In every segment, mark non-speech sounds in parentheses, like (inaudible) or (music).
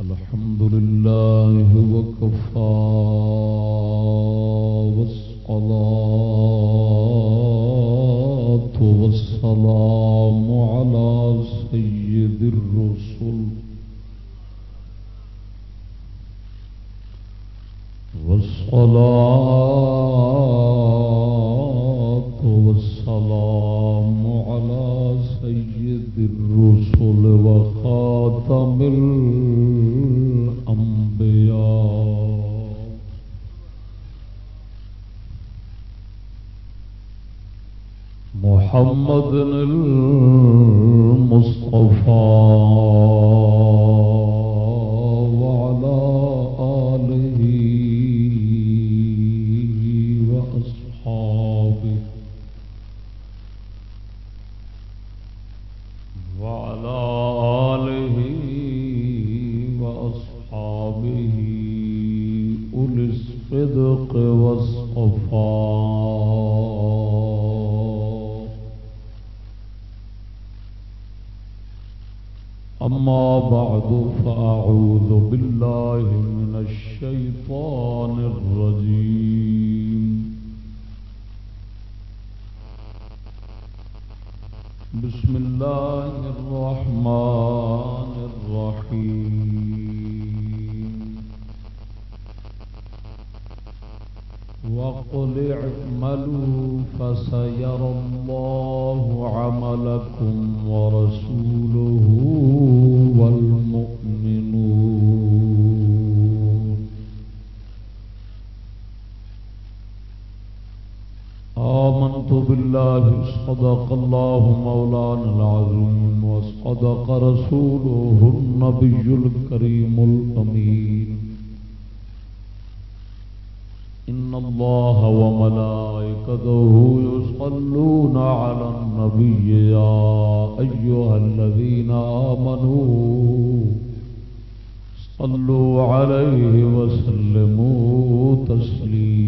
الحمد لله وكفى والصلاة والسلام على سيد الرسل والصلاة محمد المصطفى وصدق رسوله النبي الكريم الأمين. إن الله وملائكته يصلون على النبي يا أيها الذين آمنوا صلوا عليه وسلموا تسليما.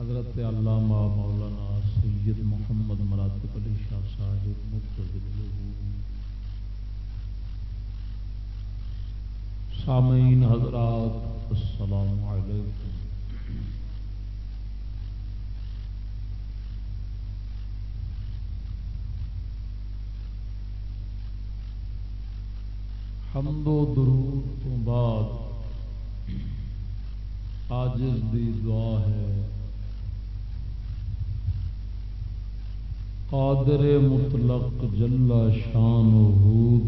حضرت علامہ مولانا سید محمد مراتب علی شاہ صاحب سامعین حضرات، السلام علیکم۔ حمد و درود تو بعد عاجز دی دعا ہے۔ قادر مطلق جلا شان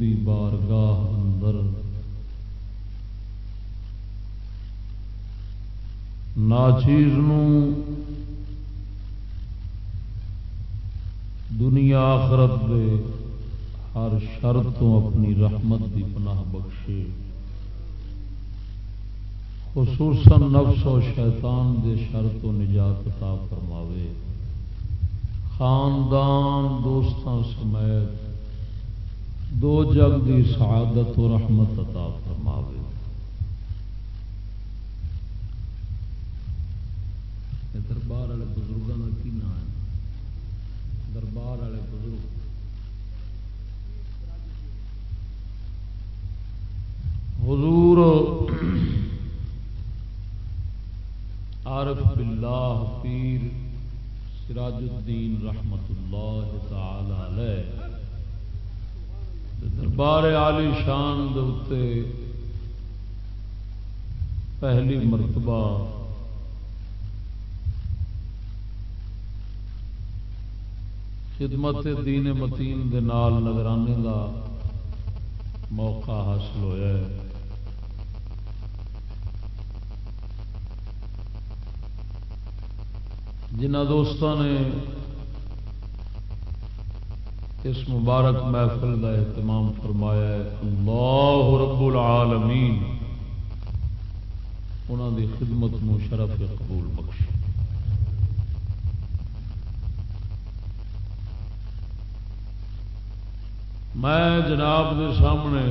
دی بارگاہ اندر۔ ناچیز دنیا آخرت دے ہر شر تو اپنی رحمت دی پناہ بخشے۔ خصوصاً نفس و شیطان دے شر تو نجات عطا فرماوے۔ خاندان دوستان سمیت دو جگ دی سعادت و رحمت عطا فرماوے۔ دربار والے بزرگوں کا کی نام ہے؟ دربار والے بزرگ۔ حضور عارف باللہ پیر سراج الدین رحمت اللہ تعالی علیہ دربار عالی شان دے پہلی مرتبہ خدمت دین متین دے نال نگرانے دا موقع حاصل ہویا ہے۔ جنہ دوستوں نے اس مبارک محفل کا اہتمام فرمایا ہے، اللہ رب العالمین انہوں دی خدمت نو شرف قبول بخش۔ میں جناب کے سامنے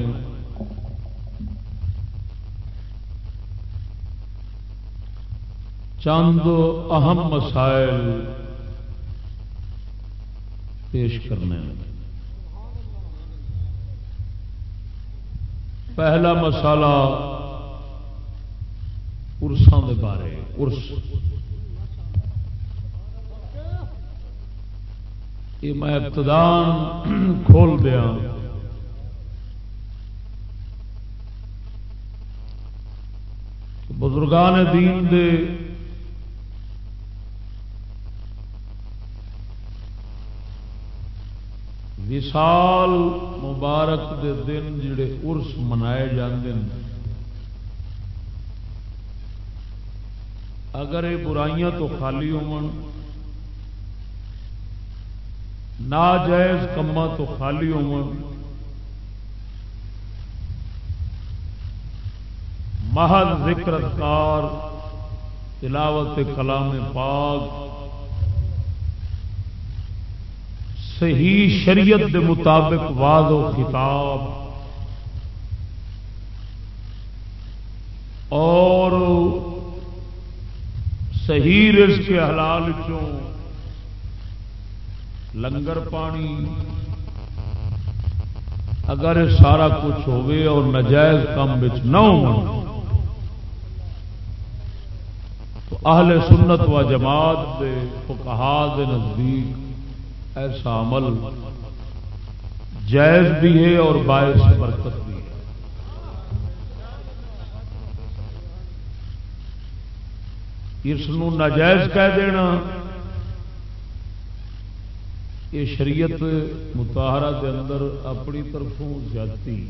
چند اہم مسائل پیش کرنے پہلا مسالہ ارسان دے بارے ارس یہ میں ابتدان کھول دیا۔ بزرگان دین دے وصال مبارک دے دن جڑے ارس منائے جاندے ہیں۔ اگر یہ برائیاں تو خالی ہو ناجائز کما تو خالی ہو محض ذکر اذکار، تلاوت کلام پاک صحیح شریعت دے مطابق واض و خطاب۔ اور صحیح رز کے حلال چوں۔ لنگر پانی۔ اگر سارا کچھ ہوئے اور نجائز کام نہ ہو، تو اہل سنت و جماعت دے فقہا دے نزدیک ایسا عمل جائز بھی ہے اور باعث برکت بھی اس ناجائز کہہ دینا، یہ شریعت متحرہ کے اندر اپنی طرفوں زیادتی۔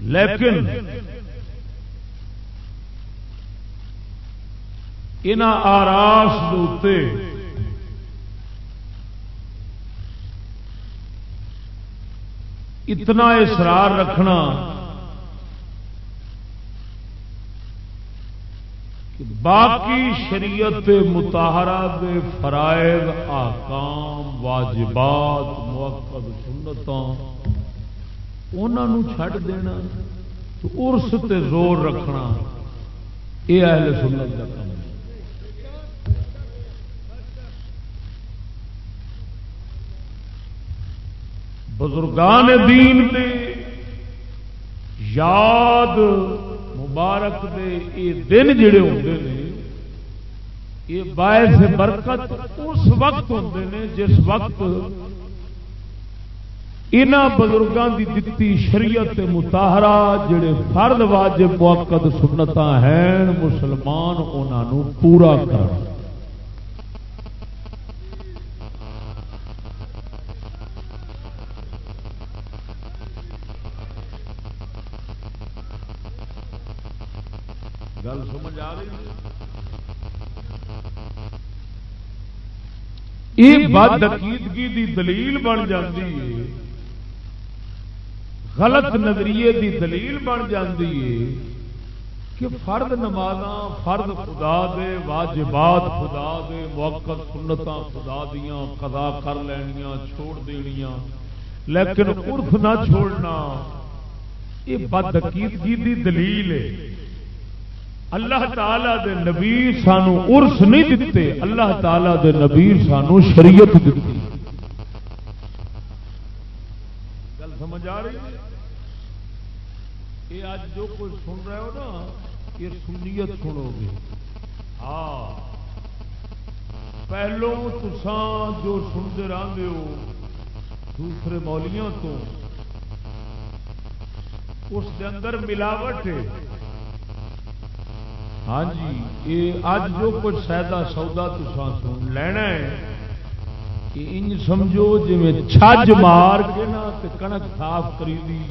لیکن ان آراس اتنا اصرار رکھنا باقی شریعت متحرہ دے فرائض، آکام، واجبات موقع سنتوں انہوں چھڈ دینا تو ارس تے زور رکھنا یہ اہل سنت کا کام۔ بزرگان دین دے، یاد مبارک دے، یہ دن جڑے ہوتے ہیں یہ باعث برکت اس وقت ہوتے ہیں جس وقت یہاں بزرگوں کی دتی شریعت متاہرا جڑے فرد واجب موقع سنت ہیں، مسلمان انہوں پورا کر گل سمجھ آ رہی یہ بد عقیدگی دی دلیل بن جاتی ہے۔ غلط نظریے دی دلیل بن جاتی ہے کہ فرد نماز فرد خدا دے واجبات خدا دے موقع سنت خدا دیا قضا کر لینیا چھوڑ دنیا لیکن ارف نہ چھوڑنا یہ بد عقیدگی دی دلیل ہے۔ اللہ تعالی دے نبی سانو ارس نہیں دیتے اللہ تعالی دے نبی سانو شریعت دیتی گل سمجھ آ رہی یہ آج جو کوئی سن رہے ہو نا، یہ سنیت سنو گے۔ ہاں۔ پہلو تسان جو سنتے رہتے ہو، دوسرے مولیاں تو، اس کے اندر ملاوٹ ہے۔ ہاں جی یہ اج جو کچھ سیدا سودا تسان سن لینا ہے کہ انج سمجھو جی چھج مار کے نا کنک صاف کری دی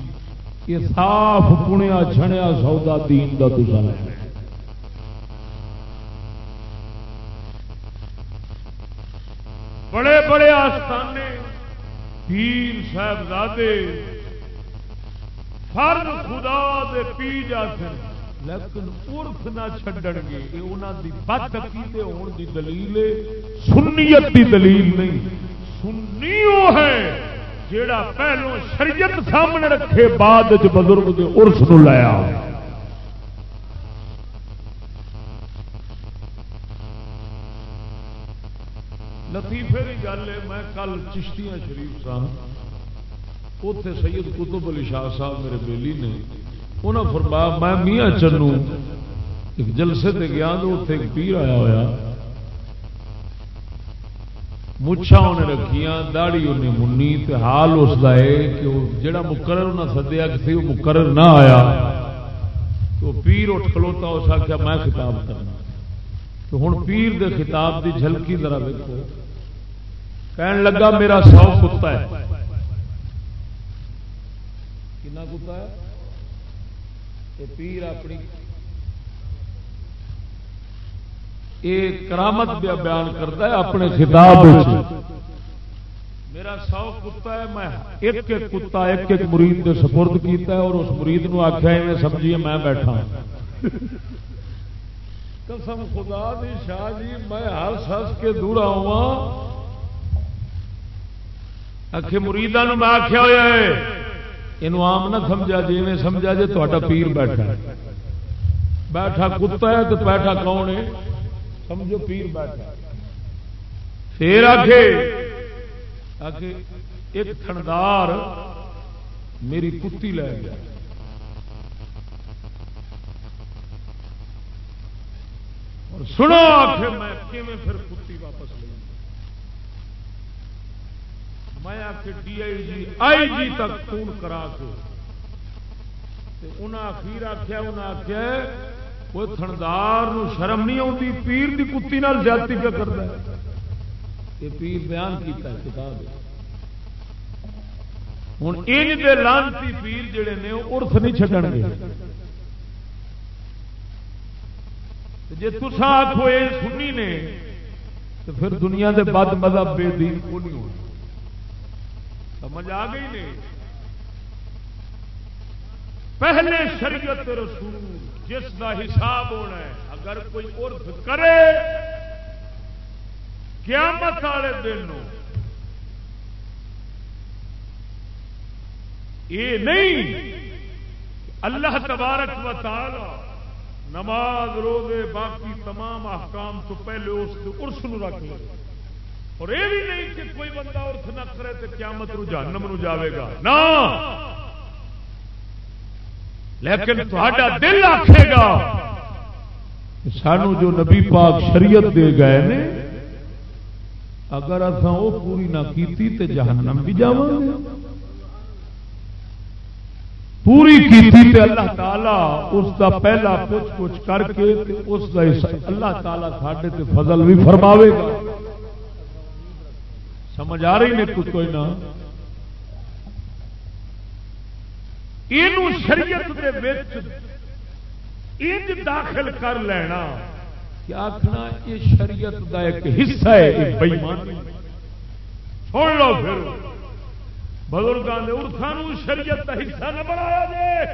یہ صاف پنیا چھڑیا سودا دین کا تسا لینا بڑے بڑے آستانے پیر صاحبزادے فرد خدا دے پی جاتے لیکن ارف نہ چڈن گے یہ انہوں کی بد عقیدے ہونے کی دلیل سنیت کی دلیل نہیں سنی وہ ہے جیڑا پہلو شریعت سامنے رکھے، بعد وچ بزرگ کے ارس نو لایا لطیفے کی گل ہے، میں کل چشتیاں شریف سا اتے سید قطب علی شاہ صاحب میرے بیلی نے انہوں فرمایا، میں میاں چنو۔ ایک جلسے تے گیا تو اتنے ایک پیر آیا ہوا مچھا انہیں رکھیاں داڑی انہیں منی تے حال اس کا ہے کہ وہ جڑا مقرر انہیں سدیا کسی وہ مقرر نہ آیا۔ تو پیر اٹھ کھلوتا، اس آخیا میں خطاب کرنا۔ تو ہوں پیر دے خطاب دی جھلکی ذرا دیکھو کہن لگا، میرا سو کتا ہے۔ کنا کتا ہے؟ یہ پیر اپنی یہ کرامت بیان کرتا ہے اپنے خطاب میرا سو کتا ہے، میں ایک ایک کتا، ایک ایک مرید کے سپرد کیتا ہے اور اس مرید نو آخیا میں سمجھیے میں بیٹھا قسم خدا دی شاہ جی میں ہس ہس کے دور آوا آخے مریدان میں آخیا ہوا ہے یہ آم نہ سمجھا جی میں سمجھا جی تا پیر بیٹھا بیٹھا کتا ہے تو بیٹھا کون ہے؟ سمجھو پیر بیٹھا پھر آگے آگے ایک تھندار میری کتی لے گیا۔ اور سنو آخر میں پھر کتی واپس لے میں آخ ڈی آئی جی آئی جی تک فون کرا کے۔ انہیں اخیر آخیا انہیں آخیا کوئی تھندار شرم نہیں آتی پیر کی کتی زیادتی پہ کرتا یہ پیر بیان کیتا ہے، کتاب ہوں ان کے لانتی پیر جڑے نے ارف نہیں چڈن گے۔ جی تصا آخو یہ سنی نے تو پھر دنیا کے بد مذہب بے دین کو نہیں ہونا؟ سمجھ آ گئی نہیں؟ پہلے شریعت رسول جس کا حساب ہونا ہے، اگر کوئی عرف کرے، قیامت والے دن یہ نہیں اللہ تبارک و تعالی نماز، روزے، باقی تمام احکام تو پہلے اس ارس رکھ لے۔ اور یہ بھی نہیں کہ کوئی بندہ ارتھ نہ کرے تو قیامت رو جہنم نو جاوے گا۔ نا۔ لیکن تھوڑا دل آکھے گا سانو جو نبی پاک شریعت دے گئے نے اگر اصا وہ پوری نہ کیتی تے جہنم بھی جا پوری کیتی تے اللہ تعالی اس دا پہلا پوچھ پوچھ کر کے اس دا اللہ تعالی ساڈے تے فضل بھی فرماوے گا۔ سمجھ آ رہی نے کچھ کوئی نہ؟ یہ شریعت انج داخل کر لینا۔ کیا آخنا یہ شریعت کا ایک حصہ ہے بےمانی۔ سن لو پھر۔ بزرگوں نے ارسان شریعت کا حصہ نہ بنایا جائے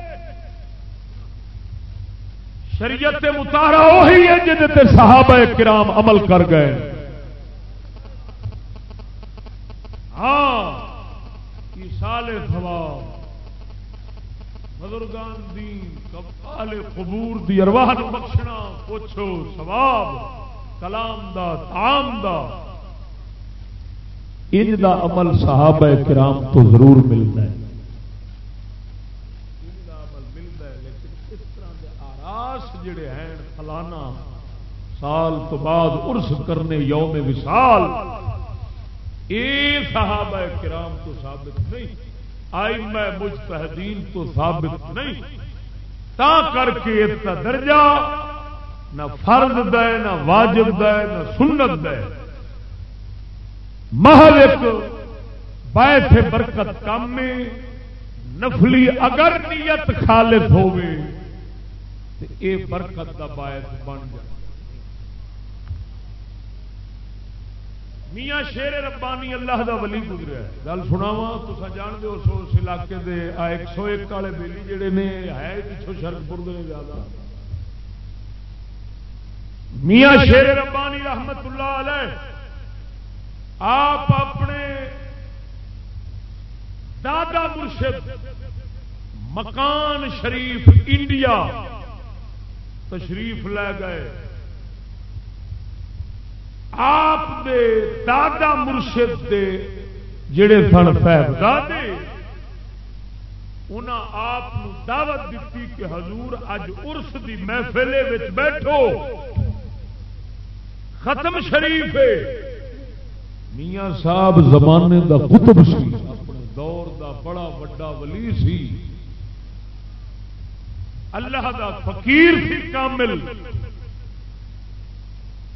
شریعت متارا وہی ہے جہد صحابہ کرام عمل کر گئے۔ ہاں سال ثواب بزرگان دی کپال قبور دی ارواح بخشنا، پوچھو ثواب، کلام دا تام دا۔ ان دا عمل صحابہ کرام تو ضرور ملتا ہے۔ جڑے ہیں، فلانا سال تو بعد ارس کرنے یوم وسال صحابہ کرام تو ثابت نہیں آئی میں مجتہدین تو ثابت نہیں۔ تا کر کے اتنا درجہ، نہ فرض دے، نہ واجب دے، نہ سنت دے۔ محل ایک بیت برکت کام میں نفلی اگر نیت خالص ہوگی اے برکت کا باعث بن جائے۔ میاں شیر ربانی اللہ دا ولی گزرا گل سنا وا تو جان دو سو اس علاقے دے ایک سو ایک والے بیلی جڑے نے، ہے پچھو شرک پور دے زیادہ۔ میاں شیر ربانی رحمت اللہ علیہ، آپ اپنے دادا مرشد مکان شریف انڈیا تشریف لے گئے۔ آپ دے دادا مرشد دے جڑے سن صاحبزادے، انہاں آپ دعوت دیتی کہ حضور اج ارس دی محفلے وچ بیٹھو۔ ختم شریف ہے۔ میاں صاحب زمانے دا قطب سی، اپنے دور دا بڑا وڈا ولی سی۔ اللہ دا فقیر سی کامل۔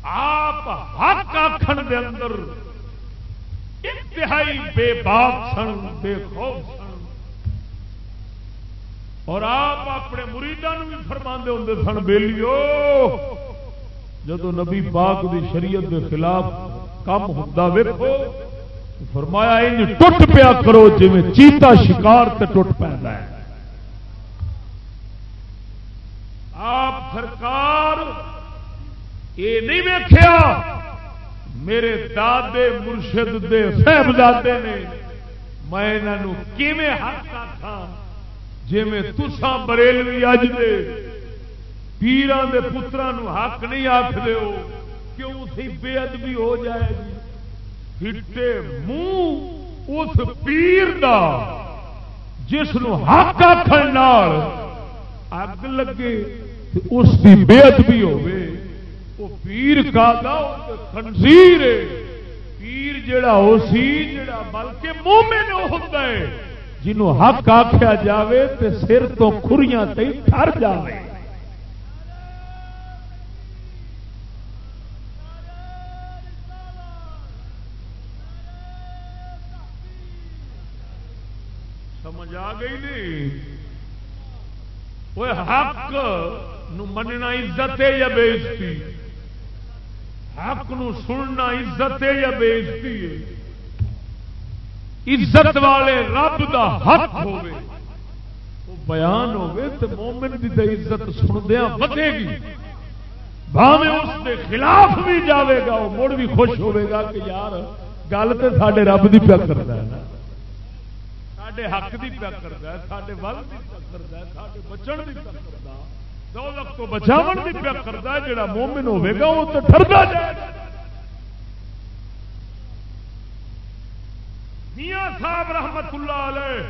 آپ حق آخر دے اندر انتہائی بے باک سن، بے خوف سن۔ اور آپ اپنے مریدان بھی فرما ہوں سن، بیلیو جدو نبی پاک دی شریعت کے خلاف کم ہوتا ویکو فرمایا ان ٹوٹ پیا کرو جی چیتا شکار تے ٹوٹ پہ آپ سرکار یہ نہیں ویخیا میرے دادے مرشد دے صاحبزادے نے میں انہوں کیویں حق آخا جی میں تسان بریلوی اج دے پیران دے پترا حق نہیں آخ دو کیوں تھی بے ادبی ہو جائے گی۔ ہٹے منہ اس پیر دا جس حق آخر اگ لگے اس کی بے ادبی ہوے وہ پیر کا خنزیر پیر جڑا ہو سی، جڑا بلکہ مومن ہوتا ہے، جنہوں حق آخیا جاوے تے سر تو کھریاں تے ٹر جاوے۔ سمجھ آ گئی نہیں؟ وہ حق نو مننا عزت ہے یا بےزتی حق نو سننا عزت ہے یا بےزتی ہے؟ عزت والے رب دا حق ہوے بیان ہوے تو مومن کی تو عزت سندیا بدے گی۔ بھاوے اس کے خلاف بھی جاوے گا، وہ مڑ بھی خوش ہوے گا کہ یار، گل تو سارے رب کی پیا کرتا ہے سڈے حق کی پیا کرتا ہے سارے ول کی پیا کرتا ہے سارے بچن کی پیا کرتا دولت تو بچاو کی پیا کرتا ہے جڑا مومن ہوے گا، وہ تو ڈردا جائے۔ میاں صاحب رحمت اللہ علیہ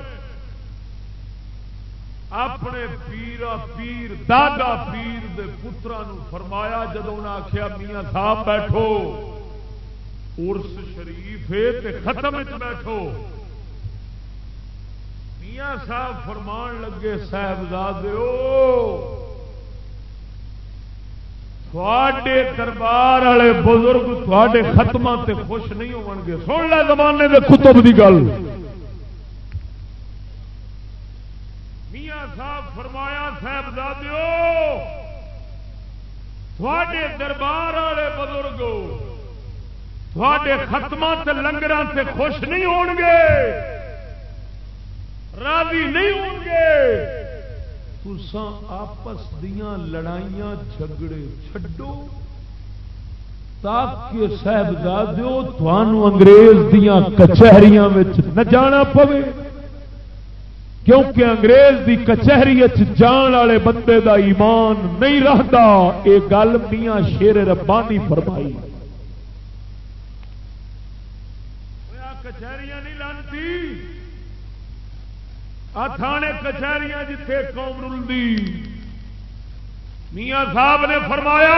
اپنے پیرا پیر، دادا پیر دے پترا فرمایا جدو انہیں آخیا میاں صاحب بیٹھو۔ ارس شریف ہے ختم بیٹھو۔ میاں صاحب فرمان لگے صاحبزاد تھوڑے دربار والے بزرگ تھوڑے ختم تے خوش نہیں ہو گے۔ سن لے زمانے دے کتب دی گل۔ میاں صاحب فرمایا صاحبزاد تھوڑے دربار والے بزرگ تھوڑے ختم تے لنگر سے خوش نہیں ہو گے۔ راضی نہیں ہوں گے۔ تسان آپس دیا لڑائیاں جھگڑے چھڈو تاکہ صاحبزاد انگریز دیا کچہریاں نہ جانا پوے۔ کیونکہ انگریز دی کچہری جان والے بندے دا ایمان نہیں رہتا یہ گل میاں شیر ربانی فرمائی۔ کچہریاں نہیں تھانے کچہریاں جتھے قوم رلدی۔ میاں صاحب نے فرمایا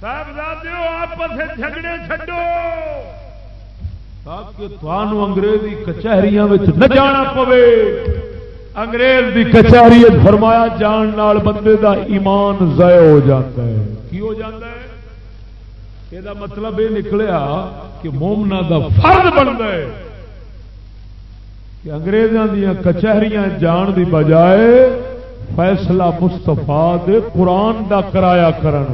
صاحب آپس جھگڑے چڈو تاکہ انگریزی کچہری نہ جانا پوے۔ انگریز دی کچہری فرمایا، جان نال بندے دا ایمان ضائع ہو جاتا ہے۔ کی ہو جاتا ہے؟ یہ مطلب یہ نکلیا کہ مومنا دا فرد بنتا ہے۔ کہ انگریزوں دیا کچہریاں جان دی بجائے فیصلہ مستفا قرآن دا کرایا کرن۔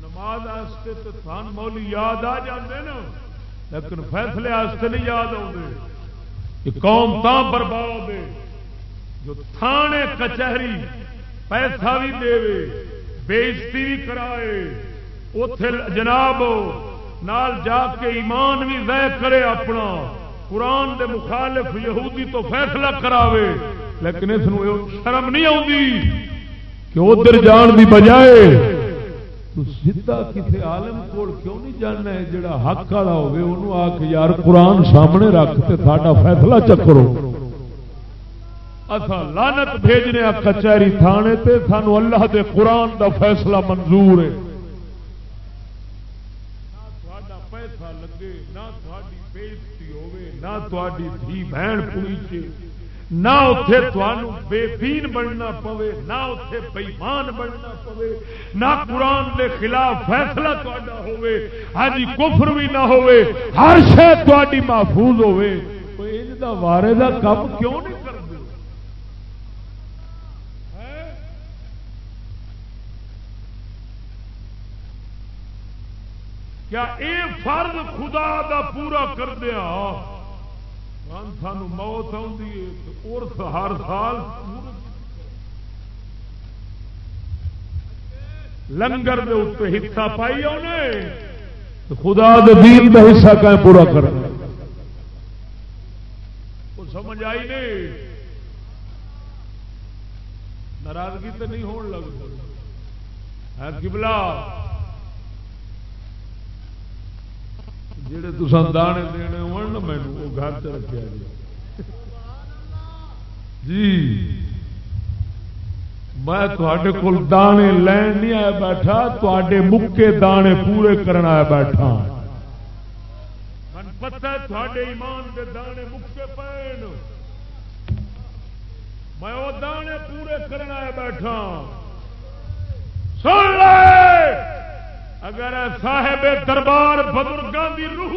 نماز تو تھان مولی یاد آ جاندے نا، لیکن فیصلے نہیں یاد آتے قوم تا برباد دے جو تھانے کچہری پیسہ بھی دے بےزتی بھی کرائے۔ اتے جناب نال جا کے ایمان بھی ضائع کرے اپنا۔ قرآن دے مخالف یہودی تو فیصلہ کراوے، لیکن اس شرم نہیں آتی کہ ادھر جان دی بجائے تو سیدھا کسی عالم کول کیوں نہیں جاننا ہے جڑا حق والا ہوے انہوں آ کے یار قرآن سامنے رکھ تے ساڈا فیصلہ چکرو۔ اصا لانت بھیجنے کچہری تھانے تے سانو اللہ دے قرآن دا فیصلہ منظور ہے پیسہ لگے نہ بےزتی ہوے نہ تھی بہن پوچھے نہ اتے بے دین بننا پوے نہ اتے بےمان بننا پوے نہ قرآن دے خلاف فیصلہ تا ہوے ہاں کفر بھی نہ ہوے ہر شہ تاری محفوظ ہوے وارے کا کام کیوں نہیں کرتے کیا اے فرض خدا دا پورا کر دیا سان موت آرس ہر سال لنگر دے اتنے حصہ پائی آنے خدا دین دا حصہ کہیں پورا کر سمجھ آئی نہیں ناراضگی تو نہیں ہون لگ ہے کبلا جڑے تسان دانے دینے ہو مینو وہ گھر چ رکھا جی میں تھوڑے کول دانے لین نہیں آیا بیٹھا تے مکے دانے پورے کرنا آیا بیٹھا پتا تھوڑے ایمان کے دانے مکے پین میں وہ دانے پورے کرنا آیا بیٹھا سن لے اگر صاحب دربار بزرگوں کی روح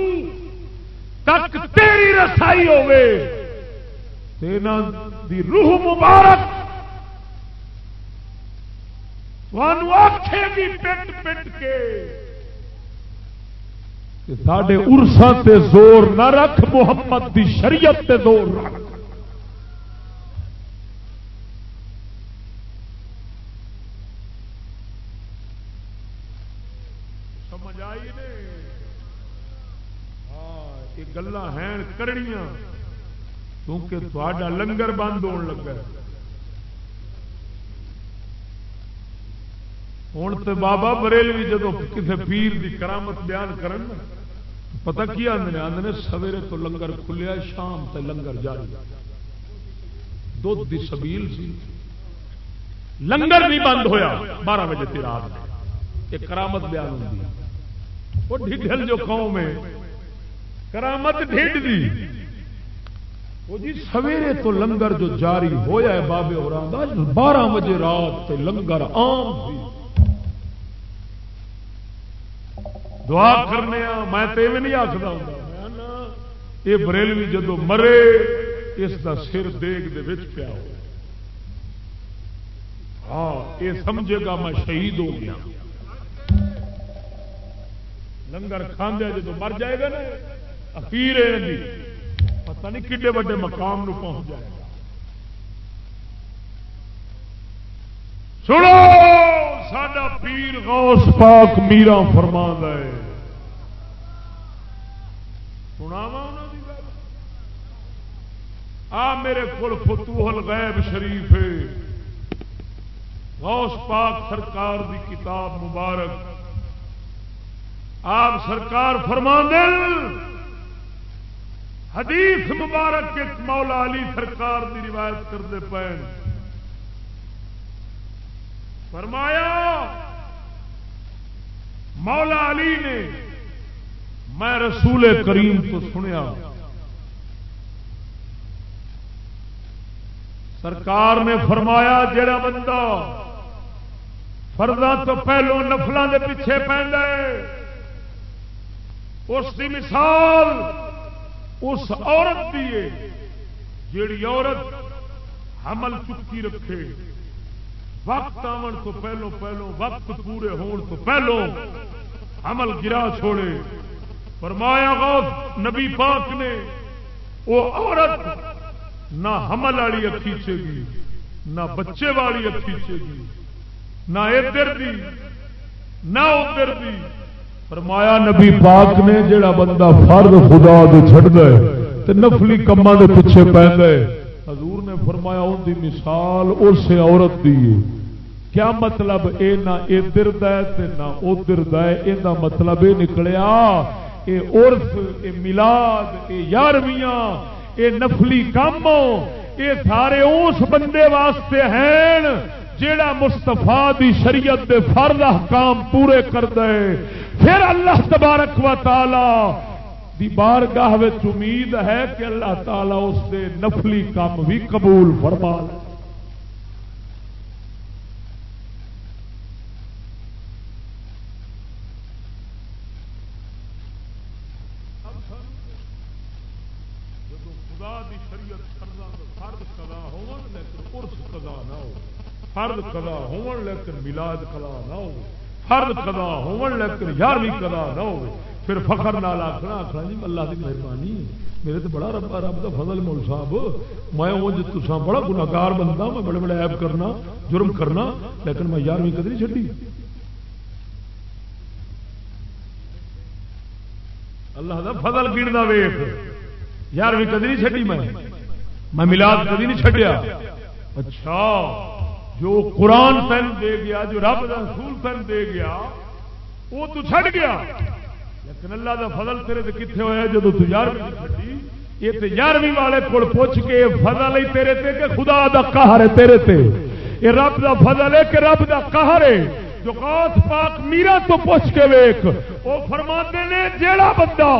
تک تیری رسائی ہوے دی روح مبارک آخے گی پٹ پٹ کے سڈے ارسا تے زور نہ رکھ، محمد دی شریعت تے زور رکھ گلا ہیں کرنیاں کیونکہ تا لنگر بند ہون لگا ہوں تو بابا بریلوی جدو کسی پیر کی کرامت بیان کرن پتہ کی آدھے آدھے سویرے تو لنگر کھلیا شام تے لنگر جاری دھد کی سبیل سی لنگر نہیں بند ہویا بارہ بجے تی رات یہ کرامت بیان ہوتی وہ ڈھل جو قوم ہے کرامت ڈھڈ دی۔ وہ جی سویرے تو لنگر جو جاری ہویا ہے بابے اور بارہ بجے رات تے لنگر عام سی دعا کرنے میں تو یہ نہیں آخر ہوں یہ بریلوی جدو مرے، اس دا سر دیگ دے وچ پیا ہو ہاں یہ سمجھے گا میں شہید ہو گیا۔ لنگر کھاندیا جدو مر جائے گا نا اخیر پتہ نہیں کڈے وڈے مقام نو پہنچ جائے گا۔ سنو، ساڈا پیر غوث پاک میرا فرما ہے۔ سناوا آ میرے کو فتوح الغیب شریف ہے۔ غوث پاک سرکار دی کتاب مبارک۔ آپ سرکار فرما دل حدیث مبارک کے مولا علی سرکار کی روایت کرتے پے فرمایا، مولا علی نے میں رسول کریم تو سنیا۔ سرکار نے فرمایا جڑا بندہ فردا تو پہلو نفلوں کے پیچھے پہنتا اس کی مثال اس عورت کی جیڑی عورت حمل چکی رکھے، وقت آن تو پہلو پہلو، وقت پورے ہون تو پہلو حمل گرا چھوڑے۔ فرمایا، غوث، نبی پاک نے وہ عورت نہ حمل والی کھینچے گی، نہ بچے والی کھینچے گی، نہ ادھر دی، نہ ادھر دی۔ فرمایا نبی پاک نے جڑا بندہ فرد خدا دے چھڑ گئے تے نفلی کما دے پیچھے پہ گئے حضور نے فرمایا ان دی مثال اس عورت دی کیا مطلب اے نہ ادھر دے نہ ادھر دے یہ مطلب یہ نکلیا۔ اے عرف، اے میلاد اے یارویاں، اے نفلی کام اے سارے اس بندے واسطے ہیں۔ جیڑا مستفا دی شریعت دے فرد احکام پورے کر دے پھر اللہ تبارک و تعالی دی بارگاہ امید ہے کہ اللہ تعالی اس دے نفلی کام بھی قبول فرما لے۔ فرد کدا ہون لیکن ملاد کلا نہ ہو فرد کدا ہون لیکن یارویں کدا نہ ہو پھر فخر نال آخنا آخنا جی اللہ کی مہربانی، میرے تو بڑا رب رب کا فضل مول صاحب۔ میں وہ جی، تسا بڑا گناگار بنتا میں بڑے بڑے ایب کرنا، جرم کرنا، لیکن میں یارویں کدی نہیں چڈی اللہ کا فضل گننا ویخ یارویں کدی نہیں چڈی میں۔ میں ملاد کدی نہیں چڈیا اچھا۔ جو قرآن تین دے گیا، جو رب کا رسول تین دے گیا، وہ تو چھڑ گیا۔ لیکن اللہ دا فضل تیرے تے کتنے ہوا جب تو یارویں چھٹی یہ تے یارویں والے کو پوچھ کے فضل ہی تیرے تے کہ خدا دا قہر ہے تیرے تے؟ یہ رب دا فضل ہے کہ رب دا قہر ہے؟ جو قوت پاک میرا تو پوچھ کے ویک وہ فرماتے نے، جیڑا بندہ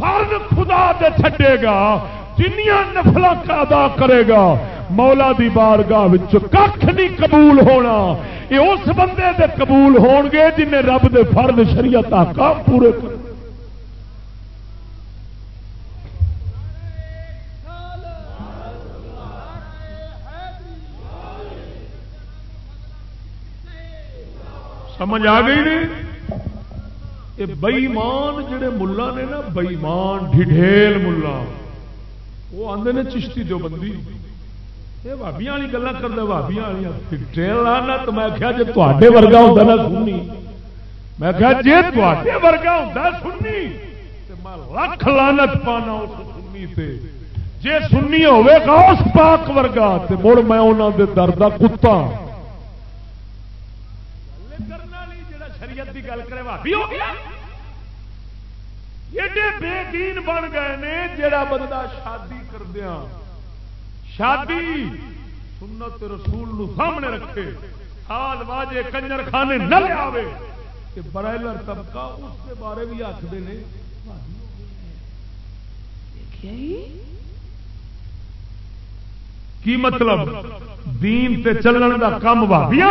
فرض خدا دے چھڈے گا جنیاں نفل کا ادا کرے گا، مولا دی بارگاہ کھ نہیں قبول ہونا۔ یہ اس بندے دے قبول ہون گے جنہیں رب دے فرد شریعت آکام پورے کر سمجھ آ گئی نہیں؟ یہ بئیمان جڑے ملا نے نا، بئیمان ڈھیل ملا۔ وہ آدھے نے چشتی جو بندی۔ یہ بھابیا والی گلا کرتا بھابیا والی تو میں کیا جی تے ورگا ہوتا نا سننی۔ میں کیا جی تے ورگا ہوتا سننی لکھ لانت پانا اس سنی سے جی سننی ہوے گا اس پاک ورگا تو مڑ میں انہوں دے درد کا کتا۔ شریعت کی گل کرے بھابی ہو گیا۔ ایڈے بے دین بن گئے نے جڑا بندہ شادی کردیا شادی سنت رسول نو سامنے رکھے۔ حال واجے کنجر خانے نہ لے کہ برائلر طبقہ اس کے بارے بھی آخر نے۔ کی مطلب؟ دین تے چلن دا کم بھابیا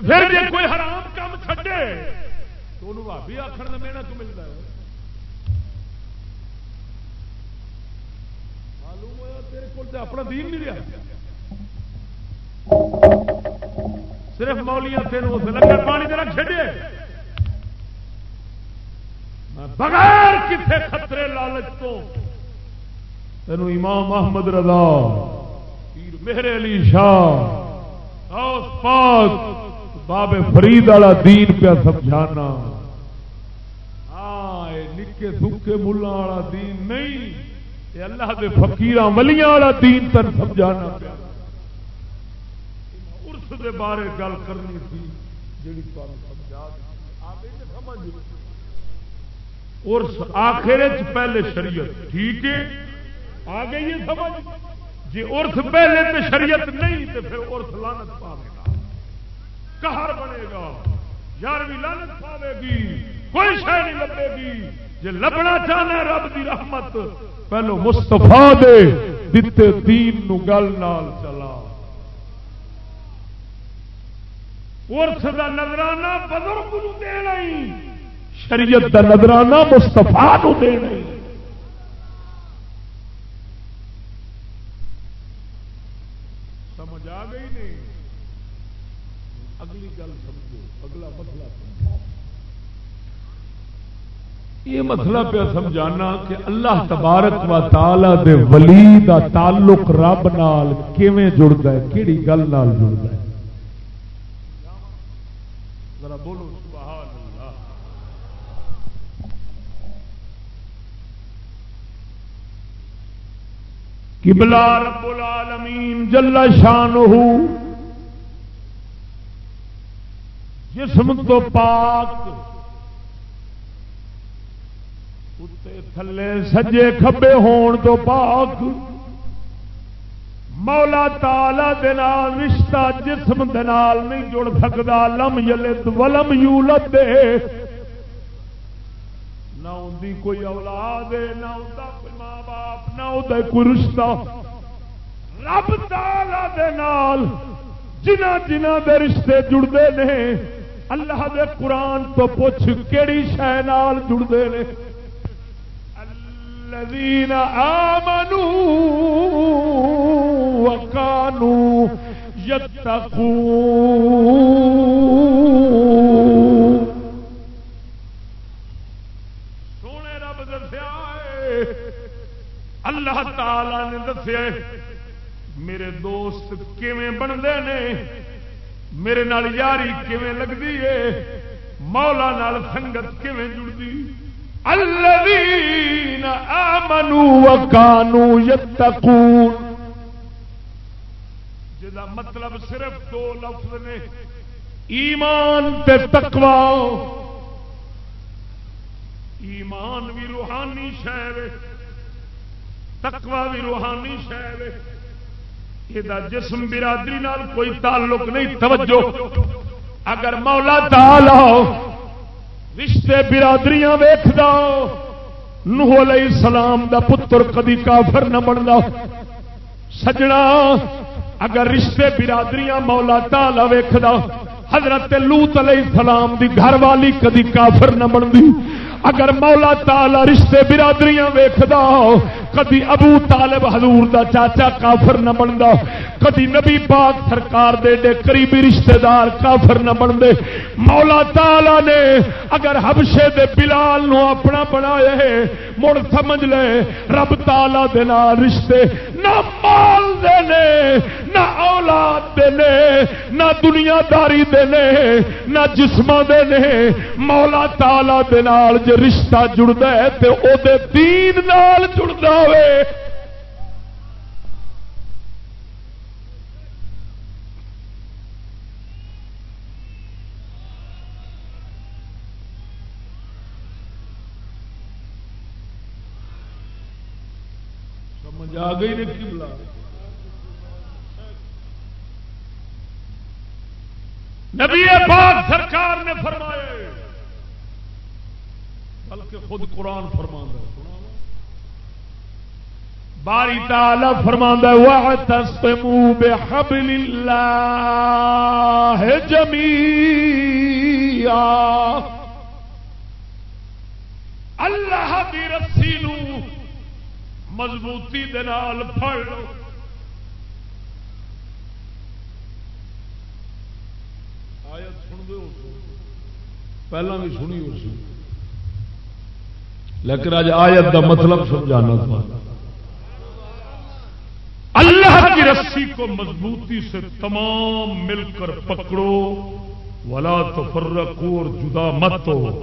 پھر جی کوئی حرام کام چھڈے تو انہوں بھابی آخر میں محنت ملتا ہے۔ اپنا دین نہیں رہا۔ صرف مولیاں تین لگا پانی دینا چڈے بغیر کسی خطرے لالچ تو تین امام محمد رضا میرے علی شاہ پاک بابے فرید والا دین پہ سمجھانا۔ ہاں نکے سکے ملا والا دین نہیں اللہ دے فقیر ولیاں والا دین تن سمجھانا پیا۔ ارس دے بارے گل کرنی تھی جی سمجھا ارس آخر پہلے شریعت، ٹھیک ہے؟ آ گئی ہے سمجھ؟ جی ارس پہلے تو شریعت نہیں تو پھر ارس لانت پاوے گا کہر بنے گا۔ یارویں لانت پاوے گی، کوئی شہ نہیں لبے گی۔ جی لبنا چاہنا رب دی رحمت، پہلو مستفا دے دیتے دین نو گل نال چلا۔ ارس کا نظرانہ بزرگ دینا شریعت کا نظرانہ مستفا دینا سمجھ آ گئی نہیں اگلی گل سمجھو اگلا مسئلہ سمجھو یہ مطلب مسئلہ پہ سمجھانا کہ اللہ تبارک و تعالی دے ولی دا تعلق رب نال کیویں جڑتا ہے؟ کیڑی گل نال جڑتا ہے؟ ذرا بولو سبحان اللہ۔ قبلہ رب العالمین جل شانہ جسم تو پاک تھلے سجے کھبے ہون تو پاک مولا تالا رشتہ جسم دال نہیں جڑ سکتا لم یلت ولم یولت دے نہ ان کوئی اولاد نہ کوئی ماں باپ نہ کوئی رشتہ رب تالا دال جنہ جنہ دے رشتے جڑتے ہیں اللہ دے قرآن تو پوچھ کہڑی شہ جڑتے ہیں الذين آمنوا وكانوا يتقون. سونے رب دسیا اللہ تعالی نے دسیا میرے دوست کیویں بنتے نے؟ میرے نال یاری کیویں لگتی ہے؟ مولا نال سنگت کیویں جڑتی؟ الذين آمنوا وكانوا يتقون. جدا مطلب صرف دو لفظ نے ایمان تے تقوا ایمان بھی روحانی شہر تقوا بھی روحانی شہر یہ جسم برادری نال کوئی تعلق نہیں، توجہ. اگر مولا تعالی رشتے برادریاں ویخ نوح علیہ السلام دا پتر کدی کافر نہ بنتا سجنا، اگر رشتے برادریاں مولا تالا ویخ حضرت لوت علیہ السلام دی گھر والی کدی کافر نہ بنتی اگر مولا تالا رشتے برادریاں ویختا کدی ابو طالب حضور دا چاچا کافر نہ بنتا کدی نبی پاک سرکار دے دے قریبی رشتہ دار کافر نہ بنتے مولا تالا نے اگر حبشے دے بلال نو اپنا بنایا مڑ سمجھ لے، رب تالا دے نال رشتے نہ مال دے نے، نہ اولاد دے نے، نہ دنیا داری دے نے، نہ جسم دے نے۔ مولا تالا دے نال جے رشتہ جڑتا ہے، تے او دے دین نال جڑتا ہوئے۔ سمجھ آ گئی نہیں بلا نبی پاک سرکار نے فرمایا بلکہ خود قرآن فرما باری تعالی فرما واعتصموا بحبل اللہ جميعا۔ اللہ دی رسی نو مضبوطی دے نال پھڑ۔ لو آیت سن دو پہلا بھی سنی ہو سی۔ لیکن آج آیت دا مطلب سمجھانا تھا۔ اللہ کی رسی کو مضبوطی سے تمام مل کر پکڑو۔ ولا تو فرقو اور جدا مت ہو۔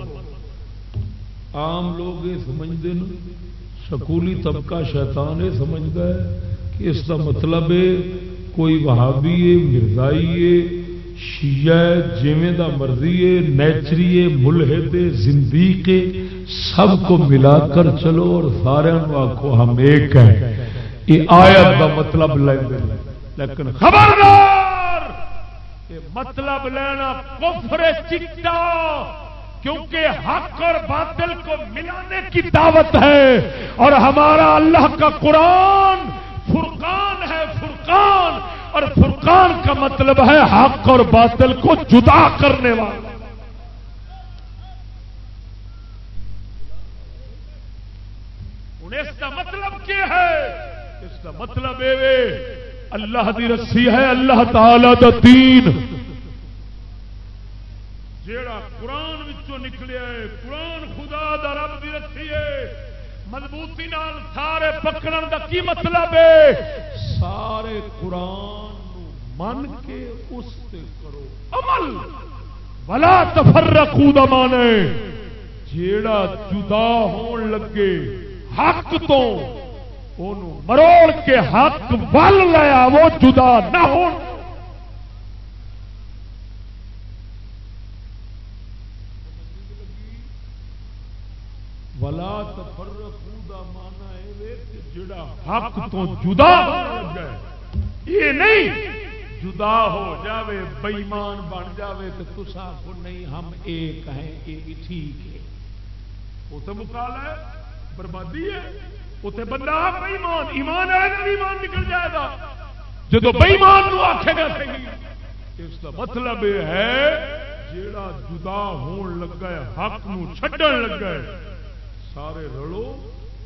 عام لوگ یہ سمجھتے ہیں سکولی طبقہ شیطان یہ سمجھتا ہے کہ اس کا مطلب ہے، کوئی وہابی ہے، مرزائی ہے، شیعہ جیویں دا مرضی ہے، نیچری ہے، ملحد زندیق سب کو ملا کر چلو اور سارے آخو ہم ایک ہیں۔ یہ آیت دا مطلب لیں لیکن خبردار! مطلب لینا کفر چٹا کیونکہ حق اور باطل کو ملانے کی دعوت ہے۔ اور ہمارا اللہ کا قرآن فرقان ہے، فرقان۔ اور فرقان کا مطلب ہے حق اور باطل کو جدا کرنے والا۔ اس کا مطلب کیا ہے؟ اس کا مطلب یہ اللہ دی رسی ہے، اللہ تعالی دا دین۔ جڑا قرآن وچوں نکلیا ہے قرآن خدا دا رب دی رکھی ہے مضبوطی نال سارے پکڑن دا کی مطلب ہے سارے قرآن من کے اس تے کرو۔ عمل۔ بلا تفرقو دا مانے جیڑا جدا ہون لگے، حق تو مروڑ کے حق ول لیا وہ جدا نہ ہو ولا تفرقو مانا جڑا حق تو جدا یہ نہیں، جدا ہو جاوے بےمان بن جاوے تو تسا کو نہیں، ہم ایک ہیں یہ بھی ٹھیک ہے۔ وہ تو مکالا ہے، بربادی ہے۔ اتنے بندہ بےمان ایمان آئے گا ایمان نکل جائے گا؟ جب بےمان آخے گا اس کا مطلب یہ ہے جیڑا جدا ہون لگا ہے حق نو چھڈن لگا ہے سارے رلو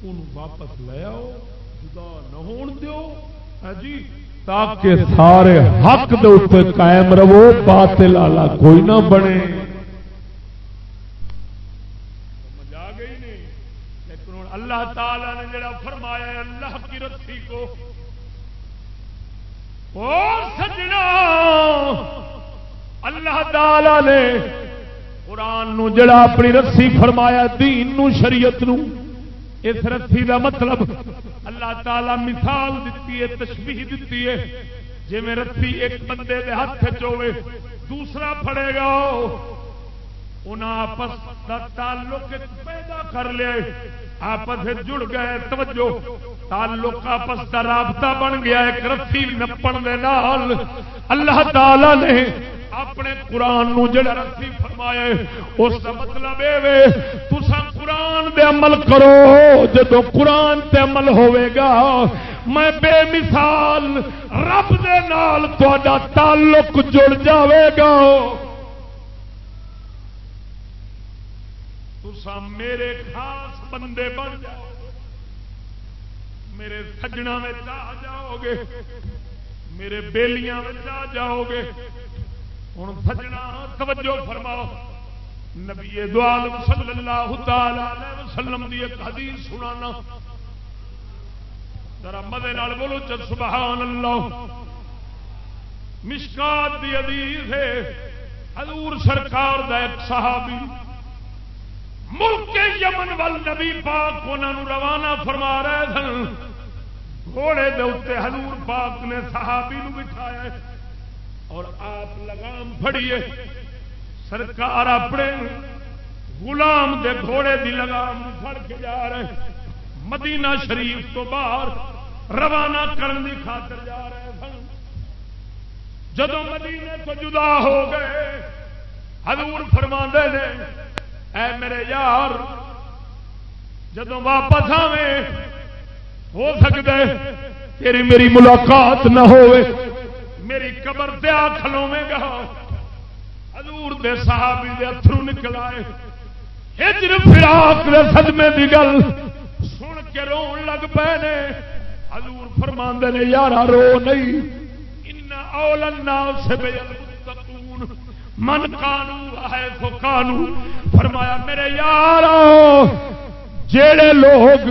ان واپس لے آؤ جدا نہ ہون دیو۔ جی؟ تاکہ سارے حق دے اوپر قائم رہو باطل والا کوئی نہ بنے۔ اللہ تعالی نے جڑا فرمایا ہے، اللہ کی رسی کو۔ سجنا۔ اللہ تعالی نے قرآن نو جڑا اپنی رسی فرمایا، دین نو، شریعت نو، اس رسی دا مطلب اللہ تعالی مثال دیتی ہے تشبیح دیتی ہے۔ جی میں رسی ایک بندے دے ہاتھ چوے دوسرا پڑے گا آپس کا تعلق پیدا کر لیا آپس جڑ گئے، توجہ، تعلق آپس کا رابطہ بن گیا، ایک رسی نپن دے نال۔ اللہ تعالی نے اپنے قرآن نو جڑا رسی فرمایا اس کا مطلب یہ تسا قرآن دے عمل کرو جب قرآن تے عمل ہوئے گا، میں بے مثال رب دے نال تعلق جڑ جاوے گا۔ تسا میرے خاص بندے بن جاؤ، میرے سجنا آ جاؤ گے میرے بیلیاں آ جاؤ گے ہوں سجنا توجہ فرماؤ۔ نبی دوال صلی اللہ تعالی وسلم دی ایک حدیث سنانا۔ ذرا مدے نال بولو چل سبحان اللہ مشکات دی حدیث ہے۔ حضور سرکار دا ایک صحابی ملک یمن ول نبی پاک انہوں روانہ فرما رہے سن۔ گھوڑے دے حضور پاک نے صحابی نو بٹھایا اور آپ لگام فڑیے سرکار اپنے غلام دے گھوڑے دی لگام پھڑ کے جا رہے مدینہ شریف تو باہر روانہ کرنے کی خاطر جا رہے سن۔ جدو مدینے تو جدا ہو گئے، حضور فرما نے اے میرے یار جدو واپس آویں، ہو سکتا ہے تیری میری ملاقات نہ ہوئے میری قبر دیا کھلوے گا۔ حضور دے صحابی دے اترو نکل آئے۔ ہجر، فراق دے صدمے دی گل سن کے رون لگ پے نے۔ حضور فرما نے، یارا، رو نہیں۔ ان اولنا سے بے من کانو ہے سو کانو فرمایا، میرے یار جڑے لوگ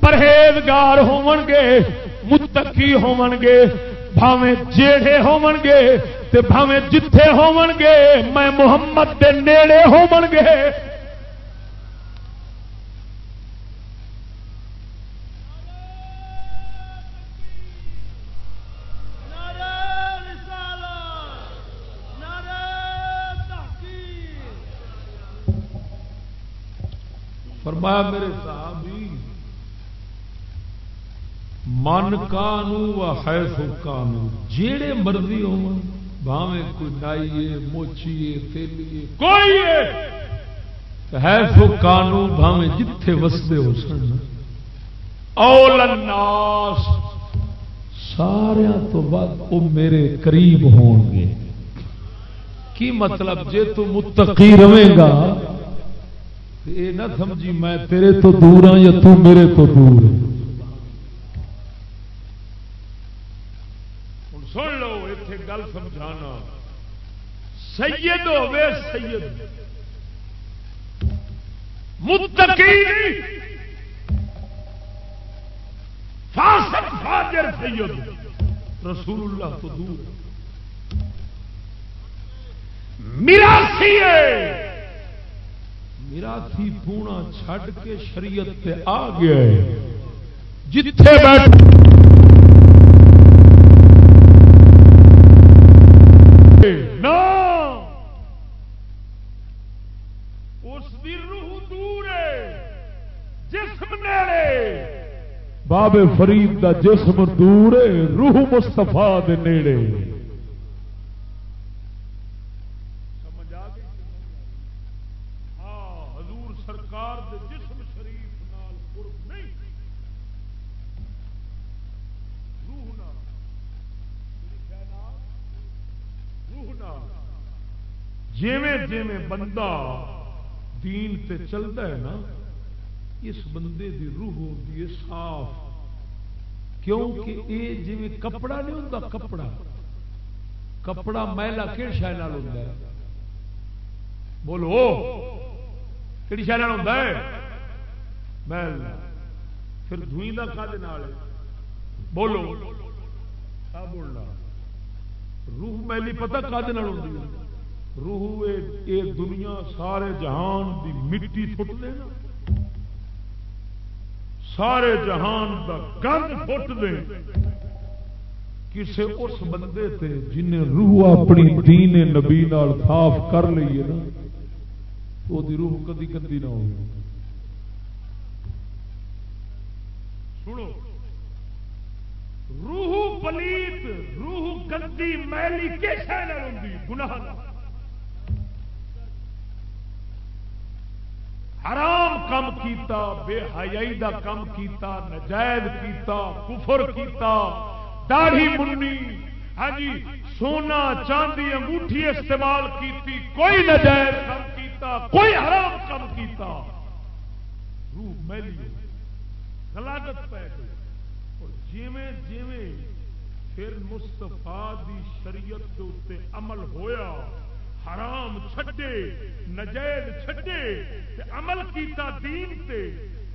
پرہیزگار ہون گے متقی ہون گے بھاویں جیڑے ہون گے تے بھاویں جتھے ہون گے میں محمد دے نیڑے ہون گے فرمایا میرے صحابی، من کانو ہے سو کانو، جیڑے مرضی ہو بھاوے کوئی نائیے، موچیے، تیلیے کوئی ہے سو کانو بھاوے جتھے وسدے ہو سن۔ اول الناس سارا تو بعد وہ میرے قریب ہون گے۔ کی مطلب؟ جے تو متقی رہے گا یہ نہ سمجھی میں تیرے تو دور ہاں یا تو میرے تو دور ہاں؟ ہے سن لو اتنے گل سمجھانا۔ سید ہوے سید۔ متقی۔ فاسق، فاجر، سید۔ رسول اللہ تو دور۔ میرا سی میرا تھی پونا چھڈ کے شریعت تے آ گیا ہے۔ جتھے بیٹھ بابے فرید دا جسم دور روح مستفا دے نیڑے۔ جیویں جیویں بندہ دین تے چلتا ہے نا، اس بندے دی روح ہوتی ہے صاف۔ کیونکہ یہ جی کپڑا نہیں ہوتا کپڑا۔ کپڑا میلا کہڑی شہ ہوتا ہے؟ بولو کہڑی شہ ہوتا ہے؟ میل پھر دھوئی کا کد بولو۔ بولنا؟ روح میلی پتا کد ہوتی ہے؟ روح اے دنیا سارے جہان دی مٹی فٹ دے نا۔ سارے جہان دا گند فٹ دے۔ کسے اس بندے تے جن روح اپنی دین نبی نال صاف کر لیے نا، وہ دی روح کدی گندی نہ ہو سنو۔ روح پلیت، روح گندی میلی کیسے نہ ہوتی گناہ حرام کم کیتا، بے حیائی دا کم کیتا، نجائز کیتا، کفر کیتا، داڑھی منی ہاں جی سونا، چاندی، انگوٹھی استعمال کیتی، کوئی نجائز کم کیتا، کوئی حرام کم کیتا۔ روح میلی غلاگت پہ گئی۔ اور جیویں جیویں پھر مستفا دی شریعت کے اتنے عمل ہویا حرام چھڈے، نجائز چھڈے تے عمل کیتا دین تے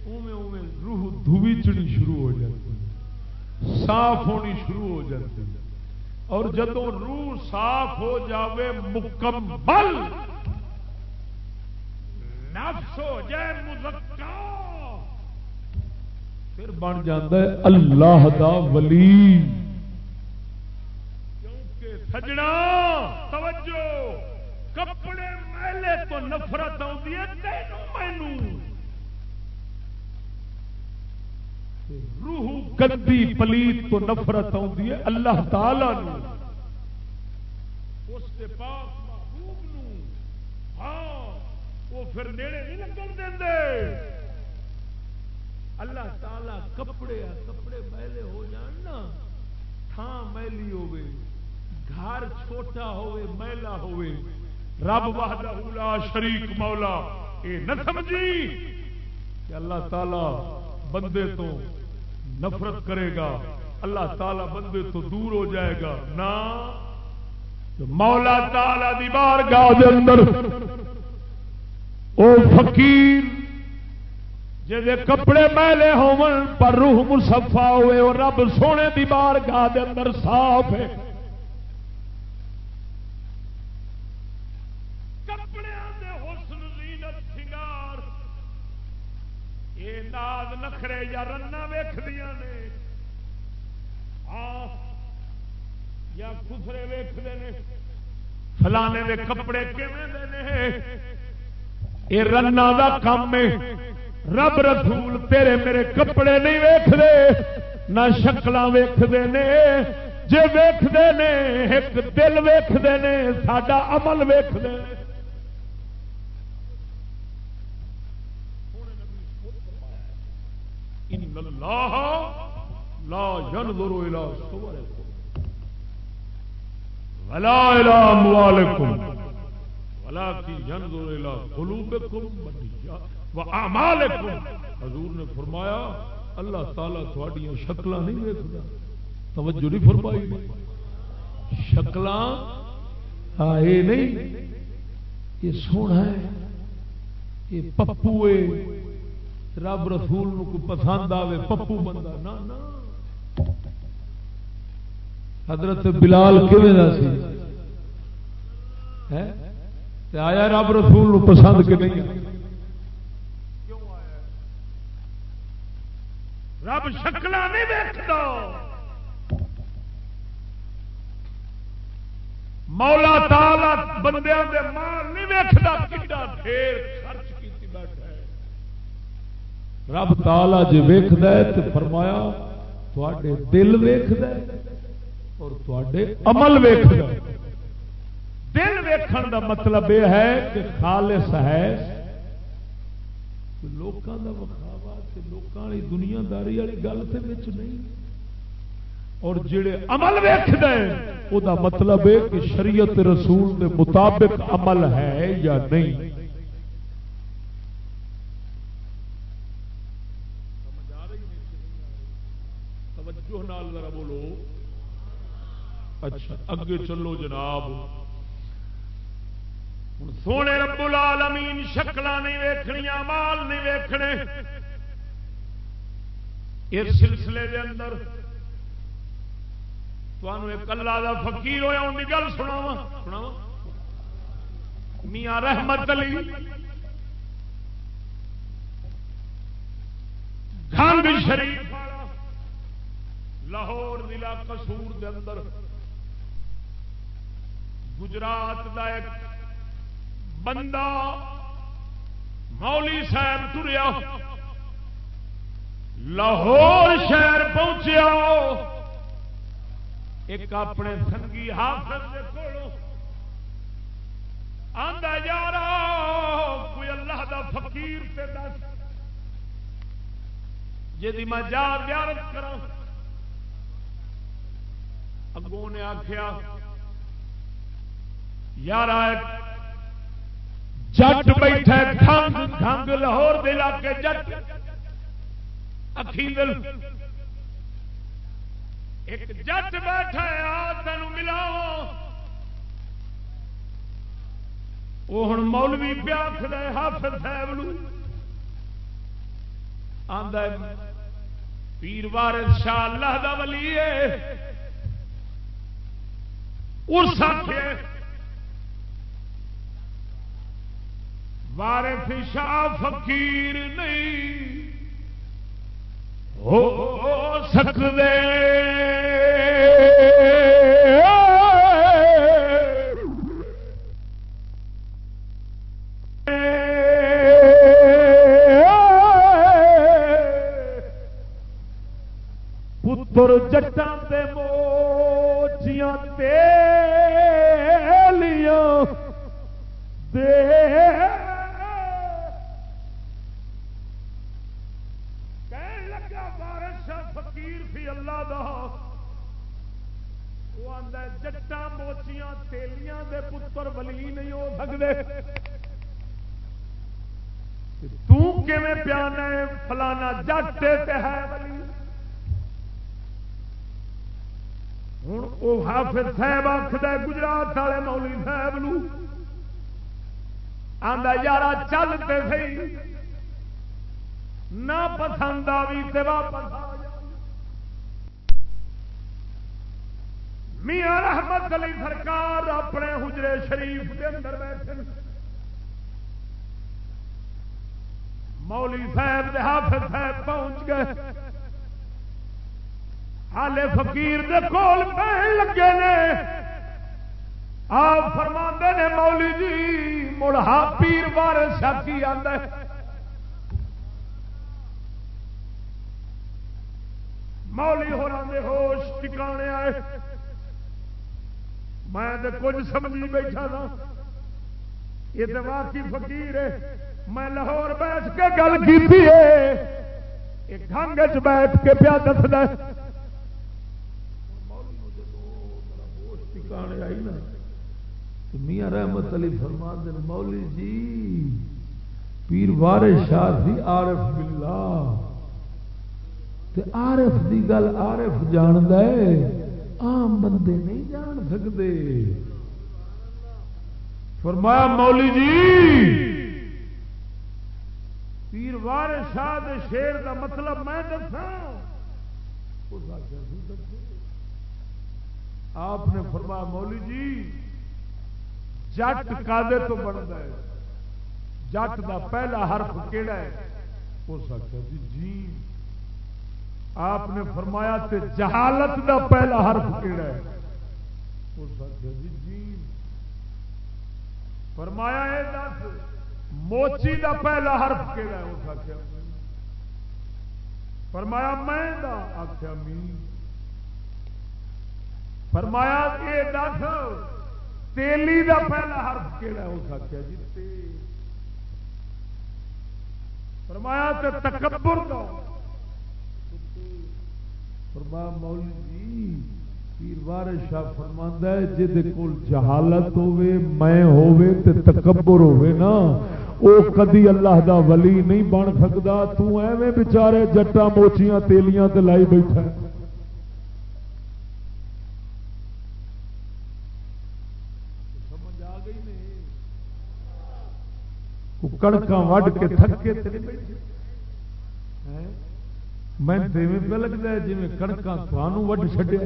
اوویں اوویں روح دھویچنی شروع ہو جاتی صاف ہونی شروع ہو جاتی اور جدو روح صاف ہو جاوے، مکمل نفس ہو جائے مزکا پھر بن جاتا ہے اللہ دا ولی۔ کیونکہ سجنا توجہ۔ کپڑے میلے تو نفرت آتی ہے مینو روح گندی پلیت تو نفرت آتی ہے اللہ تعالی اس کے پاس محبوب ہاں وہ پھر نیڑے نہیں لگن دے اللہ تعالی کپڑے کپڑے میلے ہو جان نا۔ تھان میلی ہوے گھر چھوٹا ہوے میلا ہوے رب وحدہ شریک مولا یہ نہ سمجھی کہ اللہ تعالی بندے تو نفرت کرے گا، اللہ تعالی بندے تو دور ہو جائے گا۔ نہ مولا تالا دی بار گاہ اندر او فقیر جی کپڑے میلے ہون، پر روح مسفا ہوئے اور رب سونے دی بار گاہ اندر صاف ہے۔ نخرے یا رنا ویخدیا نے۔ یا خسرے ویختے ہیں فلانے دے کپڑے یہ رنا دا کام ہے۔ رب رسول تیرے میرے کپڑے نہیں ویختے نہ شکل ویختے نے۔ جے ویختے نے، ایک دل ویختے نے سڈا عمل ویختے ان اللہ لا ينظر الى صوركم ولا الى اموالكم ولكن ينظر الى قلوبكم واعمالكم حضور نے فرمایا، اللہ تعالی تھوڑی شکل نہیں ویکھدا۔ توجہ نہیں فرمائی۔ شکل یہ نہیں۔ یہ سونا ہے، یہ پپو رب رسول کو پسند آئے پپو بندہ۔ نہ حضرت بلال سی؟ آیا رب رسول پسند نہیں؟ رب شکل نہیں دیکھتا مولا تالا بندیا مال نہیں ویکتا خرچ کی رب تالا جی ویخد تو فرمایا دل ویخد اور تے عمل ویخ دل ویکھن دا مطلب یہ ہے کہ خالص ہے۔ لوگوں کا وکھاوا لوگوں والی دنیا داری والی گل تو نہیں۔ اور جڑے عمل ویخ وہ مطلب ہے کہ شریعت رسول کے مطابق عمل ہے یا نہیں۔ اچھا اگے چلو جناب۔ سونے رب العالمین شکل نہیں ویخنیا مال نہیں ویخنے اس سلسلے دے اندر ایک اللہ فقیر ہوا ان کی گل سنا میاں رحمت علی۔ گنگ شریف لاہور ضلع کسور دے اندر۔ گجرات کا ایک بندہ مولی صاحب تریا لاہور شہر پہنچیا۔ ایک اپنے سنگی حافظ آدھا یار کوئی اللہ دا فقیر سے دس۔ جی میں جا زیارت کرا اگوں نے آخیا یار جٹ بیٹھے ڈنگ ڈنگ لاہور دے علاقے جٹ۔ اکھیل۔ ایک جٹ بیٹھا آ تین ملاو وہ ہوں مولوی پیاکھ دے، حافظ صاحب آدھا پیر وارث شاہ اللہ دا ولی ہے۔ اس وارث شاہ فقیر نہیں ہو سکتے۔ پتر جٹان دے موچیاں تیلیاں جٹا موچیاں تیلیاں دے پتر ولی نہیں ہو سکتے پیانا فلانا جٹ ہے ہوں وہ حافظ صاحب آخد گجرات والے مولی صاحب نو آدھا یار چلتے سی نہ پسند آئی تو واپس میاں رحمت علی سرکار اپنے حجرے شریف کے اندر بیٹھے مولی صاحب حافظ صاحب پہنچ گئے۔ ہالے فقیر دے کول پہن لگے نے۔ آپ فرما نے مولی جی مڑا پیر بار ساتھی آدھا مولی ہو ہوش ٹکانے آئے۔ میں کچھ سمجھی بیٹھا تھا یہ تو واقعی فقیر ہے۔ میں لاہور بیٹھ کے گل کی گنگ چ بیٹھ کے پیا دسد آئی نا میاں رحمت علی فرما دن مولی جی پیر وار شاہ سی آرف بلا آرف دی گل آرف جان دے عام بندے نہیں جان سکتے۔ فرمایا مولی جی پیر وار شاہ شیر دا مطلب میں دسا آپ نے فرمایا مولی جی جٹ کادے تو بنتا ہے؟ جٹ دا پہلا حرف کیڑا ہے؟ اس آخیا جی جی۔ آپ نے فرمایا تے جہالت دا پہلا حرف کیڑا ہے؟ جی فرمایا ہے دس، موچی دا پہلا حرف کیڑا ہے؟ اس آخیا فرمایا میں دا آخیا می۔ فرمایا یہ دس، تیلی دا پہلا حرف کیڑا ہے؟ اس آخیا جی فرمایا تے تکبر دا۔ فرمایا مولی جی پیر وارث شاہ فرماندا ہے جے کول جہالت ہوے میں ہوے تے تکبر ہوے نا، او کدی اللہ دا ولی نہیں بن سکدا، تو ایویں بیچارے جٹا موچیاں تیلیاں تے لائی بیٹھا ہے۔ کڑک وڈ کے تھکے میں تیویں پہ لگتا ہے جی کڑک تمہوں وڈ چڈیا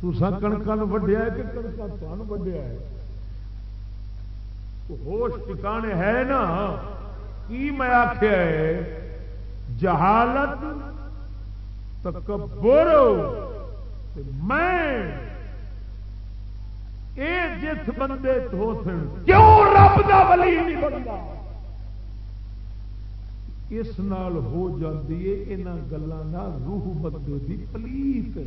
تسا کڑکا وڈیا کہ کڑکا تمہوں وڈیا ہے؟ ہوش ٹکانے ہے نا؟ کی میں آخیا ہے؟ جہالت، تکبر میں۔ اے جس بندے تو کیوں رب دا ولی نہیں بنتا اس نال ہو جاتی ہے یہاں گلوں روح بندے دی پلیت۔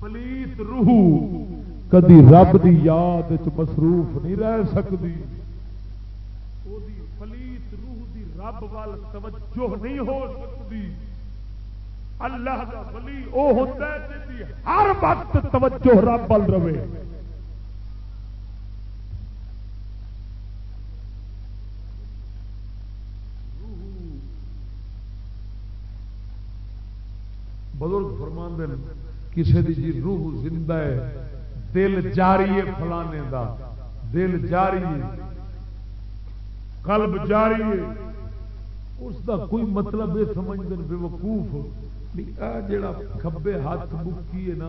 پلیت روح کدی رب دی یاد مصروف نہیں رہ سکتی پلیت روح دی رب وال توجہ نہیں ہو سکتی اللہ دا ولی او ہوتا ہے ہر وقت توجہ رب بل رہے۔ بزرگ فرمان دن کسی دی جی روح زندہ ہے، دل جاری ہے فلانے دا۔ دل جاری ہے، قلب جاری ہے۔ اس دا کوئی مطلب یہ سمجھ دن بے وقوف جڑا کبے ہاتھ بکی ہے نا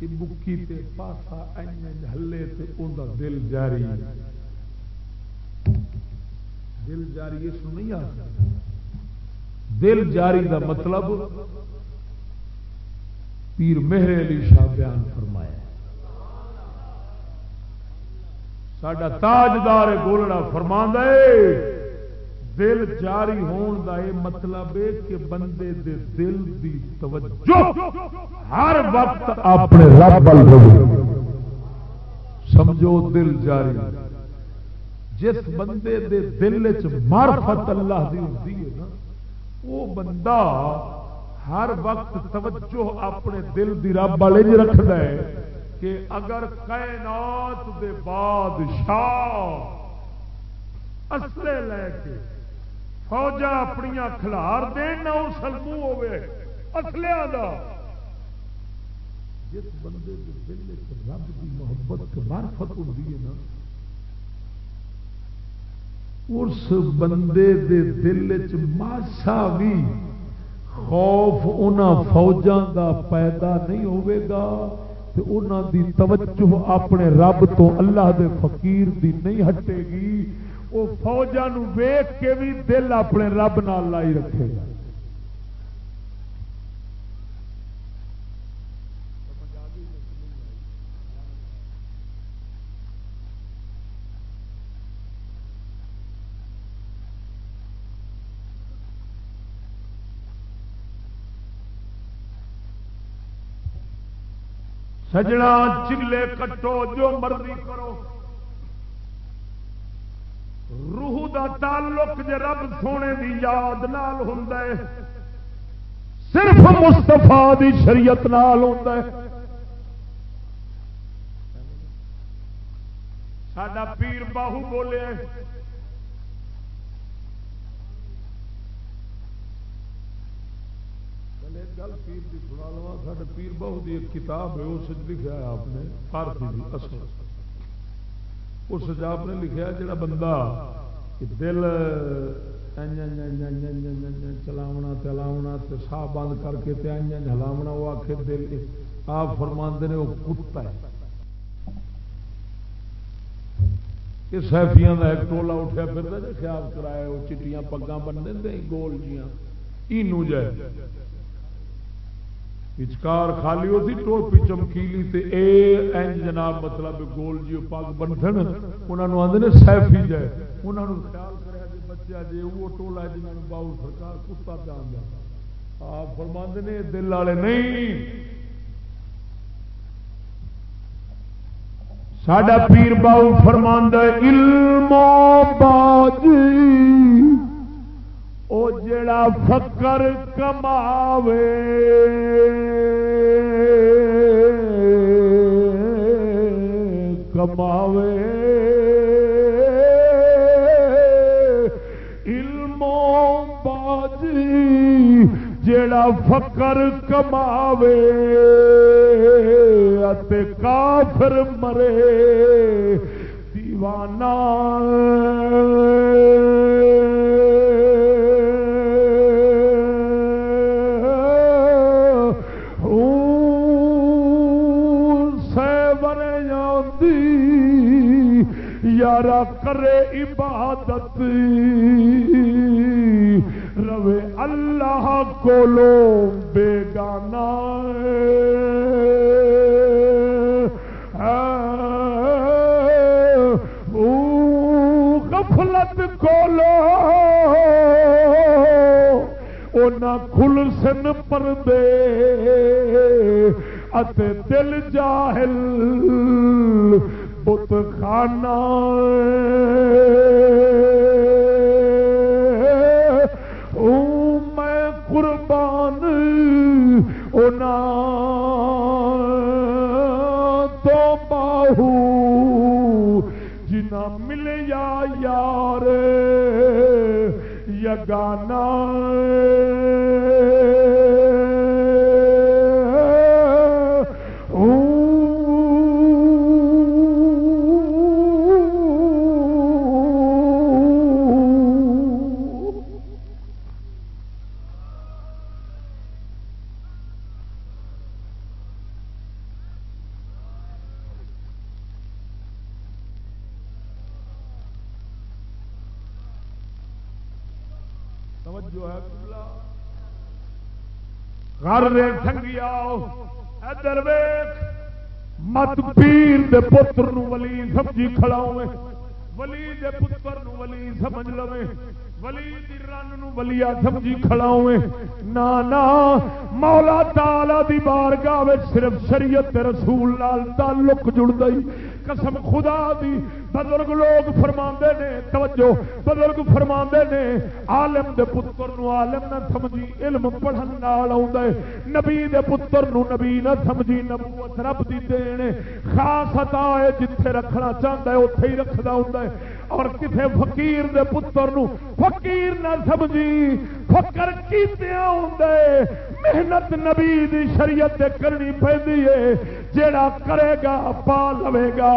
یہ بکی تے پاسا این ہلے تے اوندا دل جاری ہے۔ دل جاری اس نہیں آ دل جاری دا مطلب پیر مہر علی شاہ بیان فرمایا ساڈا تاجدار گولڑا فرما ہے، دل جاری ہون دا یہ مطلب ہے کہ بندے دے دل دی توجہ ہر وقت اپنے رب سمجھو دل جاری۔ جس بندے دے دل چ معرفت اللہ دی ہوتی ہے نا، وہ بندہ ہر وقت توجہ اپنے دل دی رب والے جی رکھتا ہے کہ اگر کائنات دے بادشاہ اصلے لے کے فوجا اپنی کھلار دین دینا سلمو ہوے اصلیا جس بندے کے دل رب کی محبت مارفت ہوتی ہے نا، اس بندے دے دل چ ماسا بھی خوف ان فوجاں دا پیدا نہیں ہوئے گا دی توجہ اپنے رب تو اللہ دے فقیر دی نہیں ہٹے گی۔ وہ فوجا ویخ کے بھی دل اپنے رب نال لائی رکھے گا۔ سجنا چلے کٹو جو مرضی کرو۔ روح دا تعلق جے رب سونے دی یاد نال ہوں صرف مستفا دی شریعت نال ہوں سڈا پیر باہو بولے گل پیر کی سنا لوا سارے پیر باہو کی ایک کتاب ہے، اس لکھا ہے آپ نے، فارسی اصل۔ اس آپ نے لکھا ہے جڑا بندہ دل چلاونا چلاونا سا بند کر کے ہلاونا، وہ آخر دل آپ فرما نے وہ کتا ہے۔ یہ سیفیاں کا ایک ٹولا اٹھا پھر خیال کرایا، وہ چٹیاں پگا بن دیں گول جیاں۔ اینو جائے وچکار خالی ہوتی ٹوپی چمکیلی تے اے این جناب مطلب گول جی پگ بنٹن انہوں نے آدھے سیفی جائے انہوں نے خیال کرا جی بچہ جی وہ ٹولا جنہوں نے باؤ سرکار کتا جان دیا آپ فرماند نے، دل والے نہیں۔ ساڈا پیر باؤ فرماند علم باجی۔ او جڑا فکر کماوے۔ کماوے۔ علم باجی جڑا فکر کماوے۔ کافر مرے۔ دیوانہ۔ یارا کرے عبادت۔ روے اللہ کو لو بے گانا غفلت کو لو نہ کھل سن پردے اتے دل جاہل۔ بت خانہ میں قربان تو باہو جنا مل یا یار یگانا ادھر مت پیر دے پتر نو ولی سمجھی کھڑا ہوئے ولی دے پتر نو ولی سمجھ لوے۔ ولی دی رن نو ولیا سمجھی کھڑا نا مولا تالا دی بارگاہ صرف شریعت رسول لال تعلق جڑ گئی قسم خدا دی، بزرگ لوگ فرما نے، توجہ، بزرگ فرما نے، عالم دے پتر نو عالم نہ سمجھی، علم پڑھن نال آ نبی دے پتر نو نبی نہ سمجھی، نبوت رب دی دین خاص عطا ہے، جتھے رکھنا چاہتا ہے اتے ہی رکھدا ہوندا ہے۔ اور کسے فقیر دے پتر نو فقیر نہ سمجھی فکر کیتے ہوندا محنت نبی دی شریعت دے کرنی پیندی ہے جیڑا کرے گا، پا لوے گا۔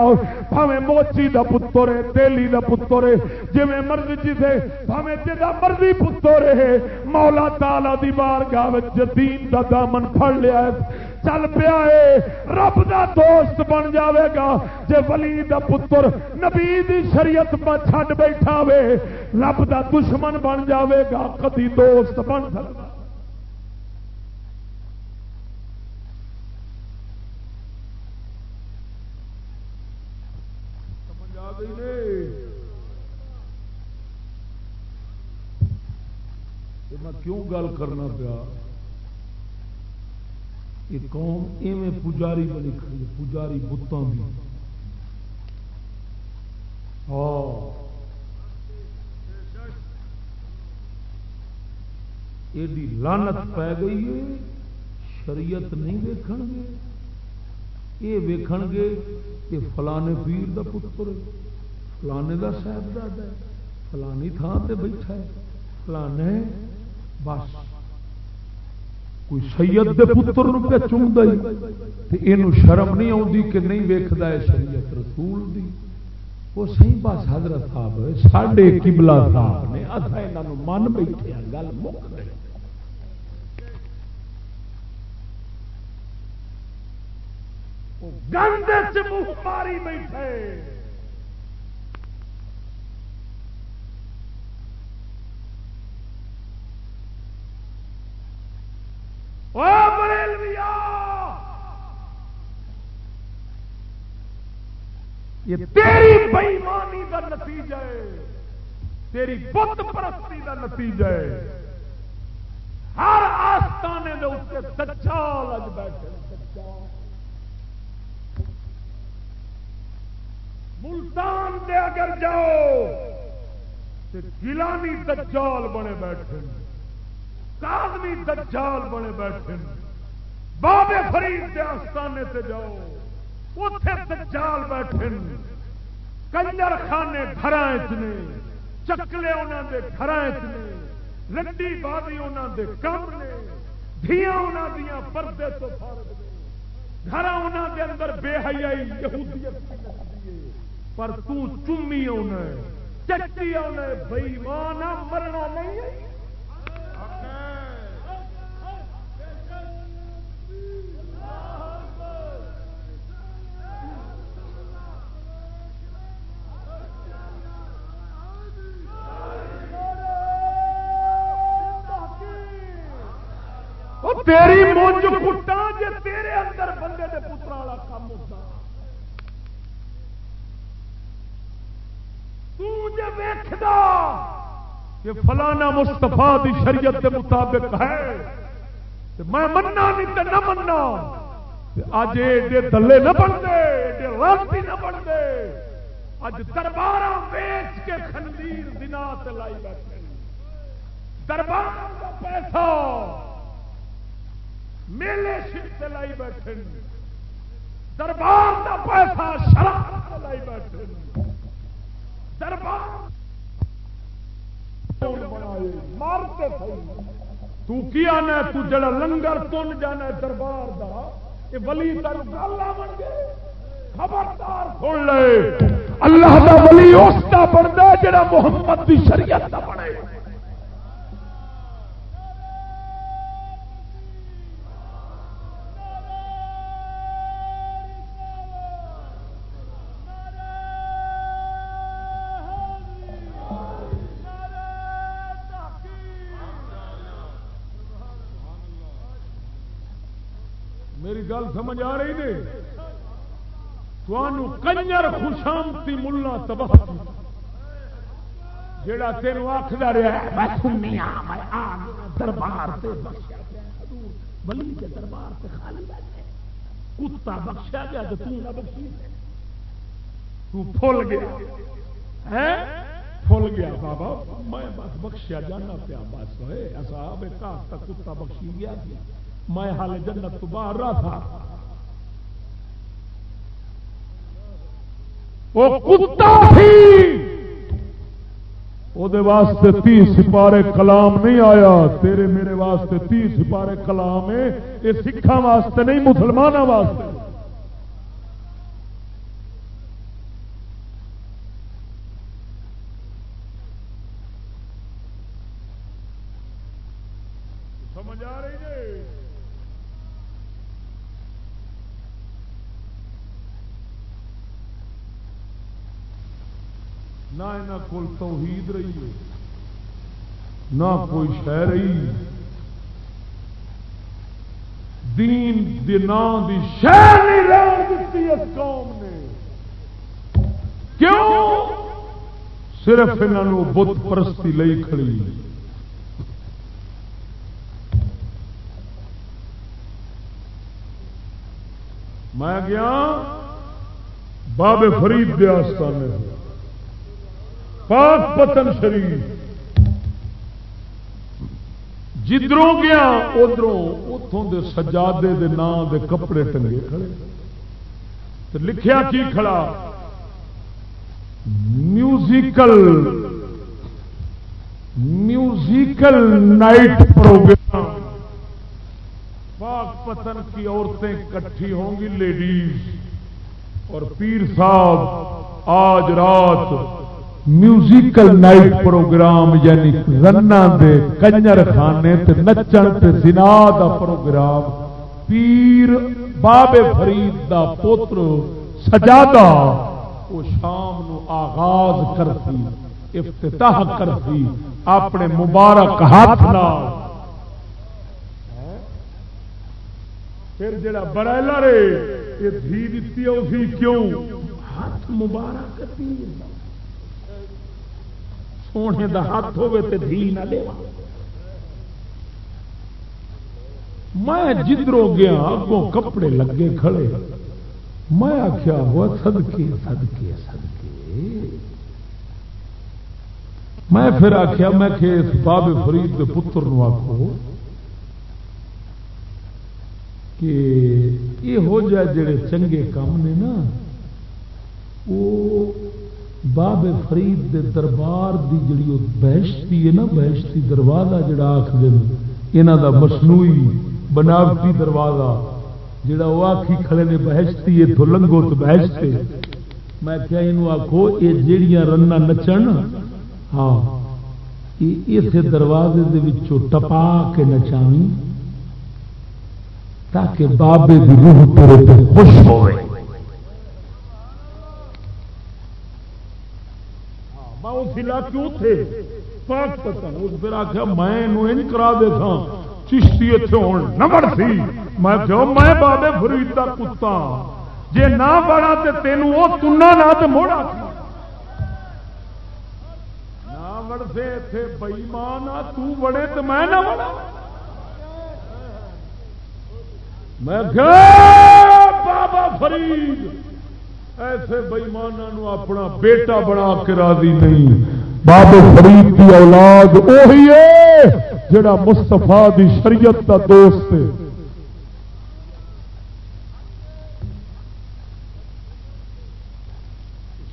بھاویں موچی دا پتر ہے تیلی دا پتر ہے جی مرضی جسے بھاویں جا مرضی پتر ہے مولا تالا دی بارگاہ دین دا دامن پھڑ لیا ہے۔ چل پیا ہے رب دا دوست بن جاوے گا۔ جے ولی دا پتر نبی دی شریعت میں چھڈ بیٹھا وے، رب دا دشمن بن جاوے گا کدی دوست بن سکتا۔ میں کیوں گل کرنا پیا؟ یہ قوم ایویں پجاری بنی کھڑی پجاری بتان کی ہاں۔ ایڈی لانت پی گئی ہے، شریعت نہیں ویکھ گے۔ یہ ویکھ گے کہ فلانے پیر دا پتر، فلانے دا صاحب ہے، فلانی تھان سے بیٹھا ہے، فلانے، بس۔ کوئی سید دے پتر نو پہ چوندا ہی، تے اینو شرم نہیں آوندی کہ نہیں ویکھدا ہے شریعت رسول دی۔ وہ سی بس حضرت صاحب ساڈے کبلا صاحب نے۔ اصا یہاں من بیٹھے ہاں، گل مک گئی۔ گند منہ ماری بیٹھے۔ یہ تیری بےمانی کا نتیجہ ہے۔ تیری بت پرستی کا نتیجہ ہے۔ ہر آستانے دے اتنے دجال اج بیٹھے ملتان دے اگر جاؤ تو گلانی دجال بنے بیٹھے کادمی دجال بنے بیٹھے بابے فرید کے آستانے سے جاؤ۔ اتے دجال بیٹھے کنجر خانے گھر نے۔ چکلے انہوں کے گھر نے۔ رنڈی بابی انہوں کے کم نے۔ دیا انہوں دیا پردے تو فرق گھر انہوں کے اندر بے حیائی یہودیت پر تو چمی آنا چچی آنا بئی مرنا نہیں تیری مونج کٹا تیرے اندر بندے پترا والا کام ہوتا۔ کہ فلانا مستفا دی شریعت کے مطابق ہے میں مننا نہیں تو نہ مننا۔ اج ایڈے دلے نہ بنتے ایڈے راستی نہ بنتے۔ اج دربار ویچ کے خندیر دنا لائی بیٹھے۔ دربار کا پیسہ میلے شر لائی بیٹھے دربار کا پیسہ شراب لائی بیٹھے دربار مارتے تو کیا نا تو جڑا لنگر تن جانا دربار دا یہ ولی تر گل بن گئے۔ خبردار سن لے۔ اللہ دا ولی اس کا بنتا جڑا محمد دی شریعت دا بنے۔ میری گل سمجھ آ رہی نے؟ کنجر خوشامتی ملا تباہ جڑا تین آخر رہا دربار بلی کے دربار سے خالی کتا بخشا گیا تو تھی بخشی۔ تل گیا۔ فل گیا۔ بابا، میں بس بخشیا جانا پیا، بس ہوئے۔ ایسا کتا بخشی گیا میں حال جنت تو باہر رہا تھا۔ وہ کتا واسطے تی سپارے کلام نہیں آیا۔ تیرے میرے واسطے تی سپارے کلام ہے یہ سکھان واسطے نہیں مسلمانوں واسطے۔ نہ کول توحید رہی ہے، نہ کوئی شہ رہی۔ دین دان دی شہ نہیں رہتی اس قوم نے۔ کیوں؟ صرف انہوں بت پرستی لئی کھڑی۔ میں گیا بابے فرید دے آستانے۔ پاک پتن شریف۔ جدروں گیا، ادھروں اتوں دے سجادے دے نام دے کپڑے ٹنگے کھڑے۔ لکھیا کی کھڑا؟ Musical musical night programme. Pakpattan کی عورتیں کٹھی ہوں گی، لیڈیز۔ اور پیر صاحب، آج رات میوزیکل نائٹ پروگرام یعنی رنا دے کنجر خانے تے نچن تے زنا دا پروگرام پیر بابے فرید دا پوتر سجادہ وہ شام نو آغاز کرتی افتتاح کرتی اپنے مبارک ہاتھ نال پھر جڑا برائلہ رے یہ دھی دیتی ہے اسی کیوں ہاتھ مبارک کرتی سونے دا ہاتھ ہوے تے دھی نہ لے میں جدروں گیا، اگوں کپڑے لگے کھڑے۔ میں آخیا ہوا سدکے سدکے سدکے میں پھر آخیا میں کہ باب فرید کے پتر نو آخو کہ یہ ہو جائے جڑے چنگے کام نے نا، وہ باب فرید دے دربار دی جڑی بہشتی ہے نا بہشتی دروازہ جڑا آخ دن یہاں دا مصنوعی بناوٹی دروازہ، جڑا وہ آخی کھڑے نے بہشتی ہے تو لنگو تو بہشتے میں کیا یہ آخو یہ جیڑیاں رنا نچن ہاں اس دروازے دے وچوں ٹپا کے نچاوی تاکہ بابے دی روح تیرے خوش ہوئے۔ میں اس علاقے تھے؟ پاک پتہ اس پھر آخیا میں کرا دے تھا چشتی اتنے ہوں نمبر سی۔ میں کہو میں بابے فرید کا کتا۔ جے نہ بڑا تے تینوں وہ تنا نہ تے موڑا نہ بڑھتے اتنے بئیمان تو بڑے تو میں نہ بڑا میں بابا فرید! ایسے بئیمانوں اپنا بیٹا بنا کے راضی نہیں۔ بابے فرید کی اولاد وہی ہے جڑا مستفا دی شریعت کا دوست ہے۔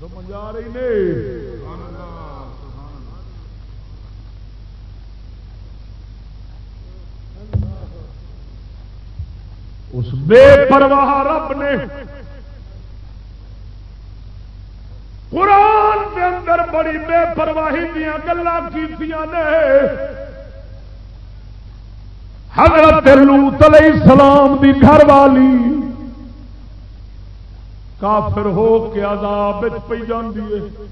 سمجھ آ رہی نہیں اس بے پرواہ رب نے قرآن کے اندر بڑی بے پرواہی دیا گلا کی حضرت لوت علیہ السلام دی گھر والی کافر ہو کے عذاب پی جاندی ہے۔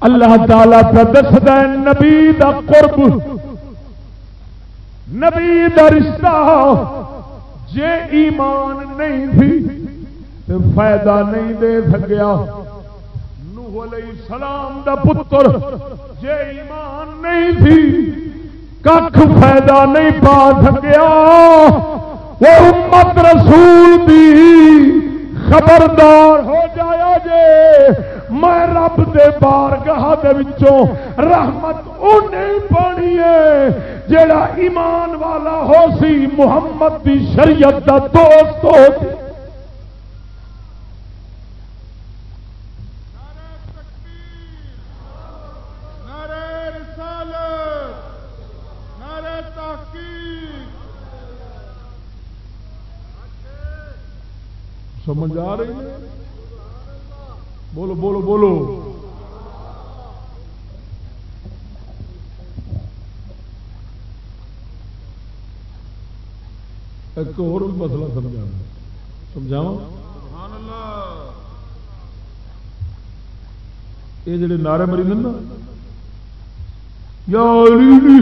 اللہ تعالی کا دستا نبی دا قرب۔ نبی دا رشتہ۔ جے ایمان نہیں فائدہ نہیں دے سکیا۔ نوح علیہ السلام دا پتر جے ایمان نہیں تھی کھ فائدہ نہیں پا سکیا۔ وہ امت رسول دی خبردار ہو جایا جے۔ میں رب دے بارگاہ دے وچوں رحمت انہیں پانی ہے، جیڑا ایمان والا ہو سی، محمد دی شریعت دا دوست ہو سی۔ سمجھ آ رہی ہے؟ بولو بولو بولو۔ ایک اور مسئلہ سمجھا سمجھاؤ یہ جڑے نعرے مری نا۔ یا جی۔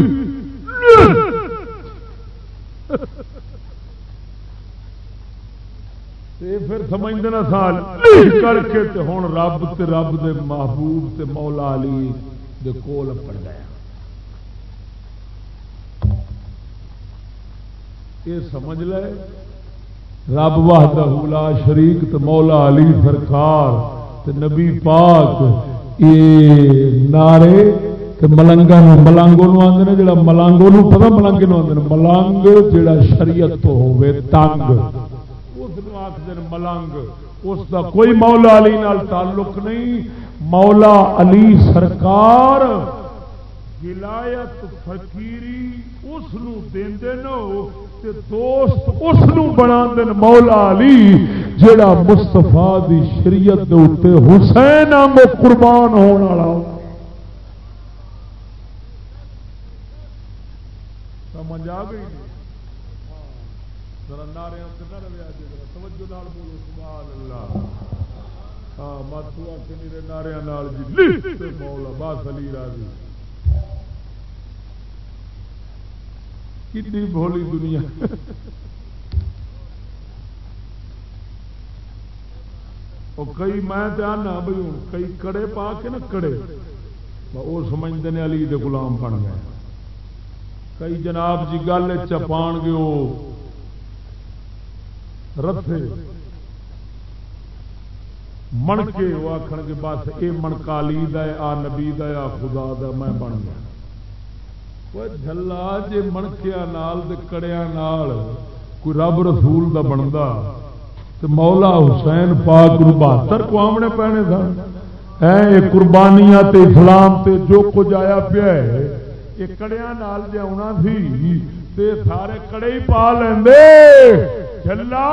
پھر سمجھتے نا سال۔ کر کے ہوں رب تے رب دے محبوب تے مولا علی دے کول پڑ گیا یہ سمجھ لے، رب واہدہ لا شریک تے مولا علی سرکار تے نبی پاک یہ نعرے ملنگا ملانگو آدھے جڑا ملانگو پتا ملنگے آدھے ملنگ جڑا شریعت تو ہوے تنگ۔ آخر ملنگ، اس دا کوئی مولا علی نال تعلق نہیں۔ مولا علی سرکار ولایت فقیری اس تے دوست اس بنا دن مولا علی جڑا مستفا دی شریعت دے اتنے حسین آنگو قربان ہونے والا سمجھ آ گئی ذرا نعرے ہاں نہ رویا نال بولو، سبحان اللہ۔ ہاں مت آ کے میرے نعرے جی۔ مولا باس علی راضی۔ کتنی بھولی دنیا۔ وہ کئی میں آنا بھائی ہوں، کئی کڑے پا کے نا کڑے۔ وہ سمجھتے ہیں علی دے غلام بن گئے۔ کئی جناب جی گل چپان گے وہ رتھے من کے وہ آخر گے بس یہ منکالی آ نبی آ خدا دا میں بن گیا۔ وہ جلا جی منکیا نال کڑیا نال کوئی رب رسول دا بنتا مولا حسین پاک بہتر کو آمنے پینے سن قربانیاں تے، اسلام تے، جو کچھ آیا پیا ہے یہ کڑیا نال جی آنا سی تے سارے کڑے ہی پا لے چلا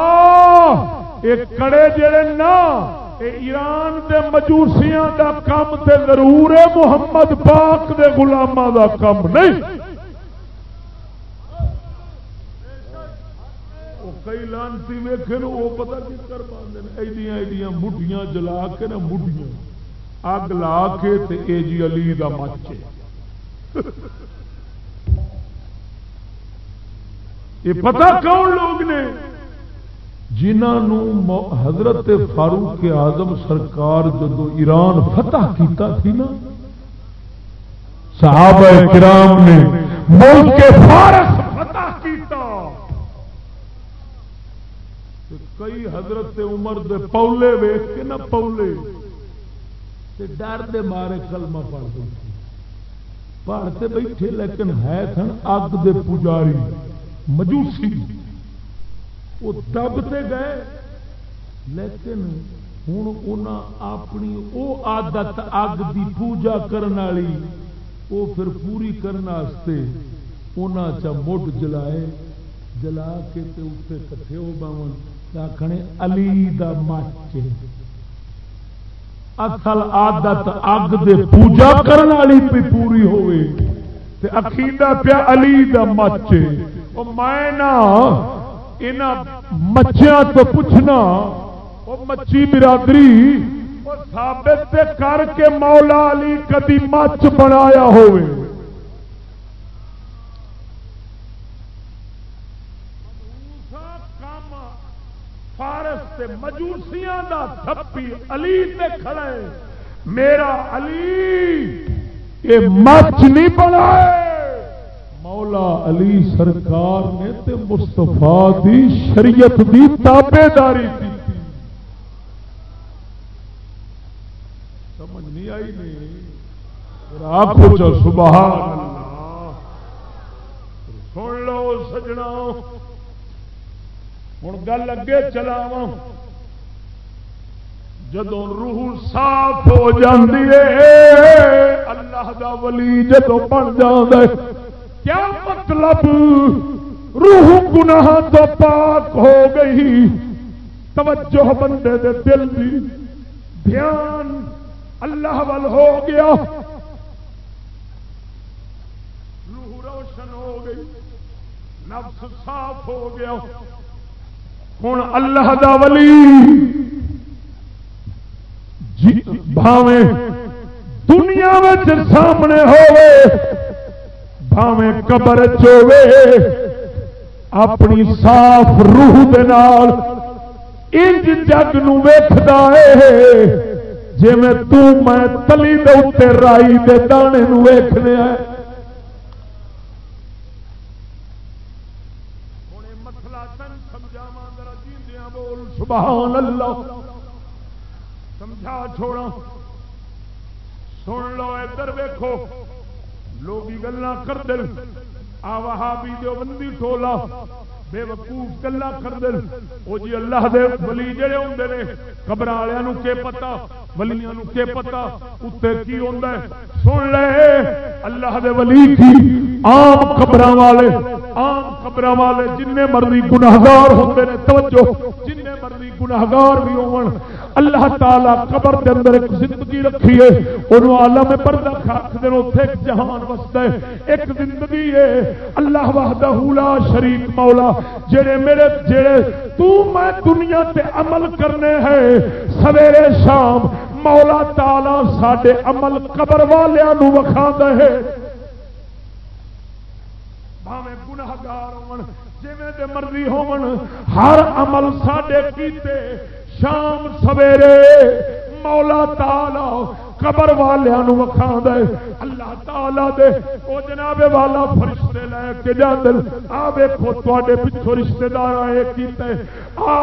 یہ کڑے جڑے نا ایران دے مجوسیاں دا کم تے ضرور ہے محمد پاک دے غلاماں دا کم نہیں کئی لانتی ویخے وہ پتا کی کر پاتے ایڈیاں ایڈیاں مٹھیاں جلا کے نا مٹھیاں اگ لا کے تے اے جی علی دا مچ یہ پتا کون لوگ نے جنہوں حضرت فاروق آزم سرکار جدو ایران فتح کیتا تھی نا، صحابہ کرام نے ملک کے فارس فتح کیتا۔ کئی حضرت عمر دے پولے ویخ کے نہ پولے ڈر دے مارے کلمہ پڑھ دے۔ پڑھتے بیٹھے لیکن ہے سن اگ دے پجاری، مجوسی۔ وہ دبتے گئے۔ لیکن ہوں اپنی وہ آدت اگ کی پوجا کرنے والی وہ پھر پوری کرنے انہیں چا مڈ جلائے، جلا کے اتنے کٹھے ہو باون۔ آخنے علی دا مچ۔ اصل آدت اگ دے پوجا کرنے والی بھی پوری ہوئے۔ تے عقیدہ پیا علی دا مچ۔ میں نہ مچھیاں تو پوچھنا وہ مچھی برادری ثابت کر کے مولا علی کدی مچ بنایا ہوئے۔ مجوسیاں دا تھپی علی تے کھڑے میرا علی، یہ مچ نہیں بنائے۔ مولا علی سرکار نے تے مستفا دی شریعت دی تابے داری کی سمجھ نہیں آئی نہیں آخو چل سبحان اللہ۔ سن لو سجنا۔ ہوں گل اگے چلاو جدو روح صاف ہو جاتی ہے، اللہ دا ولی جدو بن جا کیا مطلب؟ روح گناہ تو پاک ہو گئی۔ توجہ بندے دے دل دی۔ دھیان اللہ وال ہو گیا۔ روح روشن ہو گئی۔ نفس صاف ہو گیا۔ ہوں اللہ دا ولی۔ جی بھاوے دنیا میں سامنے ہوئے بھاوے قبر چوے اپنی صاف روح دے نال انج جگ نکھد ہے جی میں تو میں تلی دے رائی دے دانے ویخنے سبحان اللہ سمجھا چھوڑا سن لو ادھر ویکو لوگ گلا کر دل آ بھی جو بندی ٹولا بے وقوف گلا کر دل وہ جی اللہ دے ولی جڑے ہوں نے قبر والوں کے پتا ولیاں نو کے پتا اتنے کی ہوں سن لے۔ اللہ دے ولی کی عام قبر والے، عام قبر والے جن مرضی گناہگار ہوتے ہیں توجہ جن مرضی گناہگار بھی ہون۔ اللہ تعالی قبر دے اندر ایک زندگی رکھی ہے، انہوں عالم پردہ خاک دے اوتھے ایک جہان وستا ہے۔ ایک زندگی ہے۔ اللہ وحدہ لا شریک مولا، جڑے میرے، جڑے تو میں دنیا تے عمل کرنے ہیں۔ سویرے شام مولا تالا سڈے عمل قبر والوں وکھا دے بھاوے گناہگار ہون، جویں جی مرضی ہون، ہر عمل سڈے کیتے شام سویرے مولا تالا قبر والوں وکھا دے اللہ تعالی دے او جناب والا فرشتے لے کے جاندل آ ویکھو تواڈے پیچھے رشتہ دار آئے کیتے آ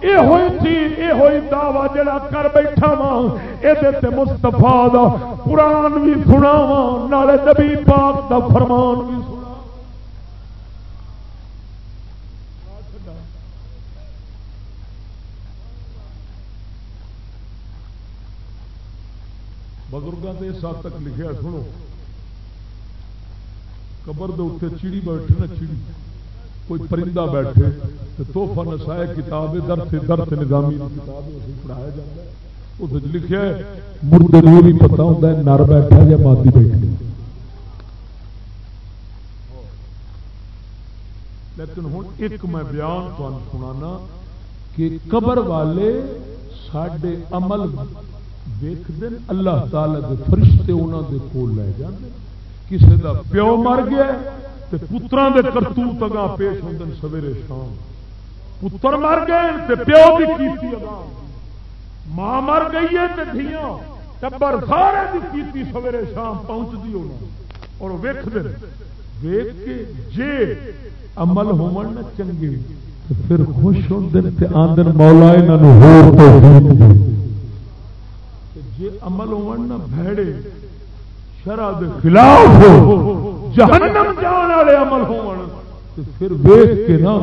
اے ہوئی چیز اے ہوئی دعوی جڑا کر بیٹھا وا اے دے تے مصطفی دا قرآن بھی سناواں نالے نبی پاک دا فرمان بھی سنا بزرگوں کے اس حد تک لکھا سنو۔ قبر دے اتنے چیڑی بیٹھے نا، چیڑی۔ کوئی پرندہ بیٹھے تو توحفہ نسایا کتاب درد درد نظامی کتاب پڑھایا جاتا ہے۔ اس لکھا ہے، مردے کو بھی پتا ہوتا ہے، نر بیٹھا یا مادی بیٹھی لیکن ہوں ایک میں بیان تمہیں سنانا کہ قبر والے سڈے عمل ویخ دن اللہ تعالی دے فرشتے انہوں دے کول لے جاندے کسی دا پیو مر گیا تے پتراں دے کرتوت اگاں پیش ہوندے سویرے شام۔ پتر مر گئے تے پیو دی کیتی اگاں۔ ماں مر گئی ہے تے دھیاں۔ ٹبر سارے دی کیتی سویرے شام پہنچ دی ہونا اور ویکھ دے ویکھ کے جے عمل ہون نہ چنگے، تے پھر خوش ہوندے تے آندن مولا انہاں نو ہور توفیق دے۔ عمل بھڑے شرع دے خلاف ہو جہنم جان والے عمل ہون تے پھر ویکھ کے نا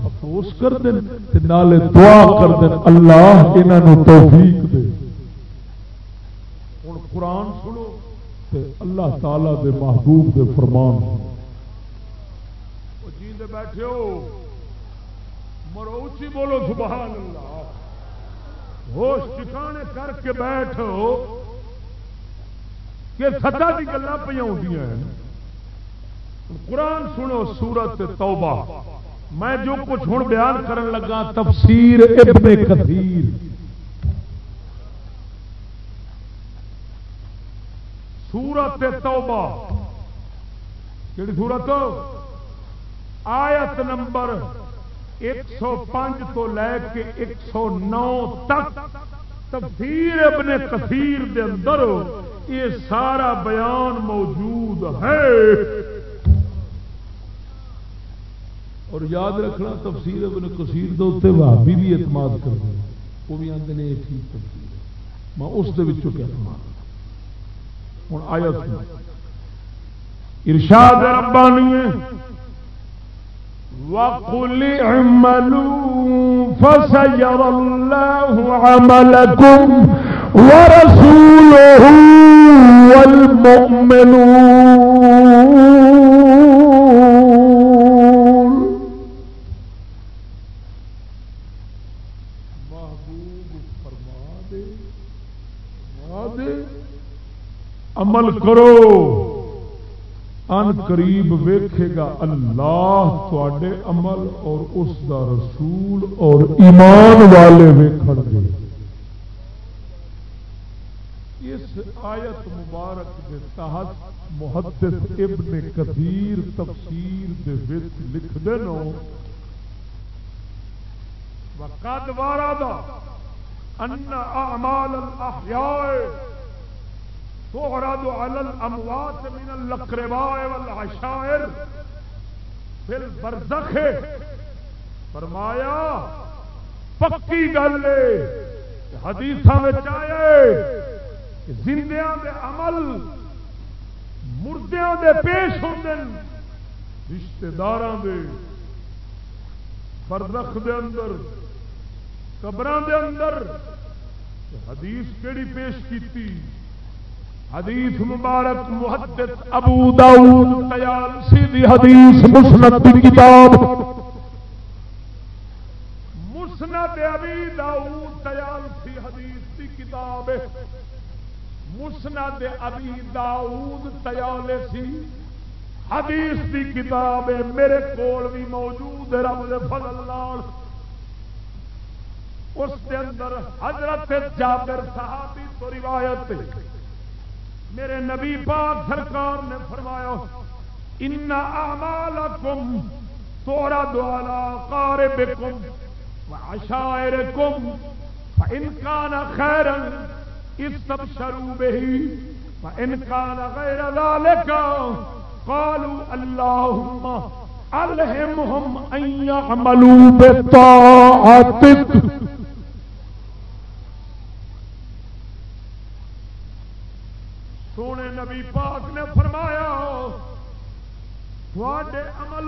افسوس کر دین تے نالے دعا کر دین اللہ انہاں نو توفیق دے۔ ہن قرآن سنو تے اللہ تعالی دے محبوب دے فرمان۔ او جیندے بیٹھے ہو مرو بولو سبحان اللہ۔ ہوش ٹھکانے کر کے بیٹھو کہ سدا کی گلا پہ قرآن سنو سورت توبہ۔ میں جو کچھ ہوں بیان کرن لگا تفسیر ابن کثیر۔ سورت توبہ۔ کہڑی سورت؟ آیت نمبر ایک سو پانچ تو لے کے ایک سو نو تک تفسیر ابن کثیر دے اندر یہ سارا بیان موجود ہے۔ اور یاد رکھنا تفسیر ابن کثیر دے اتنے بھابی بھی اعتماد کر دیں وہ بھی آتے ہیں یہ ٹھیک تفسیر۔ میں اس کے کیا ہوں۔ آیا ارشاد ربانی وقل اعملوا فسيرى الله عملكم ورسوله والمؤمنون محبوب فرما دے عمل کرو۔ ان قریب ویکھے گا، اللہ تے عمل اور اس دا رسول اور ایمان والے ویکھن گے۔ اس آیت مبارک کے تحت محدث ابن کثیر تفسیر دے وچ لکھ دینو وقد وارد ان اعمال الاحیاء تغرد على الاموات من الاقرباء والعشائر في البرزخ. فرمایا، پکی گل حدیث آئے زندیاں دے عمل مردیاں دے پیش ہوتے رشتے دار دے، برزخ دے اندر قبر دے اندر۔ حدیث کیڑی پیش کیتی؟ حدیث مبارک محدث ابو داؤد تیالسی دی حدیث مسند کی کتاب۔ مسند ابی داؤد تیالسی حدیث کی کتاب۔ مسند ابی داؤد تیالسی حدیث کی کتاب۔ میرے کول بھی موجود رب دے فضل نال۔ اس کے اندر حضرت جابر صحابی تو روایت ہے۔ میرے نبی پاک سرکار نے فرمایا، ان اعمال کم تورا اعمالکم تورد على قاربكم وعشائركم فإن كان خيرا استبشروا به وإن كان غير ذلك قالوا اللهم ألهمهم أن يعملوا بطاعتك تھوڑے عمل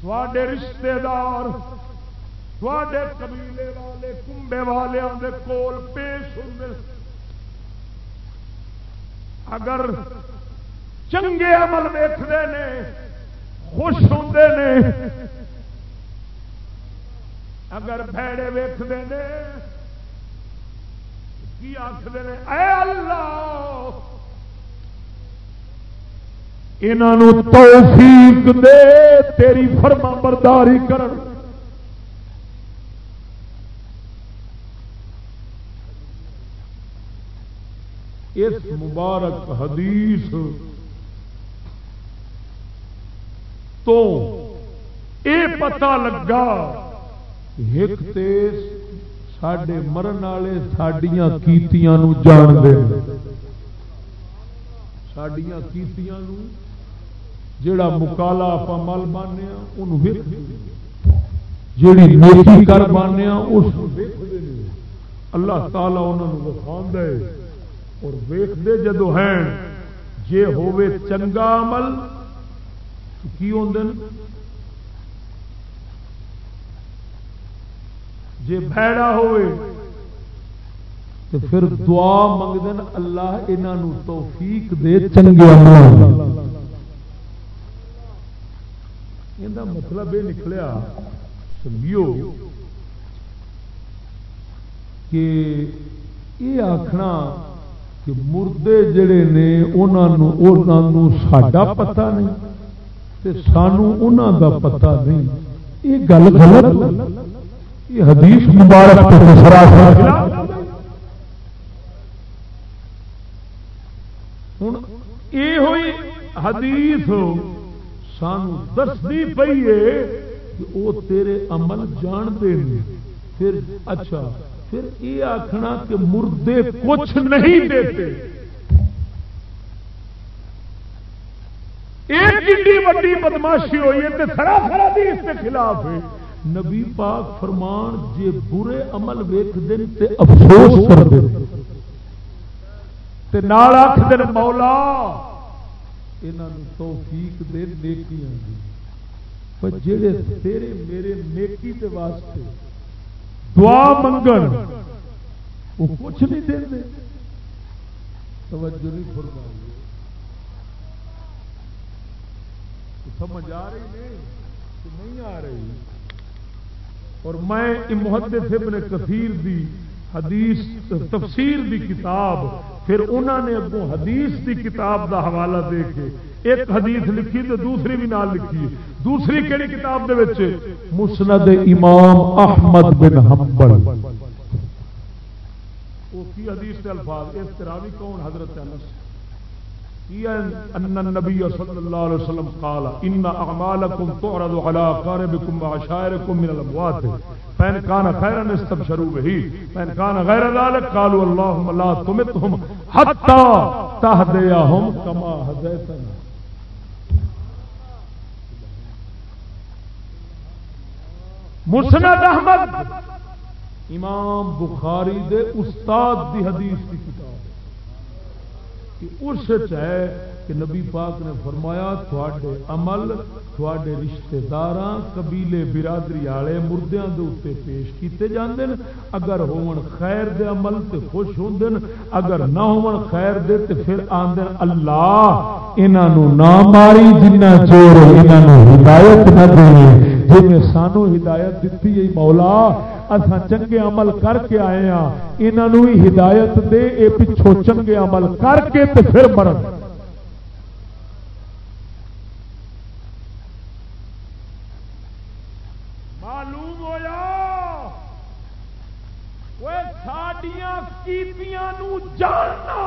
تھوڑے رشتے دار تھوڑے قبیلے والے کمبے والوں کے کول پیش ہوں اگر چنگے عمل ویختے ہیں خوش ہوں نے، اگر بھڑے ویختے ہیں کی آخر اے اللہ! انہوں توفیق دے، تیری فرما برداری کر اس مبارک حدیث تو اے پتہ لگا ایک تیز سڈے مرن والے سڈیا کیتیاں جان دے۔ سڈیا کیتیاں جڑا مکالا آپ مل بانے جیڑی نیکی کر بانے اس اللہ تعالی انہوں وکھا اور ویختے جدو ہیں، جے ہووے چنگا عمل کی ہوں جے بھڑا ہوئے تو پھر دعا منگ دین اللہ انہوں توفیق دے چنگے عمل۔ یہ مطلب یہ نکلیا سمجھو کہ یہ آخنا کہ مردے جڑے نے انہوں ساڈا پتا نہیں سانو انہوں دا پتا نہیں۔ یہ گل غلط یہ حدیث مبارک ہوں یہ ہوئی حدیث سان دستی پی ہے کہ وہ تیرے عمل جانتے ہیں پھر اچھا پھر یہ آخنا کہ مردے کچھ نہیں دیتے۔ وڈی بدماشی ہوئی ہے سراسر کے خلاف ہے۔ نبی پاک فرمان، جے برے عمل ویخ دن تے افسوس کر دے تے نال آخ دن مولا توفیق دے نیکیاں دی جڑے تیرے میرے نیکی دے واسطے دعا منگن وہ کچھ نہیں دے دے توجہ نہیں فرمائی سمجھ آ رہی نہیں کہ نہیں آ رہی اور میں محدث ابن کثیر دی حدیث تفسیر دی کتاب پھر انہوں نے اگوں حدیث کی کتاب دا حوالہ دے کے ایک حدیث لکھی تو دوسری بھی نال لکھی دوسری کہڑی کتاب دے وچ؟ مسند امام احمد بن حنبل۔ وہ کی حدیث کے الفاظ، اس طرح بھی کون حضرت انس؟ ان النبي صلى الله عليه وسلم قال، ان اعمالكم تعرض على اقاربكم وعشائركم من الاموات. فان كان خيرا استبشروا به فان كان غير ذلك قالوا اللهم لا تمتهم حتى تهديهم كما هديتنا۔ مسند احمد، امام بخاری دے استاد دی حدیث کی کتاب۔ اس ہے کہ نبی پاک نے فرمایا تھوڑے عمل، تھوڑے رشتے دار قبیلے برادری والے مردوں کے اتنے پیش کیتے جاندے اگر ہون خیر دے عمل تے خوش ہوں اگر نہ ہون خیر دے تے پھر آدھے اللہ انہوں نہ ماری، جنہ چور انہوں ہدایت نہ دے۔ جی سانو ہدایت دیتی ہے مولا اصا چنگے عمل کر کے آئے ہاں۔ یہاں ہی ہدایت دے، اے پچھو چنگے عمل کر کے تے پھر مرن۔ معلوم ہوا ساڈیاں کیتیاں جاننا۔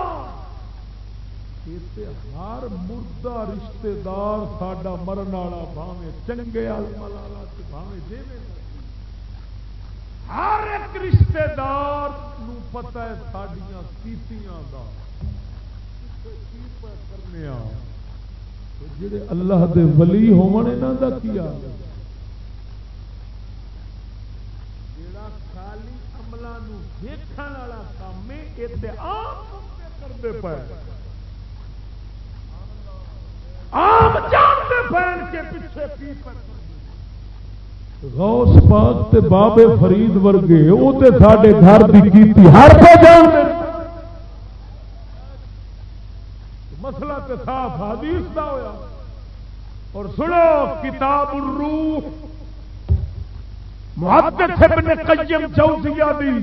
ہر مردہ رشتے دار ساڈا مرن والا بھاوے چنگے عمل والا بھاوے جی ہر ایک رشتے دار پتا ہے سڈیا کیتیاں کرنے جڑے اللہ دے ولی ہون یہاں کیا جڑا خالی والا کام ہے، یہ کرتے پے۔ جانتے کے پیچھے غوث پاک تے بابے فرید ورگے وہ تے ساڈے گھر دی کیتی ہر پہ جان مسئلہ تے صاف حدیث دا ہویا۔ اور سنو، کتاب الروح۔ محدث ابن قیم جوزیہ دی۔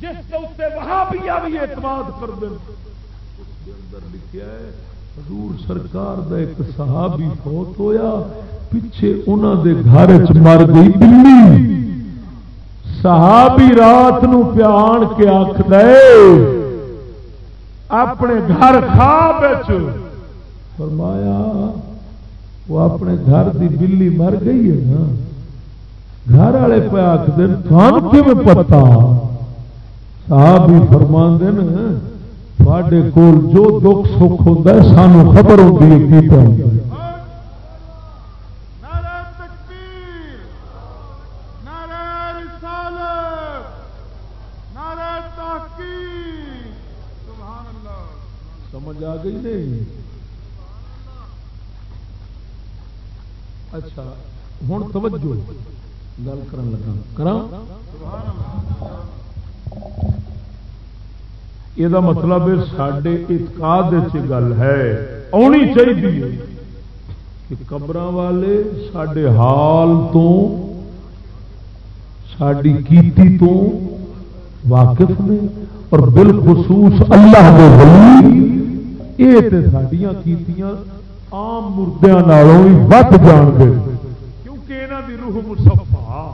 جس کے اتنے وہاں بھی اعتماد کر دیں اس کے اندر لکھا ہے حضور سرکار دا ایک صحابی فوت ہویا، پیچھے انہوں دے گھر چ مر گئی بلی۔ صحابی رات نو پیان کے آخ دے اپنے گھر خواب فرمایا، وہ اپنے گھر دی بلی مر گئی ہے نا۔ گھر والے پہ آخ دن تھان پتا؟ صحابی فرما دن تھے کول جو دکھ سکھ ہوتا ہے سانو خبر ہوتی ہے کی پہ سمجھ آ گئی نہیں اچھا ہوں توجہ گل کر لگا کرا یہ مطلب سڈے اتقاد گل ہے آنی چاہیے کہ قبر والے سڈے حال تو ساری کیتی تو واقف نے اور بالخصوص اللہ کے ولی یہ سڈیا کیتیاں آم مردوں ہی ود جان گے کیونکہ یہاں کی روح مسفا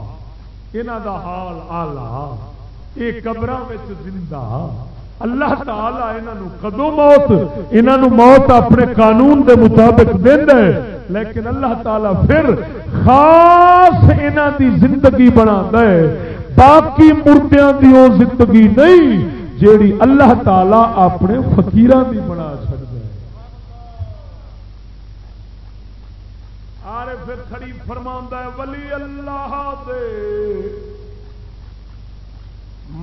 یہاں دا حال آلہ یہ قبر زندہ اللہ تعالی انہوں کدو موت انہوں موت اپنے قانون دے مطابق دینا ہے، لیکن اللہ تعالی پھر خاص انہوں دی زندگی بنا ہے۔ باقی مردیاں دی وہ زندگی نہیں، جیڑی اللہ تعالی اپنے فقیران دی بنا سکتا ہے۔ آرے پھر کھڑی فرما ہے، ولی اللہ دے۔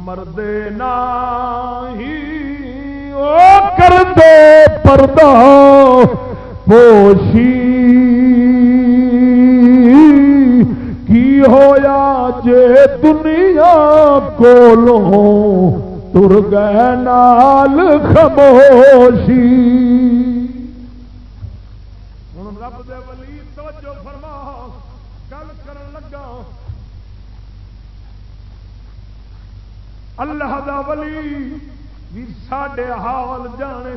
مرد کر دے پردہ پوشی۔ کی ہویا جے دنیا کولوں تر گئے نال خموشی اللہ دا ولی بھی ساڈے حال جانے۔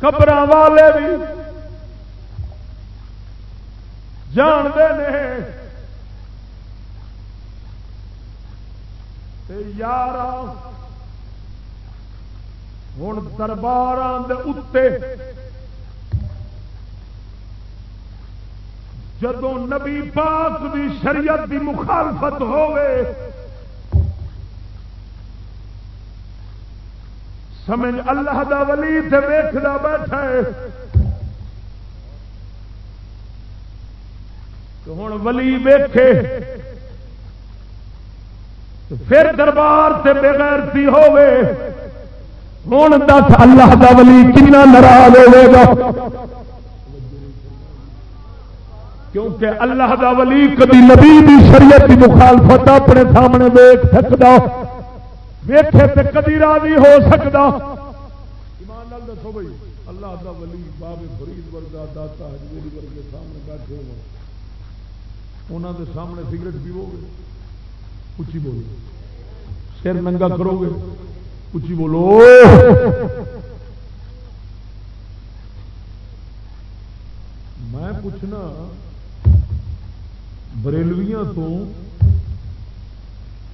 قبر والے بھی جانتے ہیں یار ہوں دربار اتنے جدو نبی پاک دی شریعت دی مخالفت ہوئے سمجھ اللہ دا ولی تے ویکھدا بیٹھا ہے۔ ہوں ولی ویکھے۔ پھر دربار سے بےغیرتی ہوے ہوں دس اللہ دا ولی کنا ناراض ہوے گا۔ کیونکہ اللہ دا ولی کبھی نبی دی شریعت کی مخالفت اپنے سامنے دیکھ سکتا ویٹے تے کدی راضی ہو سکتا ایمان نال دسو بھائی، اللہ دا ولی باب فرید ورگا، داتا ہجویری ورگے سامنے بیٹھے ہو انہوں دے سامنے سگریٹ پیو گے اچھی بولو۔ سر ننگا کرو گے اچھی بولو۔ میں پوچھنا، بریلویاں تو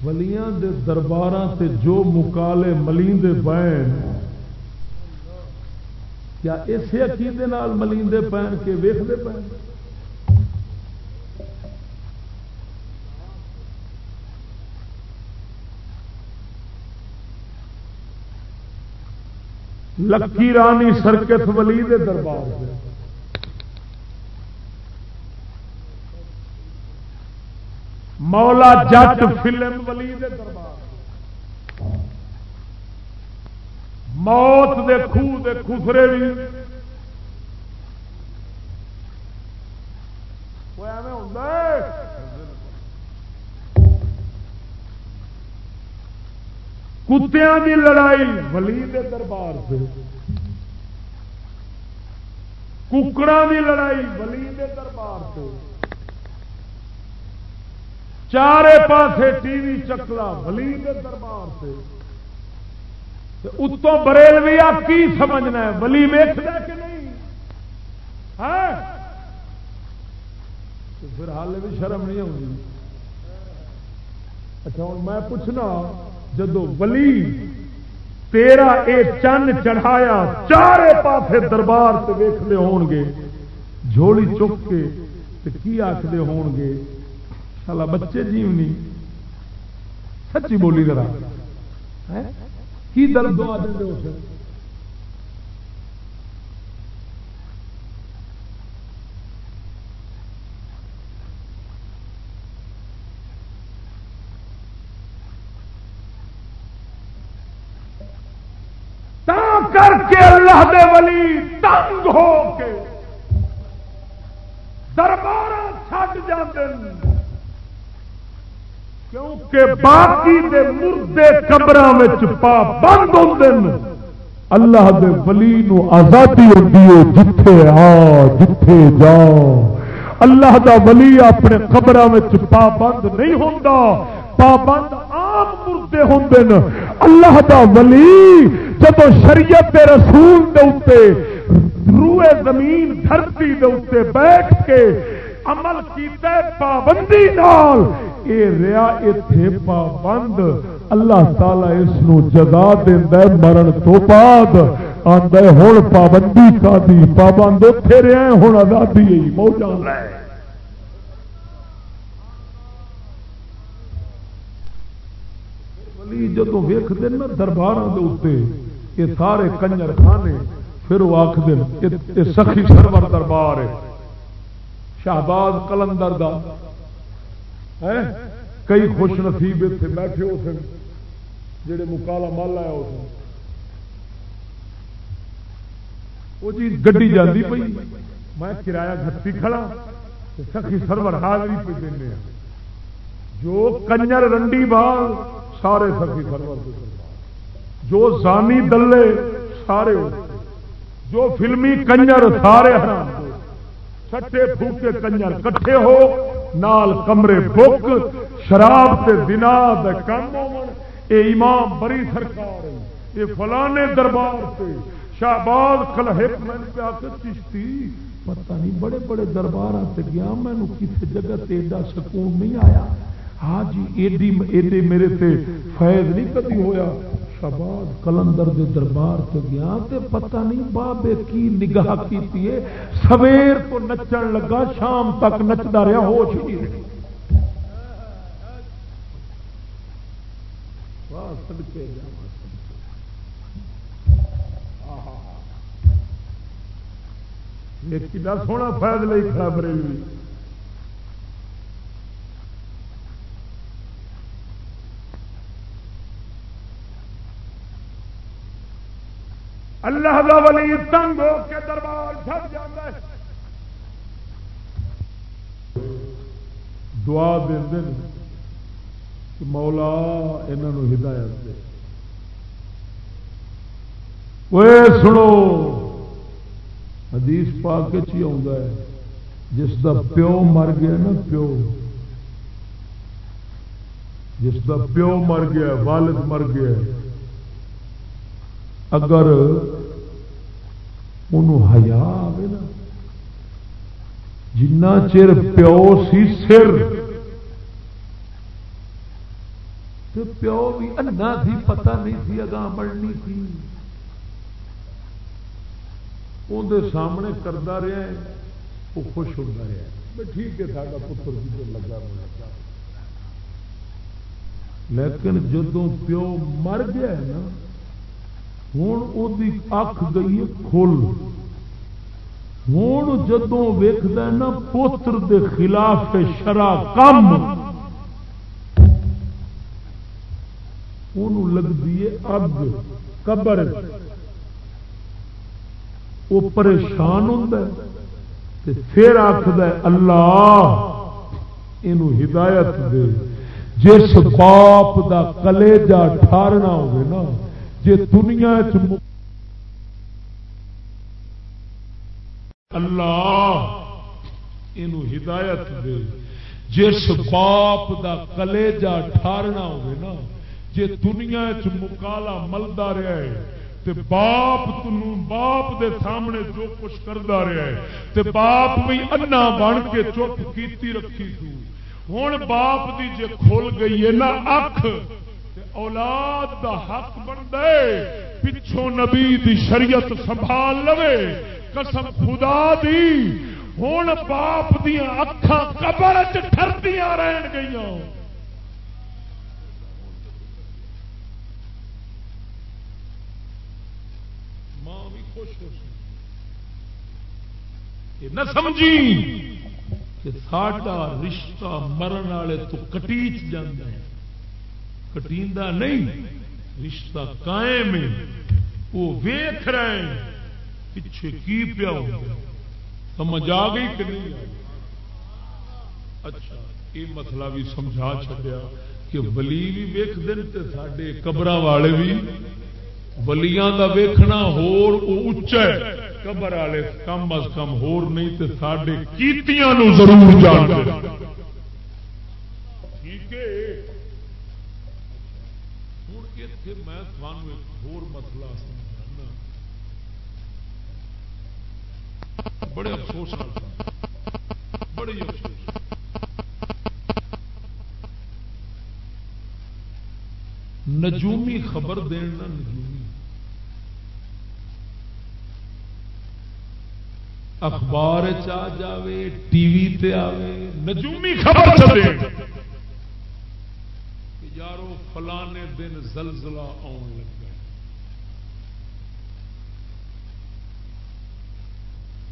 ولیاں دے دربار سے جو مکالے ملیندے پین کیا اسی عقیدے ملیندے پین کے ویختے پین لکی رانی سرکت ولی دے دربار سے مولا جٹ فلم ولی دے دربار موت دے خوہ دے خسرے بھی کتوں کی لڑائی ولی دے دربار سے ککڑا کی لڑائی ولی دے دربار سے چارے پاسے ٹی وی چکلا ولی دے دربار سے۔ اتوں بریل بھی آپ کی سمجھنا ہے؟ ولی ویخنا کہ نہیں؟ ہاں؟ پھر حال بھی شرم نہیں ہوگی اچھا ہوں میں پوچھنا، جدو ولی تیرا اے چند چڑھایا چارے پاسے دربار سے ویختے ہون گے، جھولی چک کے کی آخر ہون گے؟ سالا بچے جیونی سچی بولی کرا کی درد دعا دیں اسے کر کے اللہ دے ولی تنگ ہو کے دربار چھٹ جاتے کیونکہ باقی دے مردے قبر پا بند ہوتے اللہ دے ولی نو آزادی ہوتی ہے، جتھے آ، جتھے جا۔ اللہ دا ولی اپنے قبر پا بند نہیں ہوتا پابند آپ مردے ہوں اللہ دا ولی جب شریعت رسول دے اتنے روئے زمین دھرتی دے اتنے بیٹھ کے عمل کیتا پابندی نال۔ اے ریا اتے پابند۔ اللہ تعالی اس نو جزا دینا مرن تو بعد۔ آدھا ہوں پابندی کا دی۔ پابند اتے رہا ہوں آزادی موجہ جدو ویخ دن نا دربار یہ سارے کنجر خانے، پھر وہ آخ دن سخی سرور دربار ہے۔ شہباز کلندر دا۔ کئی خوش نصیب اتنے بیٹھے ہو سن، جڑے مکالا مل آیا ہو سن۔ وہ چیز گڈی جاتی پی میں کرایہ گھٹی کھڑا سخی سرور حاضری پہ دینے جو کنجر رنڈی بال، سارے سخی سرور جو زانی دلے، سارے جو فلمی کنجر سارے حرام سٹے پھوکے کنجر کٹھے ہو، نال کمرے بک شراب سے دنا کم اے امام بری سرکار یہ فلانے دربار سے شہباز کل ایک میں پہ چشتی، پتہ نہیں بڑے بڑے دربار سے گیا میں کسی جگہ ایڈا سکون نہیں آیا۔ ہاں جی ایڈی، ایڈے میرے سے فیض نہیں کدی ہویا۔ شباد کلندر دے دربار سے گیا تے پتہ نہیں بابے کی نگاہ کی سویر تو نچن لگا، شام تک نچتا رہا، ہوش نہیں سونا فائد لے کھڑا بریلوی اللہ دا ولی تنگ ہو کے دربار چھٹ جاتا ہے۔ دعا دے کہ مولا انہوں ہدایت دے۔ وہ سنو، حدیث پا کے چی ہے، جس دا پیو مر گیا نا، پیو۔ جس دا پیو مر گیا والد مر گیا اگر انہوں ہیا آئے نا۔ جنا چر پیو سی سر۔ تو پیو بھی انا تھی پتہ نہیں تھی اگاں مڑنی تھی اندر سامنے کرتا رہا ہے وہ خوش ہوتا رہا ہے۔ ٹھیک ہے سارا پتر جی بھی لگا رہا لیکن جدو پیو مر گیا ہے نا ہوں اک گئی کھل۔ ہوں جدو ویخد نا پوتر دے خلاف شرا کم۔ لگتی ہے اگ، قبر۔ وہ پریشان ہوتا ہے پھر آخد اللہ یہ ہدایت دے۔ جس باپ دا کلیجا ٹھارنا ہوگی نا جی دنیا اللہ یہ ہدایت دے۔ جس باپ دا کلیجا ٹھارنا ہوگی نا جی دنیا چ مکالا ملتا رہا ہے۔ تے باپ تنو باپ دے سامنے جو کچھ کرتا رہا ہے، تے باپ بھی انا بن کے چپ کیتی رکھی تھی۔ ہوں باپ دی جے کھل گئی ہے نا، اکھ۔ اولاد دا حق بن دے، پچھوں نبی دی شریعت سنبھال لو قسم خدا دی، ہوں باپ دیا اکھان قبر ٹردیا رہن گئی ماں بھی خوش ہو نہ سمجھی کہ ساڈا رشتہ مرن والے تو کٹیچ جانا ہے۔ کٹیندا نہیں، رشتہ قائم ہے۔ وہ ویخ رہے ہیں پچھے کی پیا سمجھ آ گئی کہ نہیں اچھا یہ مسئلہ بھی سمجھا چکیا کہ ولی بھی ویخ دن تے ساڈے قبر والے بھی۔ ولیاں دا ویکھنا ہور اچا ہے، قبر والے کم از کم ہور نہیں تے ساڈے کیتیاں نو ضرور جان پھر میں تھانوں ایک ہور مسئلہ سمجھانا۔ بڑے افسوس بڑے افسوس۔ نجومی خبر دینا نجومی۔ اخبار چ جائے ٹی وی تے آوے، نجومی خبر چلے یارو فلانے دن زلزلہ آن لگا۔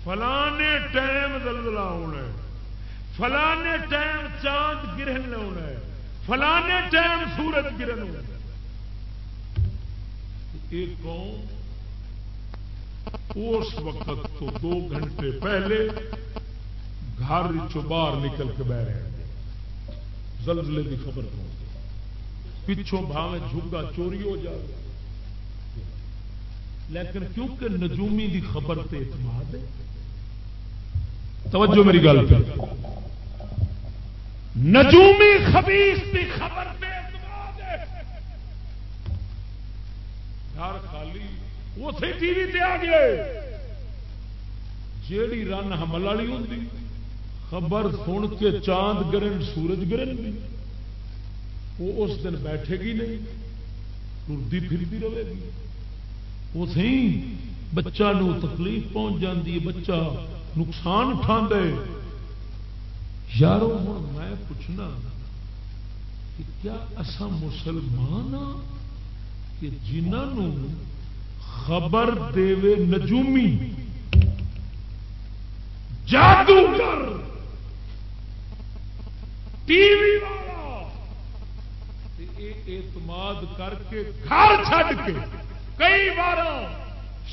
فلانے ٹائم زلزلہ آنا فلانے ٹائم چاند گرہن ہونا ہے۔ فلانے ٹائم سورج گرہن ہونا ایک قوم اس وقت تو دو گھنٹے پہلے گھر باہر نکل کے بہ رہے ہیں۔ زلزلے کی خبر پہنچ پچھوں بھاوے جھگا چوری ہو جائے۔ لیکن کیونکہ نجومی دی خبر تے اعتماد ہے، توجہ میری گل پہ۔ نجومی خبیس دی خبر تے اعتماد ہے۔ گھر خالی اسی ٹی وی تے آ گئے۔ جیڑی رن حمل والی ہوں خبر سن کے چاند گرن، سورج گرن بھی وہ اس دن بیٹھے گی نہیں ٹرتی پھرتی رہے گی۔ اسی بچہ نو تکلیف پہنچ جاتی ہے، بچہ نقصان اٹھا دے یارو ہوں میں پوچھنا کہ کیا ایسا مسلمان ہاں کہ جنہوں خبر دے نجومی؟ جادوگر! ٹی وی اعتماد کر کے گھر چھڈ کے کئی بار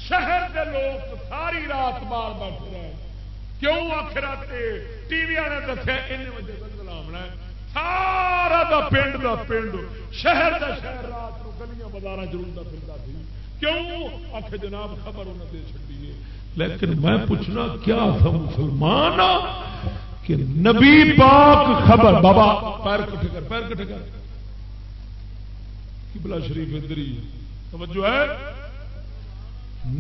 شہر کے لوگ ساری رات بار بیٹھ رہے کیوں آخر ٹی وی والے دسیا ان بجے بندلا سارا دا پنڈ دا پنڈ۔ شہر دا شہر رات کو گلیاں بازار ضرور پھرتا سی۔ کیوں؟ آخ جناب خبر انہیں دے چڑی لیکن میں پوچھنا، کیا تھا مسلمان کہ نبی پاک خبر؟ بابا، پیر کٹھے کر، پیر کٹھے کر۔ بلا شریف ادھر ہی توجہ ہے۔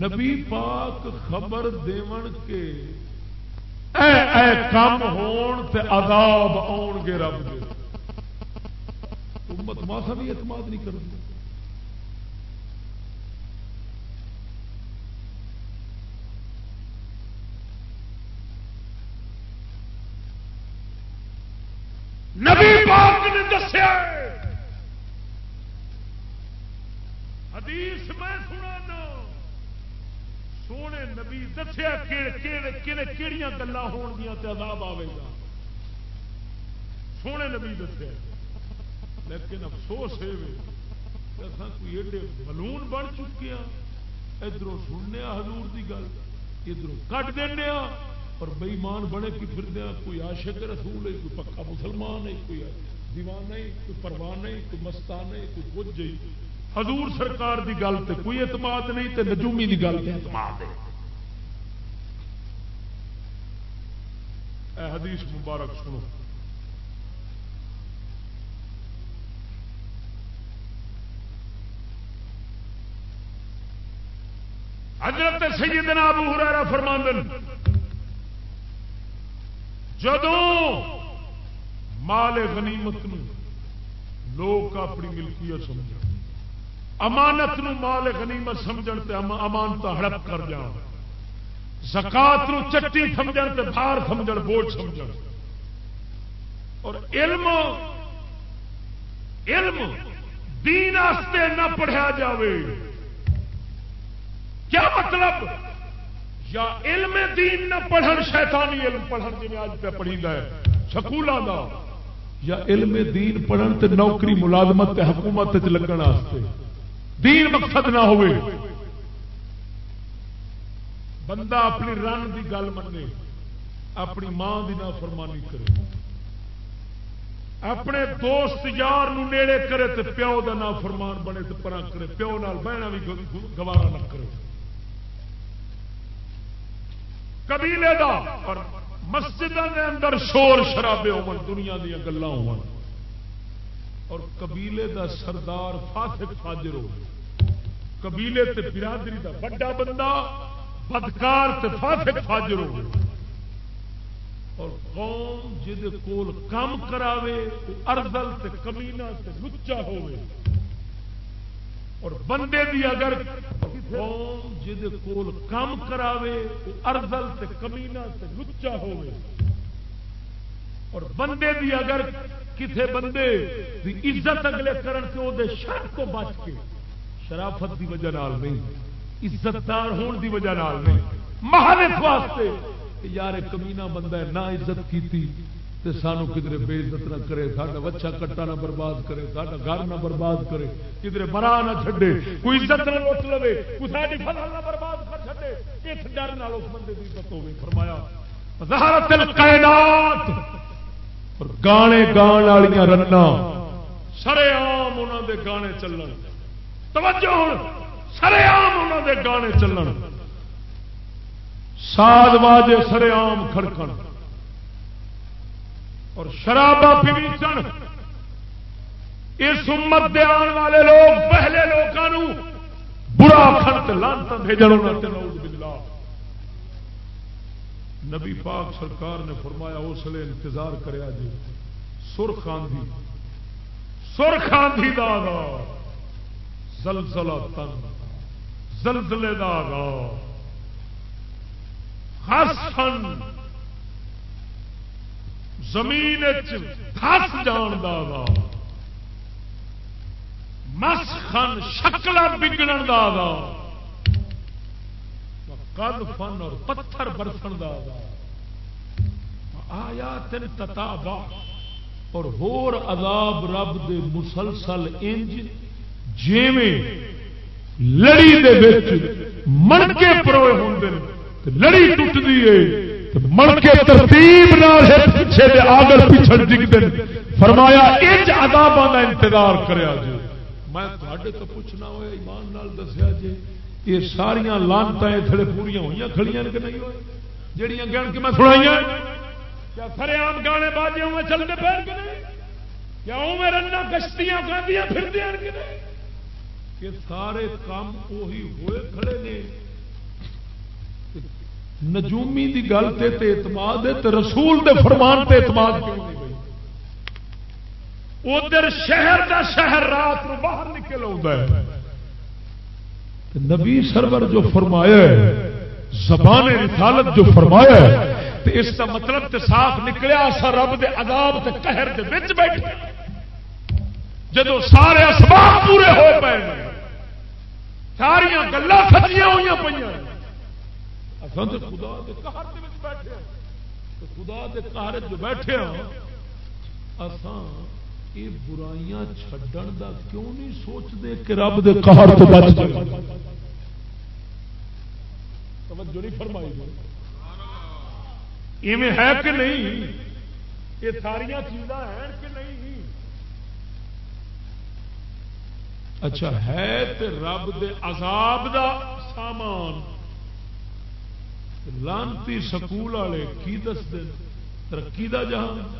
نبی پاک خبر دیون کے اے اے کام ہون تے عذاب آن گے رب دے۔ امت ماسا بھی اعتماد نہیں کرتی نبی پاک نے دسیا حدیث میں سنا سونے نبی دسیا کہڑی گلا عذاب آئے گا۔ سونے نبی دسیا۔ لیکن افسوس ہے کوئی ایڈے ملون بن چکے ہیں ادھر سننے ہاں حضور کی گل ادھر کٹ دینا ہاں۔ اور بئیمان بنے کی پھر دیا ہاں۔ کوئی عاشق رسول ہے، کوئی پکا مسلمان ہے، کوئی دیوان نہیں کوئی پروان نہیں کوئی مستان نہیں کوئی کچھ حضور سرکار دی گل تے کوئی اعتماد نہیں تے نجومی دی گل تے اعتماد ہے۔ اے حدیث مبارک سنو۔ حضرت سیدنا ابو ہریرہ فرماندن، جدوں مال غنیمت لوگ اپنی ملکیت سمجھ امانت نو مال غنیمت سمجھ امانت ہڑپ کر جا زکات چٹی سمجھ بار سمجھ بوجھ سمجھ اور علم علم دین آستے نہ پڑھیا جاوے۔ کیا مطلب؟ یا علم دین نہ پڑھن، شیطانی علم پڑھن جی آج پہ پڑھی ہے سکولوں کا یا علم دین پڑھن تے نوکری ملازمت تے حکومت لگن واسطے دین مقصد نہ ہوئے۔ بندہ اپنی رن دی گل منے اپنی ماں دی نہ فرمانی کرے۔ اپنے دوست یار نیڑے کرے تے پیو دا نہ فرمان بنے تے پرا کرے۔ پیو نال بہنا بھی گوارا نہ کرے۔ قبیلے دا اور مسجد کے اندر شور شرابے ہو دنیا دیا گلا ہو اور قبیلے دا سردار فاسق فاجر ہو قبیلے تے برادری دا بڑا بندہ، بدکار تے فاسق فاجر ہو اور قوم جہد کول کام کراوے ارزل تے کمینا تے لچا ہوئے اور بندے دی اگر قوم جہد کول کام کراوے ارزل تے کمینا تے لچا ہوئے اور بندے دی اگر کسے بندے دی عزت اگلے کرن کے وہ شر کو بچ کے، شرافت دی وجہ نال نہیں عزت دار ہون دی وجہ نال نہیں محلت واسطے یار کمینا بندہ ہے، نہ عزت کیتی تے سانو کدھر بے عزت نہ کرے، ساڈا بچہ کٹا نہ برباد کرے، ساڈا گھر نہ برباد کرے، کدھر مرا نہ چھڈے، کوئی عزت نہ لوٹ لے کوئی ساری فصل نہ برباد کر چھڈے، اس ڈر نال اس بندے کی عزت ہوے فرمایا ظہرت الکائنات اور گانے گان والیاں رنا سرے عام انہاں دے گانے چلن۔ توجہ سرے عام انہاں دے گانے چلن۔ ساز واجے سرے عام کھڑکن۔ اور شرابا پیچن اس امت دے آن والے لوگ، پہلے لوگوں برا خرچ لانتا بھیجن نبی پاک سرکار نے فرمایا، اس لیے انتظار کریا جی سر خاندھی۔ سر خاندھی دا زلزلہ تن زلزلے دا خاص زمین دس جان دا مس خن شکل بگڑ دا کل فن اور پتھر برسن دا آیا تین تتا اور ہور عذاب رب دے مسلسل انج جیویں لڑی دے من کے پروے ہوں لڑی ٹوٹتی ہے مڑ کے ترتیب نال پیچھے آگل پیچھے ڈگتے فرمایا، انج عذاباں کا انتظار کریا جی میں تو پوچھنا ہوا ایمان نال دسیا جی یہ ساریا لانتا تھڑے پوریا ہوئی کھڑی کہ نہیں ہوئی جہیا گن کے میں سنائی کیا سر آم گانے بازی میں چلتے پہ کیا میں رنا کشتیاں گاندیاں پھر کہ یہ سارے کام وہی ہوئے کھڑے نے۔ نجومی دی گل تے تے اعتماد ہے تے رسول دے فرمان تے اعتماد کیوں نہیں ادھر شہر دا شہر رات باہر نکل آتا ہے۔ نبی سرور جو فرمایا ہے، زبان رسالت جو فرمایا ہے تو اس کا مطلب تے صاف نکلیا سا رب دے عذاب تے قہر دے وچ بیٹھے۔ جدو سارے اسباب پورے ہو پے ساریا گلا سچیاں ہوئی پہ خدا دے قہر دے وچ بیٹھے ہاں۔ خدا دے قہر جو بیٹھے ہوں اساں یہ برائیاں چھڈن دا کیوں نہیں سوچتے کہ رب دے قہر تو بچ جائے؟ توجہ نہیں فرمائی ایویں ہے کہ نہیں؟ یہ ساری چیزاں ہیں کہ نہیں؟ اچھا ہے تے رب دے عذاب دا سامان۔ لانتی سکول والے کی دس دن ترقی دا جہاں۔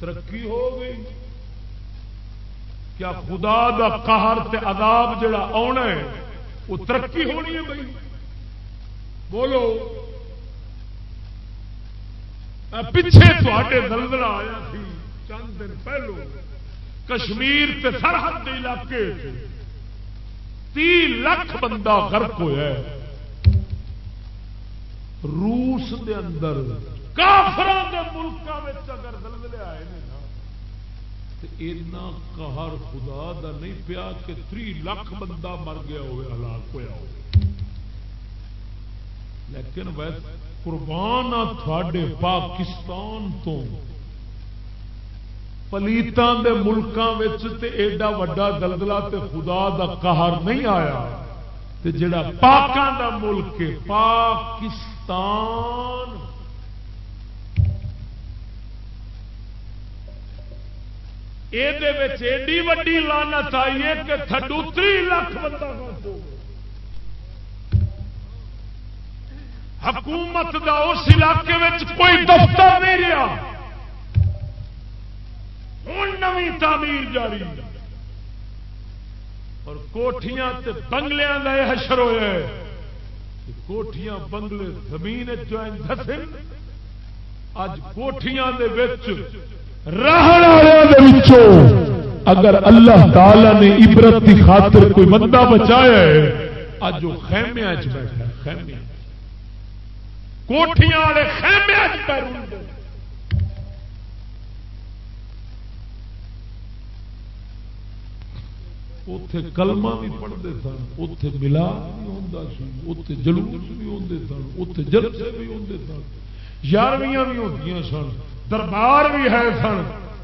ترقی ہو گئی۔ کیا خدا دا قہر تے عذاب جڑا آنا ہے؟ وہ ترقی ہونی ہے بھائی۔ بولو۔ پیچھے تھوڑے دلدلا آیا سی۔ چند دن پہلو کشمیر تے سرحد کے علاقے تی لاکھ بندہ غرق ہوا روس دے اندر کافران دے ملکوں اگر دلدلے آئے اینا قہر خدا دا نہیں پیا کہ تری لاکھ بندہ مر گیا ہوئے، ہلاک ہوا ہو لیکن ویسے قربان تھوڑے پاکستان تو۔ پلیتان دے ملکوں تے ایڈا وڈا دلدلا تے خدا دا قہر نہیں آیا۔ تے جڑا پاکان دا ملک پاکستان۔ ایڈی وڈی لانت آئی ہے کہ تھڈو تری لاکھ بندہ حکومت دا اس علاقے میں کوئی دفتر نہیں رہا ہوں نوی تعمیر جاری اور کوٹیاں تے بنگلیاں کا یہ حشر ہوا کوٹیاں بنگلے زمین دسے اج کوٹیاں دے وچ اگر اللہ تعالی نے عبرت کی خاطر کوئی بندہ بچایا ہے اج وہ خیمیا بیٹھا خیمیا کوٹیاں والے خیمیا اتے کلمہ بھی پڑھتے سن اتے ملا بھی ہوتا سی اتے جلوس بھی ہوتے سن اتے جلسے بھی ہوتے سن، یارویاں بھی ہوتی سن۔ دربار بھی ہے سن،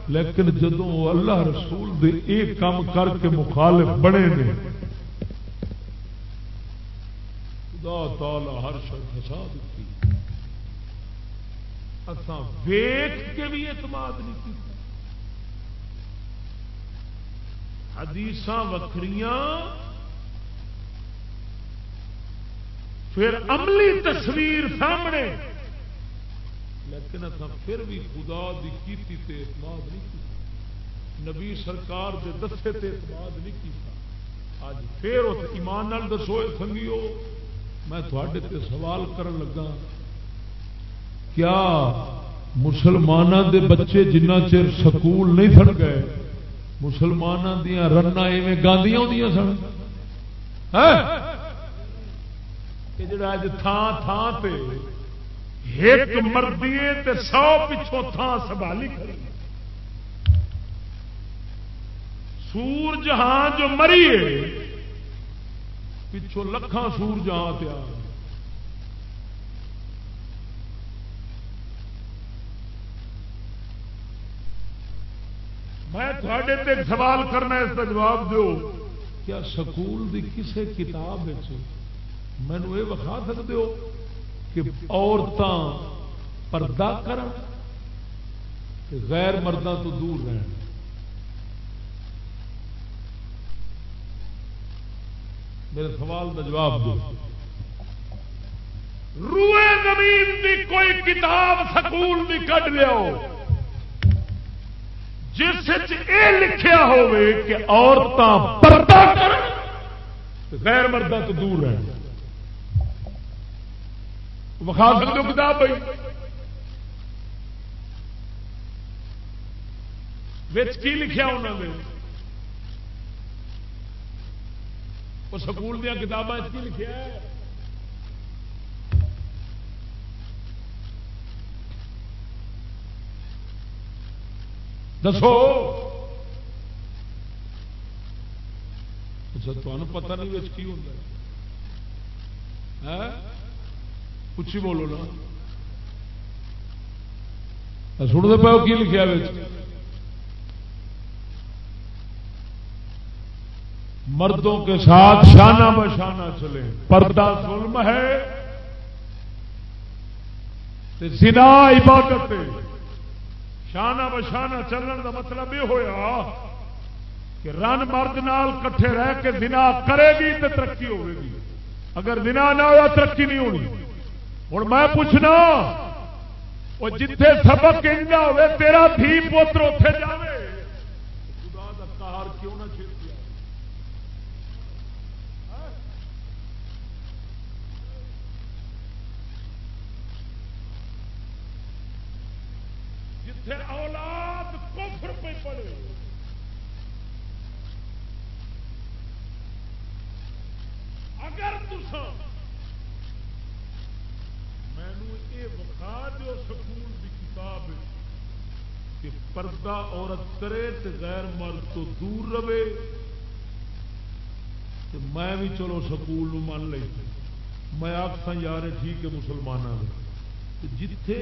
لیکن جدو اللہ رسول دے ایک کام کر کے مخالف بنے نے، خدا تعالی ہر شر فسا دیتی۔ اساں ویخ کے بھی اعتماد نہیں کی حدیث وکری پھر عملی تصویر سامنے۔ لیکن اصا پھر بھی خدا دی کیتی تے اعتماد نہیں کی۔ نبی سرکار دے دسے تے اعتماد نہیں کیتا۔ اج پھر اس ایمان نال دسو سنگیو، میں تھوڑے تے سوال کرن لگا۔ کیا مسلمانوں دے بچے جنہ چر سکول نہیں تھڑ گئے مسلمانوں دیا رنا ایویں گاندیاں ہوں سن؟ ہاں؟ جڑا اج تھان تھان پہ ایک مردی سو پچھوں تھان سنبھالی کھڑی سور جہاں جو مری پچھوں لکھان سور جہاں پیا میں تھوڑے سوال کرنا اس کا جواب دو کیا سکول دی کسے کتاب مینو یہ وکھا سکتے ہو؟ کہ عورتاں پردہ کر غیر مردوں تو دور رہن۔ میرے سوال کا جواب دو۔ روئے زمین دی کوئی کتاب سکول دی کٹ لیا جس یہ لکھیا ہوئے کہ عورتیں پردہ کر غیر مردہ تو دور رہ بخا سکتے ہو کتاب بھائی کی لکھیا انہوں نے؟ وہ سکول دیا کتابیں کی لکھا ہے؟ دسو۔ اچھا تمہیں پتا نہیں کی ہوتا ہے۔ ہاں؟ کچھ ہی بولو نا سنتے پاؤ کی لکھا بچ مردوں کے ساتھ شانہ بشانہ چلے پردہ ظلم ہے زنا عبادت شانہ بشانہ چلن کا مطلب یہ ہوا کہ رن مرد نال کٹھے رہ کے زنا کرے گی تو ترقی ہوے گی اگر زنا نہ ہوا ترقی نہیں ہونی ہوں میں پوچھنا وہ جتھے سبق انجا ہوئے تیرا دھی پوتر اتے جائے خدا کا کیوں نہ اولاد کفر پہ پڑے اگر مینو یہ وقا دو سکول کی کتاب کہ پردہ عورت کرے تو غیر مرد تو دور رہے تو میں بھی چلو سکول من لی میں آخا یار ٹھیک ہے مسلمانوں میں جتھے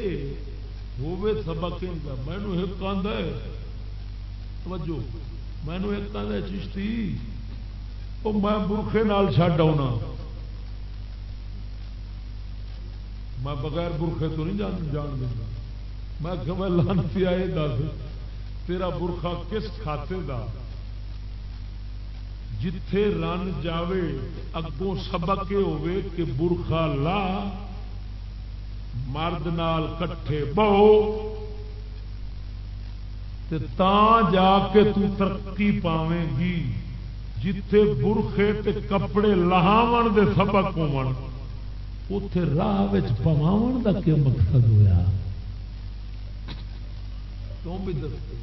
ہوے سبق مینو ایک آدھا توجہ مینو ایک آدھا چشتی۔ وہ میں برخے نال چڈ آنا میں بغیر برخے تو نہیں جان جان دینا۔ میں کہ میں لانتی آئے دس۔ تیرا برخا کس کھاتے دا؟ جتھے رن جاوے، اگوں سبق یہ ہوے کہ برخا لا، مرد نال کٹھے بہو۔ تے تاں جا کے تو ترقی پاویں گی، جتھے برخے تے کپڑے لہاو دے سبق ہون۔ اتے راہ پواو کا کیا مقصد ہویا؟ ہوا بھی دستے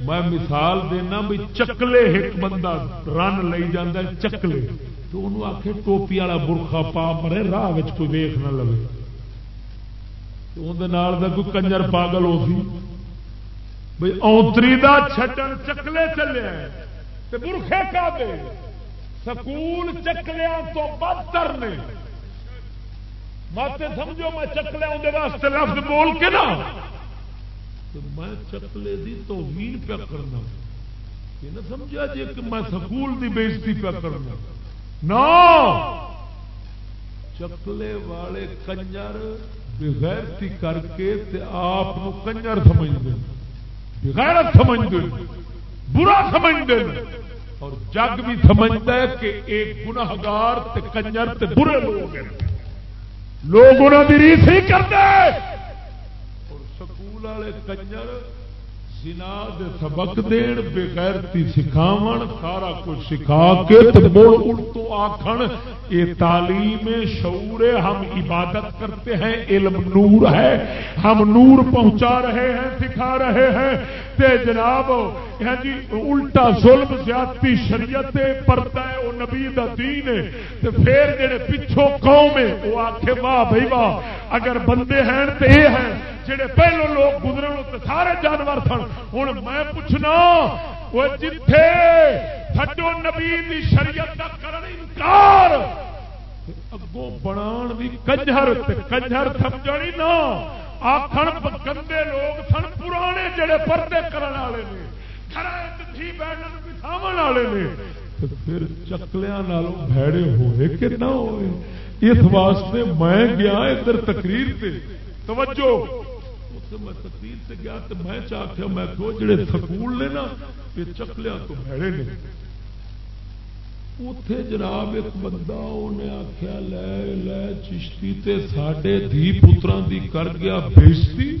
میں مثال دینا بھی چکلے ایک بندہ رن لے جانا چکلے۔ تو انہوں آخ ٹوپی والا برخا پا مرے، راہ کوئی ویخ نہ لو اندر کوئی کنجر پاگل ہو سی۔ بھائی اونتری دا چھٹن چکلے چلے برخے کا دے۔ سکول چکلیا تو بدتر نے۔ مت سمجھو میں چکلے اندر واسطے لفظ بول کے نا۔ میں چکلے دی تو پیا کرنا۔ یہ نہ سمجھا جی کہ میں سکول دی بےزتی پیا کرنا۔ چکلے والے کنجر بغیرتی کر کے آپ کنجر سمجھتے بغیرت سمجھتے برا سمجھتے اور جگ بھی سمجھتا ہے کہ ایک گناگار کنجر تے برے لوگ ہیں۔ لوگ انہوں کی ریس ہی کرتے اور سکول والے کنجر زنا دے سبق دین بغیرتی سکھاو سارا کچھ سکھا کے مڑ اڑتو آخر یہ تعلیم شعور ہم عبادت کرتے ہیں، علم نور ہے۔ ہم نور پہنچا رہے ہیں، سکھا رہے ہیں۔ تے جناب ہاں جی الٹا ظلم، زیادتی شریعت پرتا ہے، وہ نبی دا دین ہے۔ تے پھر جڑے پچھوں قوم ہے وہ آخے واہ بھائی، واہ۔ اگر بندے ہیں تو یہ ہیں، جڑے پہلو لوگ گزرے تو سارے جانور سن ہوں میں پوچھنا وہ جتھے تھڈو نبی دی شریعت کا کرن انکار، اگوں بنا بھی کنجر کنجر سمجھنی نا آخر گندے لوگ سن، پرانے جڑے پردے کرنے والے نے۔ بٹھا والے نے۔ پھر چکلیاں بھڑے ہوئے کہ نہ ہوئے۔ اس واسطے میں گیا ادھر تقریر سے توجہ۔ میں تقریر سے گیا تو میں چاہتا میں کہو جڑے سکول نے نا یہ چکلیا تو بھڑے نے۔ اتے جناب ایک بندہ انہیں آخیا لے لے، چشتی تے ساڈے دھی پترا دی کر گیا بےستی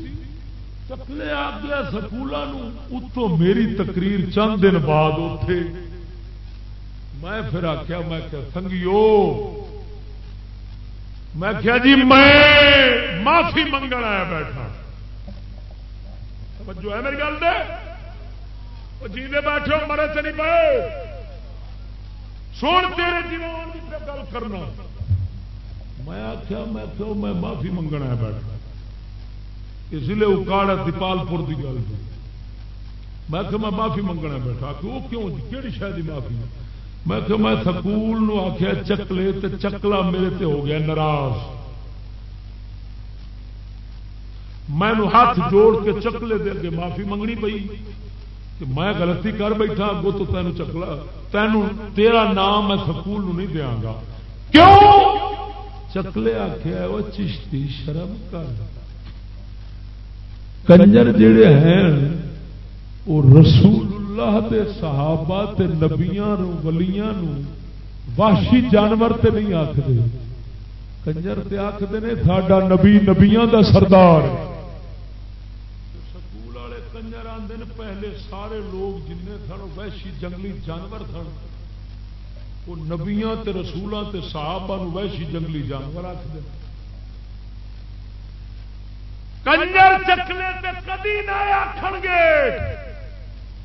چکلے آ گیا سکولوں اتوں میری تقریر چند دن بعد اتے میں پھر آخیا میں کیا سنگیو، میں کیا جی میں معافی منگل آیا بیٹھا۔ جو ہے میری گل دے؟ وہ جی بیٹھے مرے سے نہیں پائے۔ سن تیرے جیون کی گل کرنا۔ میں آخیا میں کیوں میں معافی منگنا ہے بیٹھا اس لیے اکاڑ دیپال پور کی گل۔ میں کہ میں معافی منگنا بیٹھا کہ وہ کیوں؟ کہڑی شاید کی معافی؟ میں کہ میں سکول آخیا چکلے تو چکلا میرے تے ہو گیا ناراض۔ میں ہاتھ جوڑ کے چکلے دے کے معافی منگنی پئی کہ میں غلطی کر بیٹھا اگو تو تینوں چکلا۔ تینوں تیرا نام میں سکول نہیں دیا گا۔ کیوں؟ چکلے آخیا وہ چشتی شرم کر۔ کنجر جڑے ہیں وہ رسول اللہ دے صحابہ تے نبیاں نو، ولیاں نو واشی جانور تے نہیں آخر کنجر تے آخر نے، ساڈا نبی نبیاں دا سردار پہلے سارے لوگ جن سن ویشی جنگلی جانور سن، وہ نبیا رسولوں تے صحابہ ویشی جنگلی جانور آخر کنجر چکلے تے کدی نہ آخ گے۔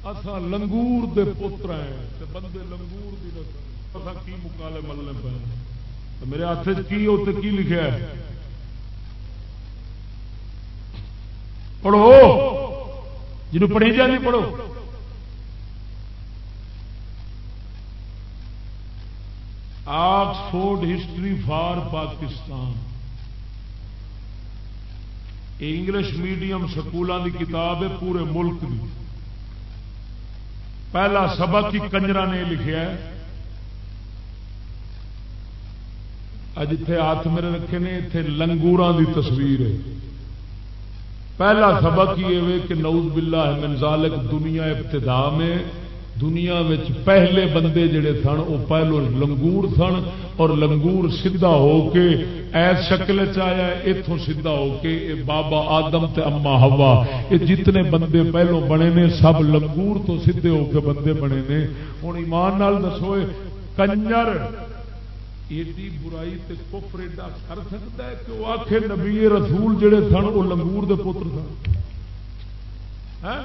اصا لنگور دے پتر ہیں بندے لنگور دی نسل کی مکالے ملنے پہ میرے ہاتھ کی اتنے کی لکھا ہے؟ پڑھو۔ جنوب پڑھی جانی پڑھو۔ Oxford history for Pakistan. English medium سکولوں کی کتاب ہے، پورے ملک کی پہلا سبق ہی کنجرا نے لکھا ہے۔ اج اتے ہاتھ میرے رکھے نے اتے لنگورا کی تصویر ہے۔ پہلا سبق یہ کہ نعوذ باللہ من ذالک دنیا ابتدا میں دنیا میں پہلے بندے جڑے سن وہ پہلو لنگور سن اور لنگور سیدھا ہو کے ایس شکل چیا اتوں سیدھا ہو کے اے بابا آدم تے اما ہوا یہ جتنے بندے پہلو بنے نے سب لنگور تو سیدھے ہو کے بندے بنے نے۔ ہوں ایمان نال دسو کنجر ایڈی برائی تے کفر ایڈا کر سکتا ہے کہ وہ آخے نبی رسول جڑے سن، وہ لنگور دے پتر سن۔ ہاں؟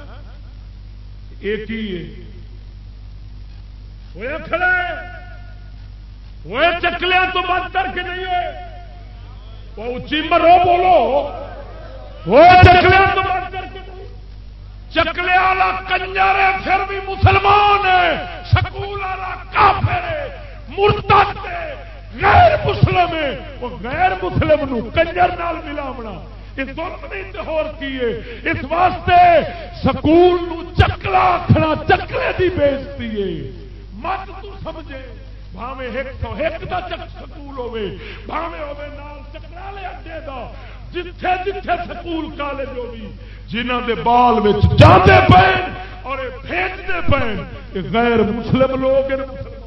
ایک ہی وہ چکلیا تو بند کر کے نہیں ہوئے؟ وہ اچھی مرو بولو۔ وہ چکلیا تو بند کر کے چکلے والا کنجر ہے، پھر بھی مسلمان ہے، سکول والا کافر ہے، مرتد ہے۔ غیر مسلم ہے، وہ غیر مسلم نو کنجر نال ملاونا۔ اس واسطے سکول چکلا آخنا چکلے کی بےزتی ہے۔ مت تو سمجھے بھاوے ایک سو ایک کا سکول ہوے بھاوے ہوے نال چکرالے اڈے دا۔ جتھے جتھے سکول کالج ہوگی جنہ دے بال میں جاتے پے اور بھیجتے پے غیر مسلم لوگ مسلم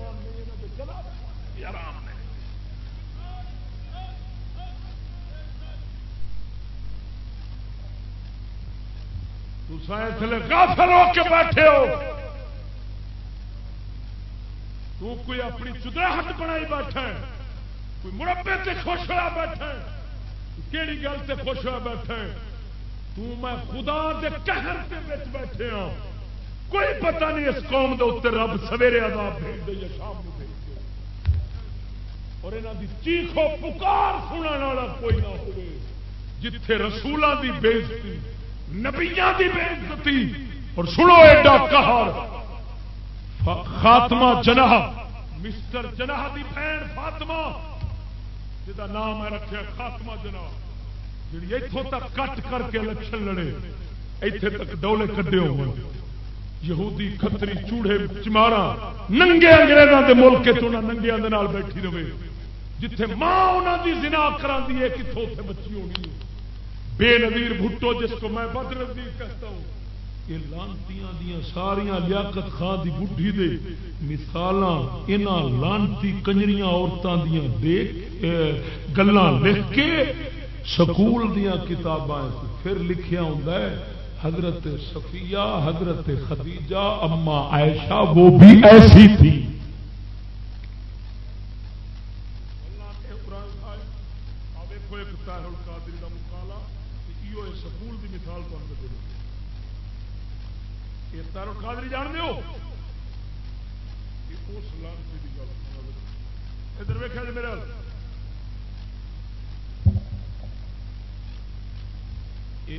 کافر ہو کے بیٹھے ہو۔ تو کوئی اپنی چدراہٹ بنائی بیٹھا ہے، کوئی مربے سے خوش ہوا بیٹھا ہے۔ کہڑی گل سے خوش ہوا بیٹھا ہے؟ تو میں خدا دے قہر کے بچ بیٹھے ہوں کوئی پتہ نہیں اس قوم دے اتنے رب سویرے عذاب بھیج دے یا شام کو بھیج دے۔ اور یہاں دی چیخو پکار سننے والا کوئی نہ ہوئے، جتھے رسولوں دی بےزتی نبیا کی بےزتی اور سنو ایڈا کہار خاتمہ جناح۔ مسٹر جناح دی بہن فاطمہ جا نام ہے رکھا خاتمہ جناح۔ جی اتوں تک کٹ کر کے الیکشن لڑے اتنے تک ڈولے کڈے ہو یہودی کتری چوڑے چمارا، ننگے انگریزوں کے ملک ننگیا بیٹھی رہے۔ جتھے ماں انہوں کی زنا کرا دی کتوں بچی ہونی ہے۔ بے نظیر بھٹو جس کو میں بد نظیر کہتا ہوں۔ یہ لانتیاں دیا ساریا لیاقت خان دی بڈھی دے۔ مثال لانتی کنجریاں عورتوں دیا دیکھ گلا لکھ کے سکول دیا کتاباں پھر لکھیا ہوں حضرت صفیہ، حضرت خدیجہ اما عائشہ، وہ بھی ایسی تھی۔ قادری جان دو ادھر ویخیا جی میرا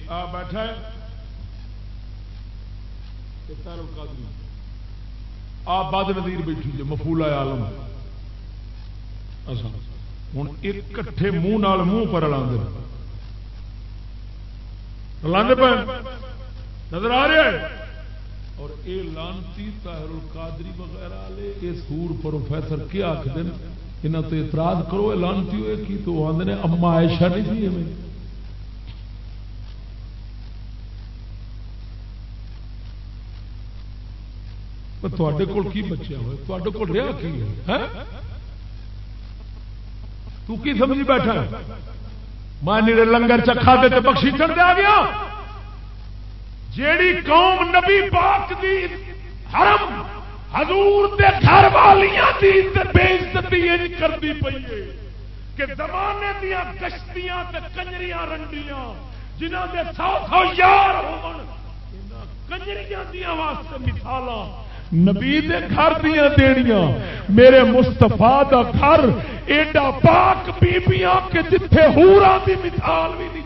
آ بیٹھا ہے۔ قادری آپ بد نظیر بیٹھی جی مفولا عالم۔ اچھا۔ ہوں ایک کٹھے منہ منہ پر لا پہ نظر آ رہے اور اے لانتی طاہر القادری وغیرہ والے یہ سور پروفیسر کیا آخر یہاں تو اعتراض کرو یہ لانتی ہوئے کی؟ تو آدھے اما عائشہ نہیں تھی ہمیں تے کول کی بچیا ہوئے؟ تے کول رہا کی ہے؟ ہاں؟ تو کی سمجھی بیٹھا میں لنگر چکھا دے بخشی چڑھ دیا گیا۔ جیڑی قوم نبی پاک دی حرم حضور دے گھر والیاں دی بے عزتی بےزتی کرتی پئی ہے کہ زمانے دیا کشتیاں تے کنجریاں رنڈیاں جنہاں دے سو سو یار ہون کنجریاں دیا واسطے مثالاں نبی دے گھر دیا دینیاں میرے مستفا دا گھر ایڈا پاک بیبیاں کہ جتھے ہورا دی مثال بھی نہیں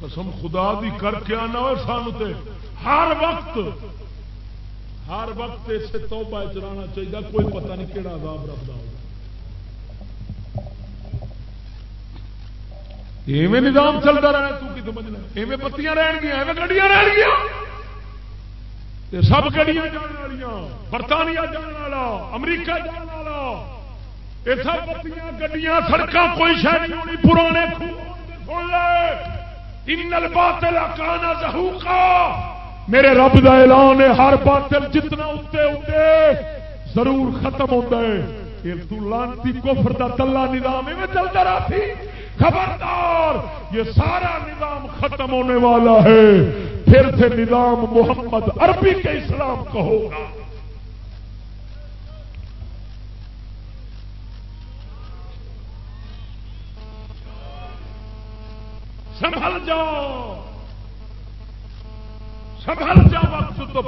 قسم خدا دی کر کے آنا ہو سان ہر وقت ہر وقت اسے توبہ چلانا چاہیے، کوئی پتہ نہیں کہڑا عذاب رکھتا ہوگا۔ ایویں نظام چلتا رہنا، تو کی سمجھنا ایویں بتیاں رہن گیا ایویں گڈیاں رہن گیا سب گڈیاں جان والی برطانیہ جان والا، امریکہ جان والا۔ یہ سب بتیاں گڈیاں سڑک کوئی شہر نہیں ہونی، پرانے کانا زہوقا میرے رب دا اعلان ہے، ہر باطل جتنا اتنے اتنے ضرور ختم ہوتا ہے۔ یہ تو لانتی کفر دا تلا نظام میں چلتا رہا تھی۔ خبردار، یہ سارا نظام ختم ہونے والا ہے۔ پھر سے نظام محمد عربی کے اسلام کہو گا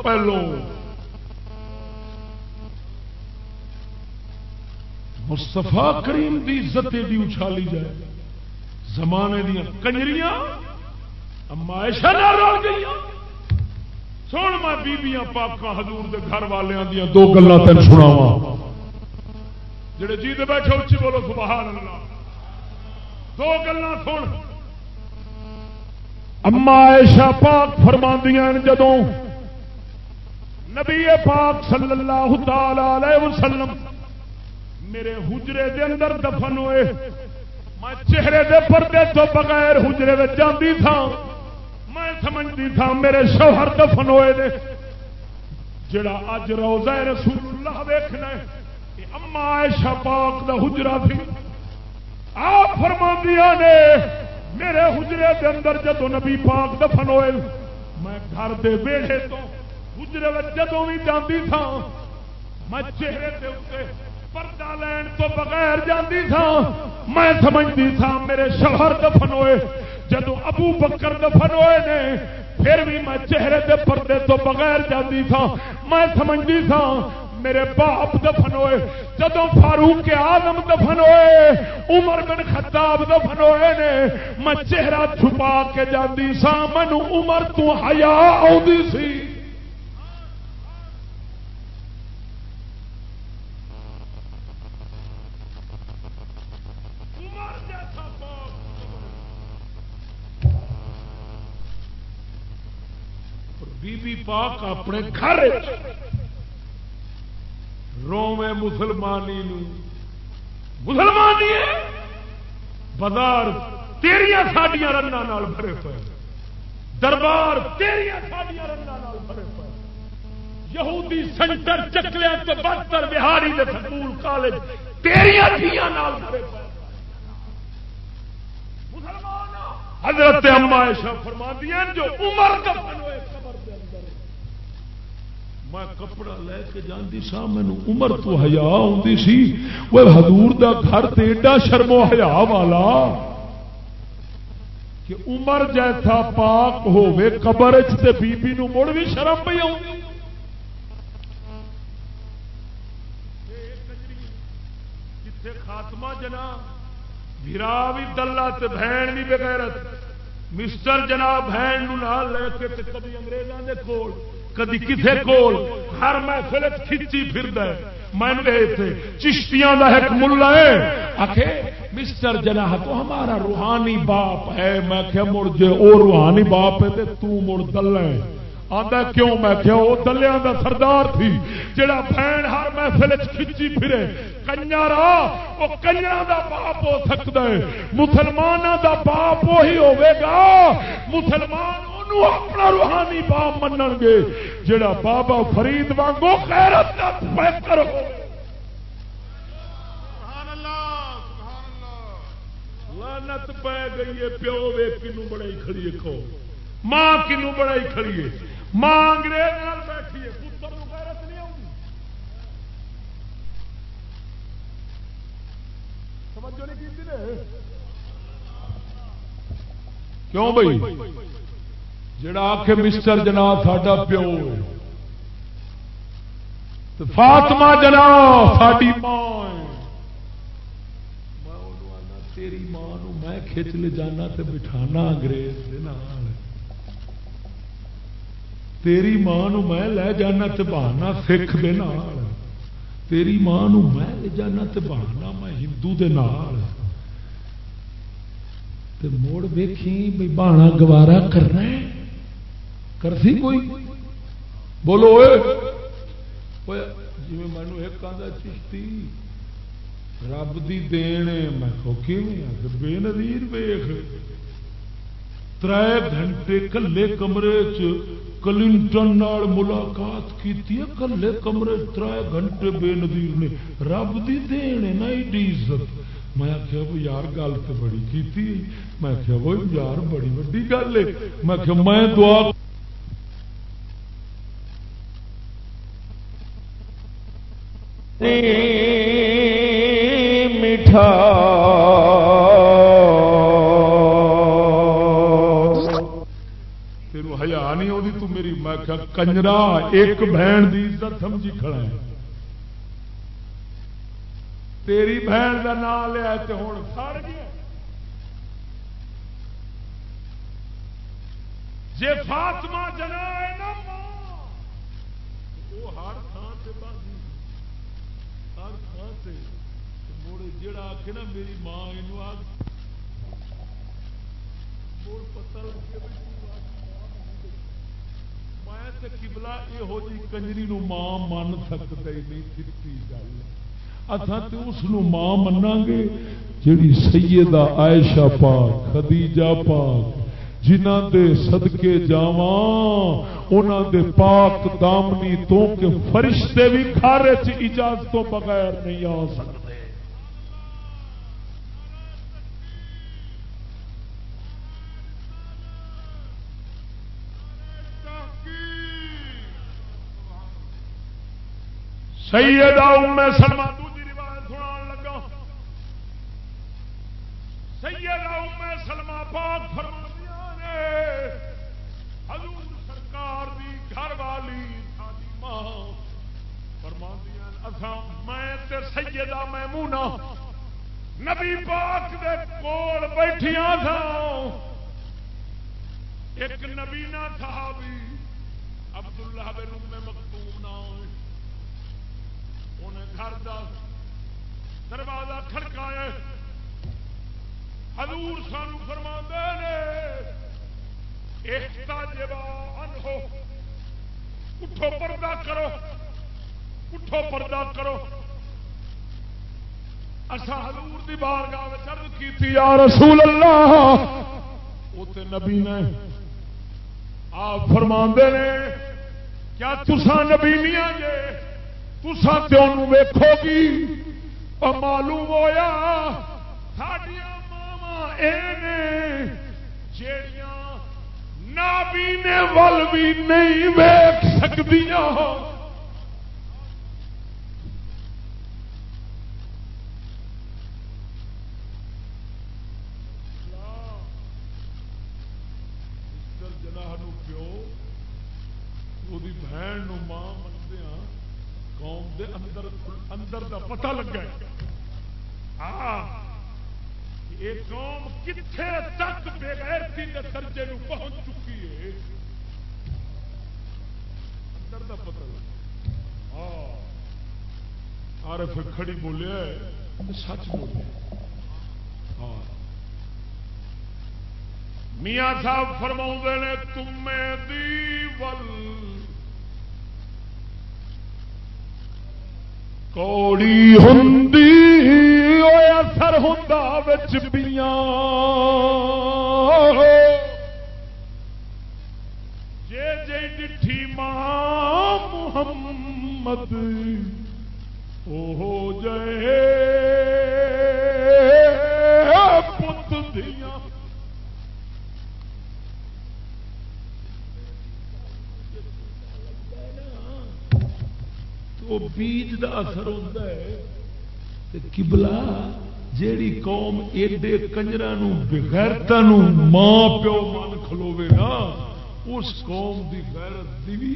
پہلو مستفا کریم کی عزت دی اچھالی جائے زمانے دیا کنجریاں مائشا رل گئی سن میں بیبیاں پاکا حضور دے گھر والوں دیا دو گلا تین سناوا جڑے جی بیٹھے اچھی بولو سبحان اللہ دو گلا سن اما ایشا پاک فرما جدو نبی پاک صلی اللہ تعالی وسلم، میرے حجرے دے اندر دفن ہوئے۔ میں چہرے دے پردے تو بغیر حجرے میں جاندی تھا۔ میں سمجھتی تھا میرے شوہر دفن ہوئے دے جڑا اج روزہ رسول اللہ ویکھنا ہے اما ایشا پاک دا حجرا تھی۔ آپ فرما نے، میرے حجرے دے اندر جدو نبی پاک دفن ہوئے، میں گھر دے بیڑے تو حجرے جدو بھی جاندی تھا میں چہرے دے اتنے پردہ لین تو بغیر جاندی تھا میں سمجھتی تھا میرے شوہر دفن ہوئے جدو ابو بکر دفن ہوئے نے پھر بھی میں چہرے دے پردے تو بغیر جاندی تھا میں سمجھتی تھا میرے باپ دفن ہوئے جدو فاروق کے آدم دفن ہوئے عمر بن خطاب دفن ہوئے نے میں چہرہ چھپا کے جاندی سا مینو عمر تو حیا آدھی سی بی پاک اپنے گھر روے مسلمانی مسلمانی بازار تیریا ساڈیا رنگ بھرے پے دربار تیریا ساڈیا رنگ بھرے پے یہودی سینٹر چکلیا تو بدتر بہاری دے سکول، کالج تیریا دیا بھرے پے حضرت اما فرما دیا جو عمر کا میں کپڑا لے کے جاندی سا مینو عمر تو ہیا آتی سی۔ وہ حضور دا گھر ایڈا شرم و ہیا والا کہ عمر جیسا پاک ہوے قبر تے بی بی نو مڑ بھی شرم پہ آ خاتمہ جنا برا بھی دلہ تے بہن بھی بغیرت، مسٹر جناب بہن لے کے کبھی انگریزوں کے کول کدی کسی کول ہر محفل کھچی پھر میں چشتیاں کا ایک ملا ہے۔ آخے مسٹر جنا تو ہمارا روحانی باپ ہے۔ میں کیا مڑ جے او روحانی باپ ہے تے تو مڑ دل ہے۔ آتا کیوں؟ میں کیا وہ دلیا کا سردار تھی۔ جڑا بہن ہر محفل کھچی پھرے۔ کنجارا وہ کنجرا دا باپ ہو سکتا ہے۔ مسلمانوں دا باپ وہی ہوگا مسلمان اپنا روحانی باپ من گے، جڑا بابا فرید وانگو خیرت کا بہتر ہو۔ لانت پی گئی ہے، پیو وے کنو بڑا ہی کھڑی کھو۔ ماں کنو بڑا ہی کھڑی ہے۔ ماں انگریز بیٹھی ہے، پتر غیرت نہیں آؤں سمجھو نہیں کی کیوں بھائی؟ جڑا آخ مسٹر جنا ساڈا پیو فاطمہ جنا ساری ماں تیری ماں میں کھچ لے جانا تے بٹھانا انگریز تیری ماں میں لے جانا تے بہانا سکھ دے تیری ماں میں لے جانا تے بہانا میں ہندو دے نال۔ تے موڑ ویکھی بھی بہانا گوارا کرنا ہے۔ کرسی کوئی بولو جی مینو ایک آدھا چشتی رب دی دین میں بے نظیر ویخ تر گھنٹے کلے کمرے کلنٹن ملاقات کی کلے کمرے تر گھنٹے بے نظیر نے رب دی دین نہ ایڈی عزت میں آخیا وہ یار گل تو بڑی کی میں آخیا وہ یار بڑی وی گل ہے میں آخیا میں دعا میٹھا تیرو ہیا نہیں ہوتی، تو میری میں کنجرا، ایک بہن کی عزت سمجھی کھڑا ہے۔ تیری بہن کا نام لیا تو ہوں سڑ گیا۔ جی فاطمہ جنا ہے نا، وہ ہر جڑا آخ نا میری ماں یہ مڑ پتا لگے میں کبلا یہو جی کنجری ماں من سکتا ہی نہیں چیتی گل؟ اتنا تو اس ماں منا گے، جیڑی سیدہ عائشہ پاک، خدیجہ پاک جنہ دے صدقے جاواں دے پاک دامنی تو کہ فرشتے بھی کھارے چ اجازتوں بغیر نہیں آ سکتے۔ سیدہ ام سلمہ دوسری روایت سنان لگا۔ سیدہ ام سلمہ پاک فرمایا حضور سرکار دی گھر والی ساری ماں فرمایا اساں میں تے سیدہ میمونہ نبی پاک دے کول بیٹھیاں تھا ایک نبینا صحابی عبداللہ بن ام مکتوم نام انہیں گھر کا دروازہ کھڑکایا حضور سانو فرما نے اٹھو پردہ کرو، اٹھو پردہ کرو۔ اچھا حضور دی بارگاہ میں کی تھی یا رسول اللہ وہ تے نبی نے آپ فرما نے، کیا تسا نبی نہیں آجے تسا تو ویکھو گی؟ اور معلوم ہویا ساڈیا ماوا جیڑیاں نابینے ول بھی نہیں ویک سکتی سچ بولیا ہاں میاں صاحب فرما نے، تمہیں دی ول۔ کوڑی ہوں اثر ہوں پیا جے جے ڈٹھی ماں محمد۔ او جے ہاں پت دیا وہ بیج دا اثر ہوتا ہے کبلا جیڑی قوم ایڈے کنجر بغیرتا ماں پیو من کھلوے نا، اس قوم دی غیرت دی بھی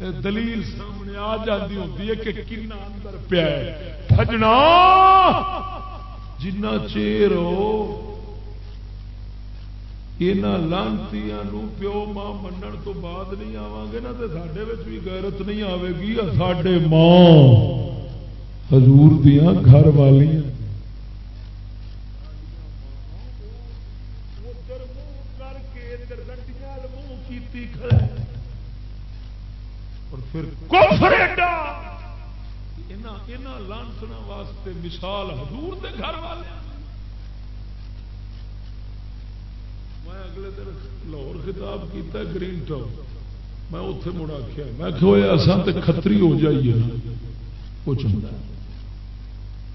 دلیل سامنے آ جاتی ہوتی ہے کہ کنا اندر پیا سجنا جنا چیر ہو یہاں لانتی پیو ماں منن تو بعد نہیں آوا گے نا تو سڈے بھی گیرت نہیں آئے گی سڈے ماں۔ حضور دیا گھر والی لانسنا واسطے مثال حضور دے گھر والے۔ میں اگلے دن لاہور خطاب کیتا گرین ٹاؤن۔ میں اتنے مڑ آخیا میں کہ اصل تو کتری ہو جائیے نا۔ کچھ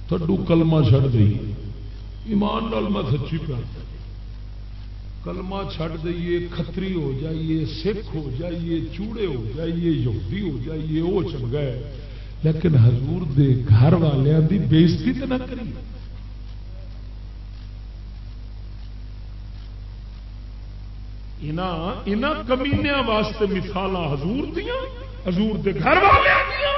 تھڈو کلمہ چھڑ دئیے ایمان نال میں سچی پہ کلمہ چھڑ دئیے کتری ہو جائیے سکھ ہو جائیے چوڑے ہو جائیے یہودی ہو جائیے وہ چنگا ہے لیکن حضور دے گھر والوں کی بےزتی تو نہ کریے کمینیا واسطے مثال حضور دیا حضور دے گھر والے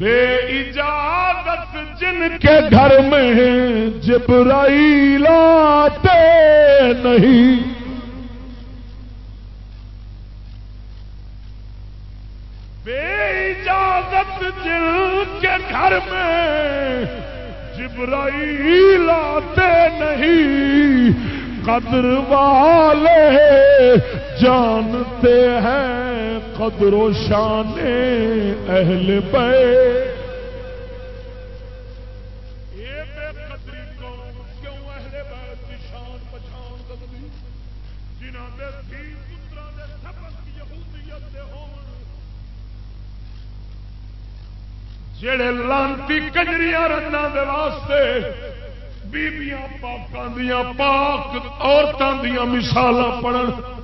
بے اجازت جن کے گھر میں جبرائیل آتے نہیں۔ جل کے گھر میں جبرائیل آتے نہیں۔ قدر والے جانتے ہیں۔ قدر و شان اہل پے جڑے لانتی کجری دے واسطے بیبیاں پاکوں دیا پاک عورتوں دیا مثال پڑھن۔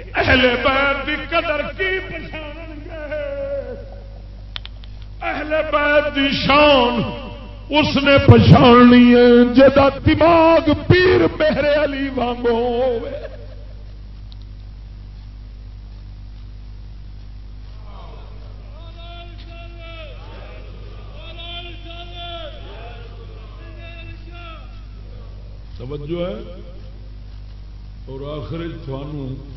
اہل بیت کی قدر کی پچھان گے اہل بیت کی شان اس نے پچھانی ہے جا دماغ پیر میرے علی وانگو ہوئے۔ توجہ ہے؟ اور آخر تھانوں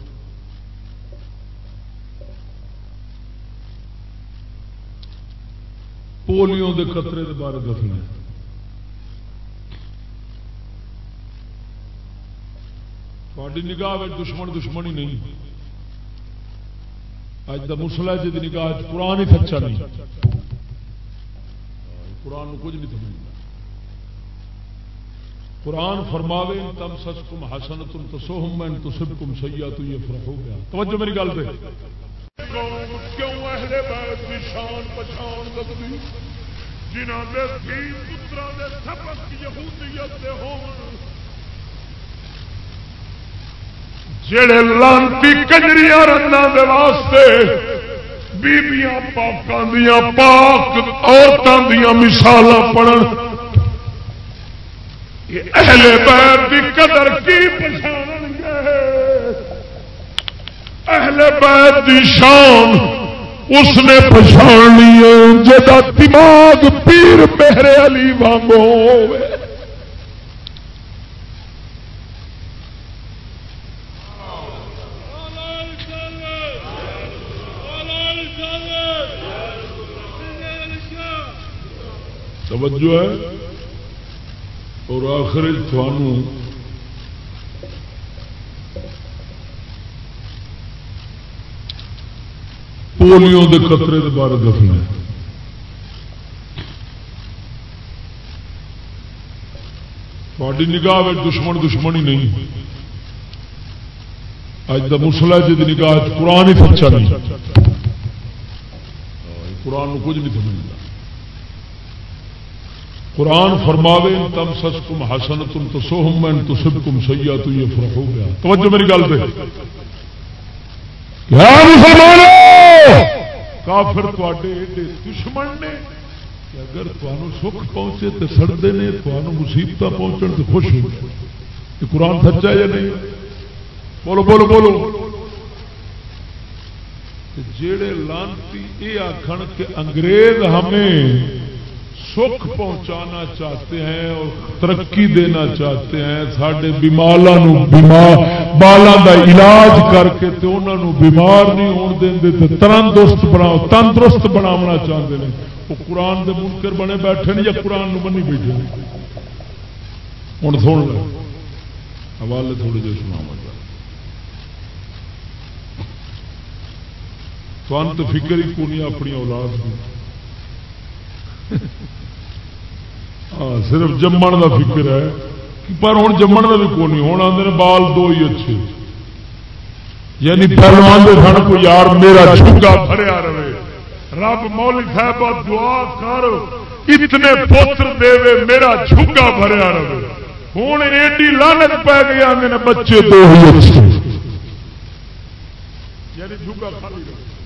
پولیو دے قطرے دے بارے دسنا تھوڑی نگاہ دشمن دشمنی نہیں۔ اج کا مسلا جی نگاہ قرآن ہی سچا نہیں۔ قرآن کچھ نہیں سمجھتا قرآن فرماوے، تم سچ کم حسن تم تو سوہم تو سب کم سیا تو یہ فرق ہو گیا۔ توجہ میری گل پہ کیوں اہل بیت کی شان پچھان لگتی جنہوں نے تین پترا نے سبق یہودیت دے ہون جڑے لانتی کنجری رنگا واسطے بیبیاں پاکوں دیا پاک عورتوں دیا مثال پڑھ اہل بیت کی قدر کی پچھان اہل بیت کی شان اس نے پچھان لی جا دماغ پیر میرے علی وانگو ہوئے۔ توجہ ہے؟ اور آخر تھانوں پولیو دے خطرے دے بارے دسنا۔ تھوڑی نگاہ دشمن دشمنی نہیں۔ اج کا مسلا جی نگاہ قرآن ہی سچا نہیں۔ قرآن کچھ نہیں سمجھتا قرآن فرماوے تم سچ کم حسن تم تو سوہم میں تو سب کم سیا تو یہ فرق ہو گیا توجہ میری گل پہ۔ کافر تے دشمن نے اگر تمہیں سکھ پہنچے تو سڑتے ہیں تمہیں مصیبت پہنچن تو خوش ہو یہ قرآن سچا یا نہیں؟ بولو بولو بولو۔ جڑے لانتی یہ آخر کہ انگریز ہمیں سکھ پہنچانا چاہتے ہیں اور ترقی دینا چاہتے ہیں سڈے بیمالا بالا کا علاج کر کے تے انہوں بیمار نہیں ہون دیں تو تندرست بنا تندرست بناونا چاہتے ہیں۔ وہ قرآن دے منکر بنے بیٹھے یا قرآن بنی بیٹھے ہوں سن لو حوالے تھوڑے جی سنا تو فکر ہی کونی اپنی اولاد ہاں (laughs) صرف جمن کا فکر ہے۔ پر ہوں جمن کا بھی کون نہیں ہونا آدھے بال دو ہی اچھے۔ یعنی پہلوان دے سن کو یار میرا جھگا بھریا رہے۔ رب مول صاحب دعا کر، اتنے پوتر دے میرا جھگا بھریا رہے۔ ہوں ایڈی لانت پی گئی آدھے بچے دو ہی اچھے۔ یعنی جھگا خالی رہے۔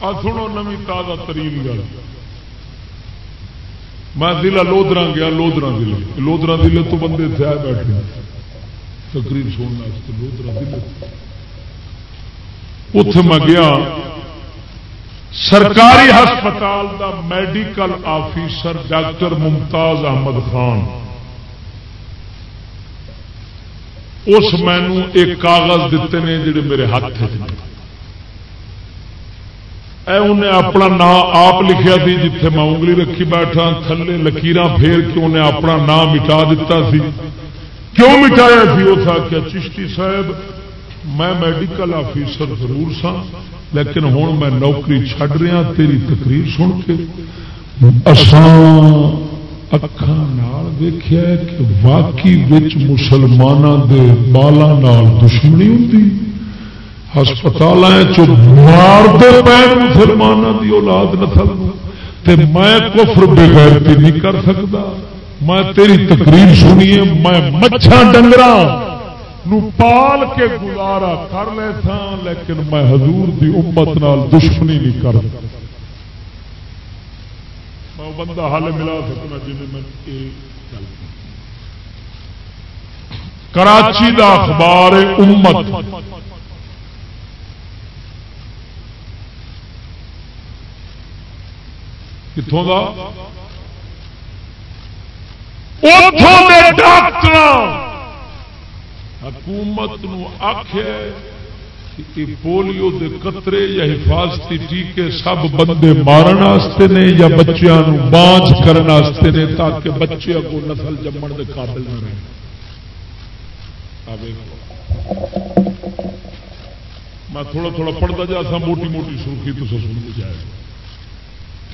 سنو نو تازہ ترین گل۔ میں ضلع لودرا گیا لودرا ضلع۔ لودرا ضلع تو بندے تھے آئے بیٹھے۔ تقریر سننے لودرا ضلع۔ اتے میں گیا۔ سرکاری ہسپتال دا medical officer doctor Mumtaz Ahmed Khan. اس مینو ایک کاغذ دیتے ہیں جڑے میرے ہاتھ اے انہیں اپنا نام آپ لکھیا تھی جتھے میں انگلی رکھی بیٹھا، تھلے لکیر پھیر کے انہیں اپنا نام مٹا دیتا سی۔ کیوں مٹایا سی؟ اس آخیا چشتی صاحب، میں میڈیکل آفیسر ضرور سا لیکن ہوں میں نوکری چھڈ رہا، تیری تقریر سن کے اکھان ویخیا کہ واقعی مسلمانوں کے بالا دشمنی ہوتی ہسپتال مارتے پے مسلمانوں کی اولاد نسل میں کفر بغیرتی نہیں کر سکتا میں تیری تقریر سنیے، میں مچھا ڈنگر پال کے گزارا کر لے تھا لیکن میں حضور دی امت نال دشمنی نہیں کر میں بندہ حل ملا سکنا جن میں کراچی دا اخبار امت کتوں ڈاکٹر حکومت آخ پولیو دے قطرے یا حفاظتی ٹیکے سب بندے مارن واسطے نے یا بچوں بانچ کرنے نے تاکہ بچے کو نسل جمن کے قابل نہ رہے میں تھوڑا تھوڑا پڑھتا جا سا موٹی موٹی سرخی تو سن جائے۔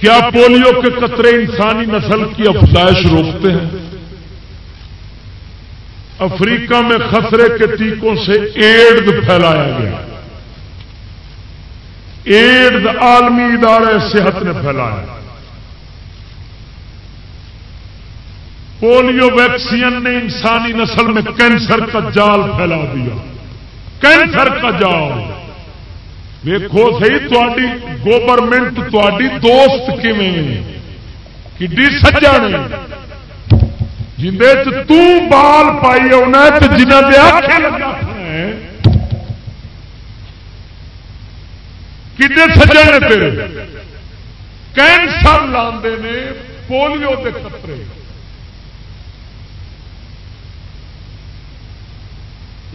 کیا پولیو کے قطرے انسانی نسل کی افزائش روکتے ہیں؟ افریقہ میں خطرے کے ٹیکوں سے ایڈز پھیلایا گیا۔ ایڈز عالمی ادارے صحت نے پھیلایا۔ پولیو ویکسین نے انسانی نسل میں کینسر کا جال پھیلا دیا۔ کینسر کا جال۔ ویکو سی تاری گورنمنٹ تاری دوست کھی سجا نے جن بال پائی آنا جنہ کنے سجے نے تیرے کینسر لاندے نے پولیو کے خطرے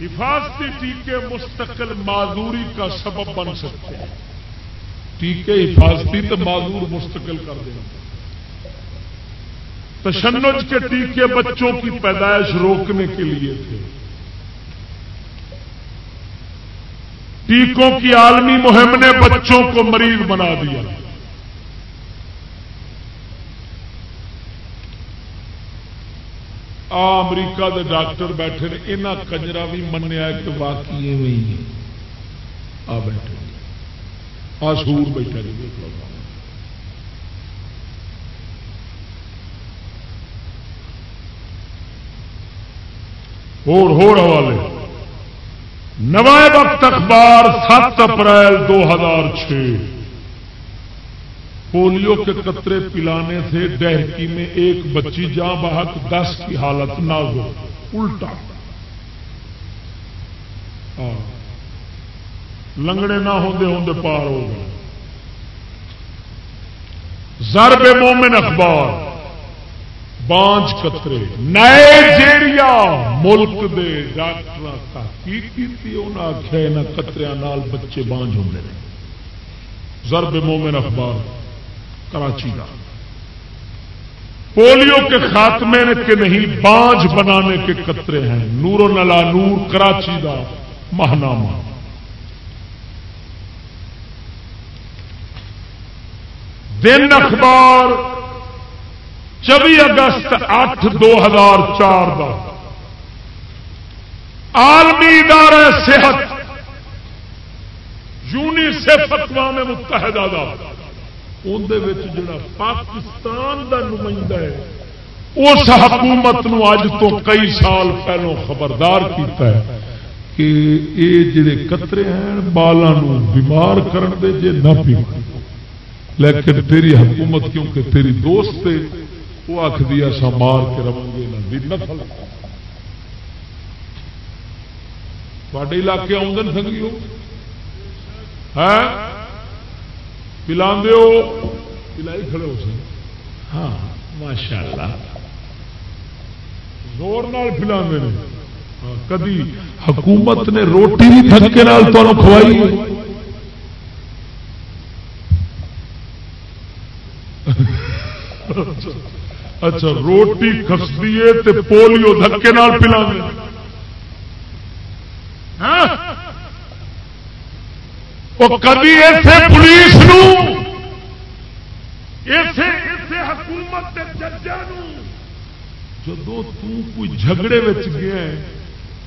حفاظتی ٹیکے مستقل معذوری کا سبب بن سکتے ہیں۔ ٹیکے حفاظتی تو معذور مستقل کر دیں۔ تشنج کے ٹیکے بچوں کی پیدائش روکنے کے لیے تھے۔ ٹیکوں کی عالمی مہم نے بچوں کو مریض بنا دیا۔ آ امریکہ دے ڈاکٹر بیٹھے یہاں کنجرا بھی منیا کہ واقعی ہوئی آ بیٹھے آ سور بیٹھے جی، حوالے۔ نوائے وقت اخبار، سات اپریل دو ہزار چھ۔ پولیو کے قطرے پلانے سے ڈہکی میں ایک بچی جاں بحق دس کی حالت نازک۔ الٹا۔ لنگڑے نہ ہوندے ہوندے پار ہو گئے۔ زرب مومن اخبار۔ بانچ قطرے۔ نائجیریا ملک دے ڈاکٹر تحقیق کی انہیں آخیا یہاں قطرے بچے بانج ہوں زرب مومن اخبار۔ کراچی کا۔ پولیو کے خاتمے کے نہیں، بانج بنانے کے قطرے ہیں۔ نور و نلا نور، کراچی کا ماہنامہ۔ دن اخبار چوبی اگست اٹھ دو ہزار چار کا عالمی ادارہ صحت، یونیسیف اقوام متحدہ جڑا پاکستان دا نمائندہ ہے اس حکومت نو اج تو کئی سال پہلو خبردار کیتا ہے کہ یہ جڑے قطرے ہیں بالا بیمار کرن دے جے نہ پی لیکن تیری حکومت کیونکہ تیری دوست ہے وہ آخ دیا سا مار کے رو گے نہ نسل تھوڑے علاقے آمدن سنگیو؟ ہے پلا پلائی کھڑے ہو سکے ہاں ماشاء اللہ زور نال پلا ہاں، کدی حکومت نے روٹی بھی تھکے کھوائی؟ اچھا روٹی کستی ہے پولیو دھکے پلا کبھی ایسے پولیس حکومت جدو کوئی جھگڑے گیا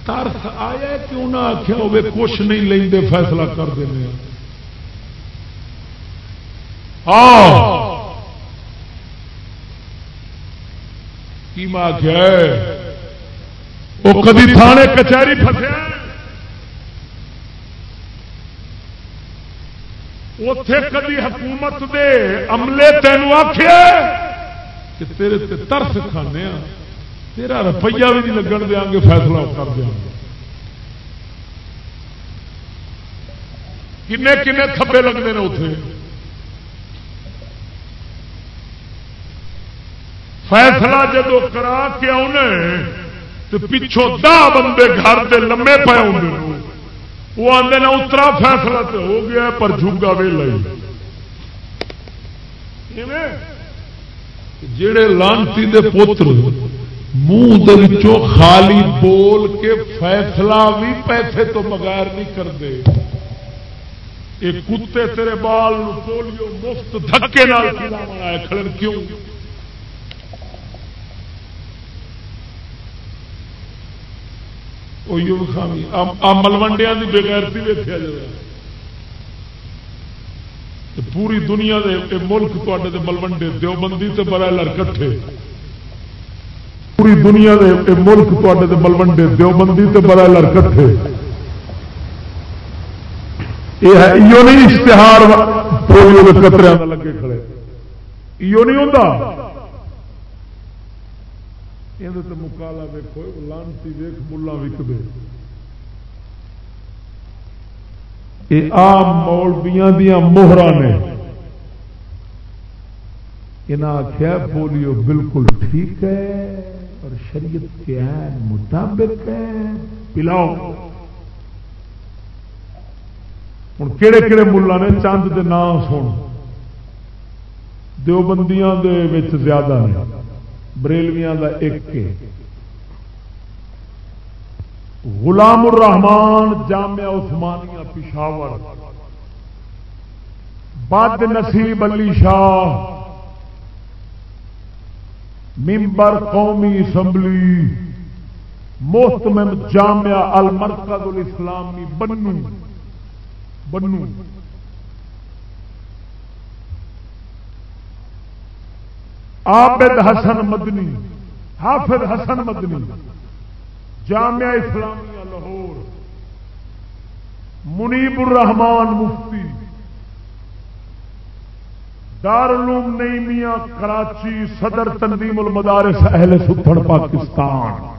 ترس آیا کہ انہیں آخیا ہوے کچھ نہیں لیں فیصلہ کر دیں کی ماں آخیا وہ کبھی تھانے کچہری فسیا اتے کدی حکومت دے عملے تینوں آخیا کہ تیرے تے ترس کھانے تیرا روپیہ بھی نہیں لگن دیا گے، فیصلہ کر دیا گے۔ کنے کنے تھبے لگتے ہیں اتے فیصلہ جدو کرا کے آنے تو پچھوں دہ بندے گھر کے لمے پے آدھے وہ آدھے نا اترا فیصلہ تو ہو گیا پر جھگا ویلا جڑے لانتی دے پوتر منہ خالی بول کے فیصلہ بھی پیسے تو بغیر نہیں کرتے۔ یہ کتے تیرے بال پولیو مفت دھکے کھڑے کیوں؟ ملوڈیا کی بےغیرتی ویکیا جائے پوری دنیا دے ملک تے ملوڈے دیوبندی تے بڑا لڑکٹے پوری دنیا دے ملک تے ملوڈے دیوبندی تے بڑا لڑکٹے یہ ہے ایو نہیں اشتہار پولیو کے قطرے لگے کھڑے یہ نہیں ہوتا یہ مکالا ویکو لانتی ویخ ملا وکدے یہ آم مولبیاں دیا موہرا نے انہیں آخیا پولیو بالکل ٹھیک ہے اور شریعت کے عین مطابق ہے پلاؤ ہوں کہڑے کہڑے ملا نے چند کے نام سن دیوبندیاں دے زیادہ نے بریلویاں دا ایک غلام الرحمان جامعہ عثمانیہ پشاور۔ بد نصیب علی شاہ۔ ممبر قومی اسمبلی۔ محتمم جامعہ المرکز الاسلامی بنو۔ بنو۔ عابد حسن مدنی، حافظ حسن مدنی، جامعہ اسلامیہ لاہور، منیب الرحمان مفتی، دارالعلوم نعیمیہ کراچی صدر تنظیم المدارس اہل ستھڑ پاکستان۔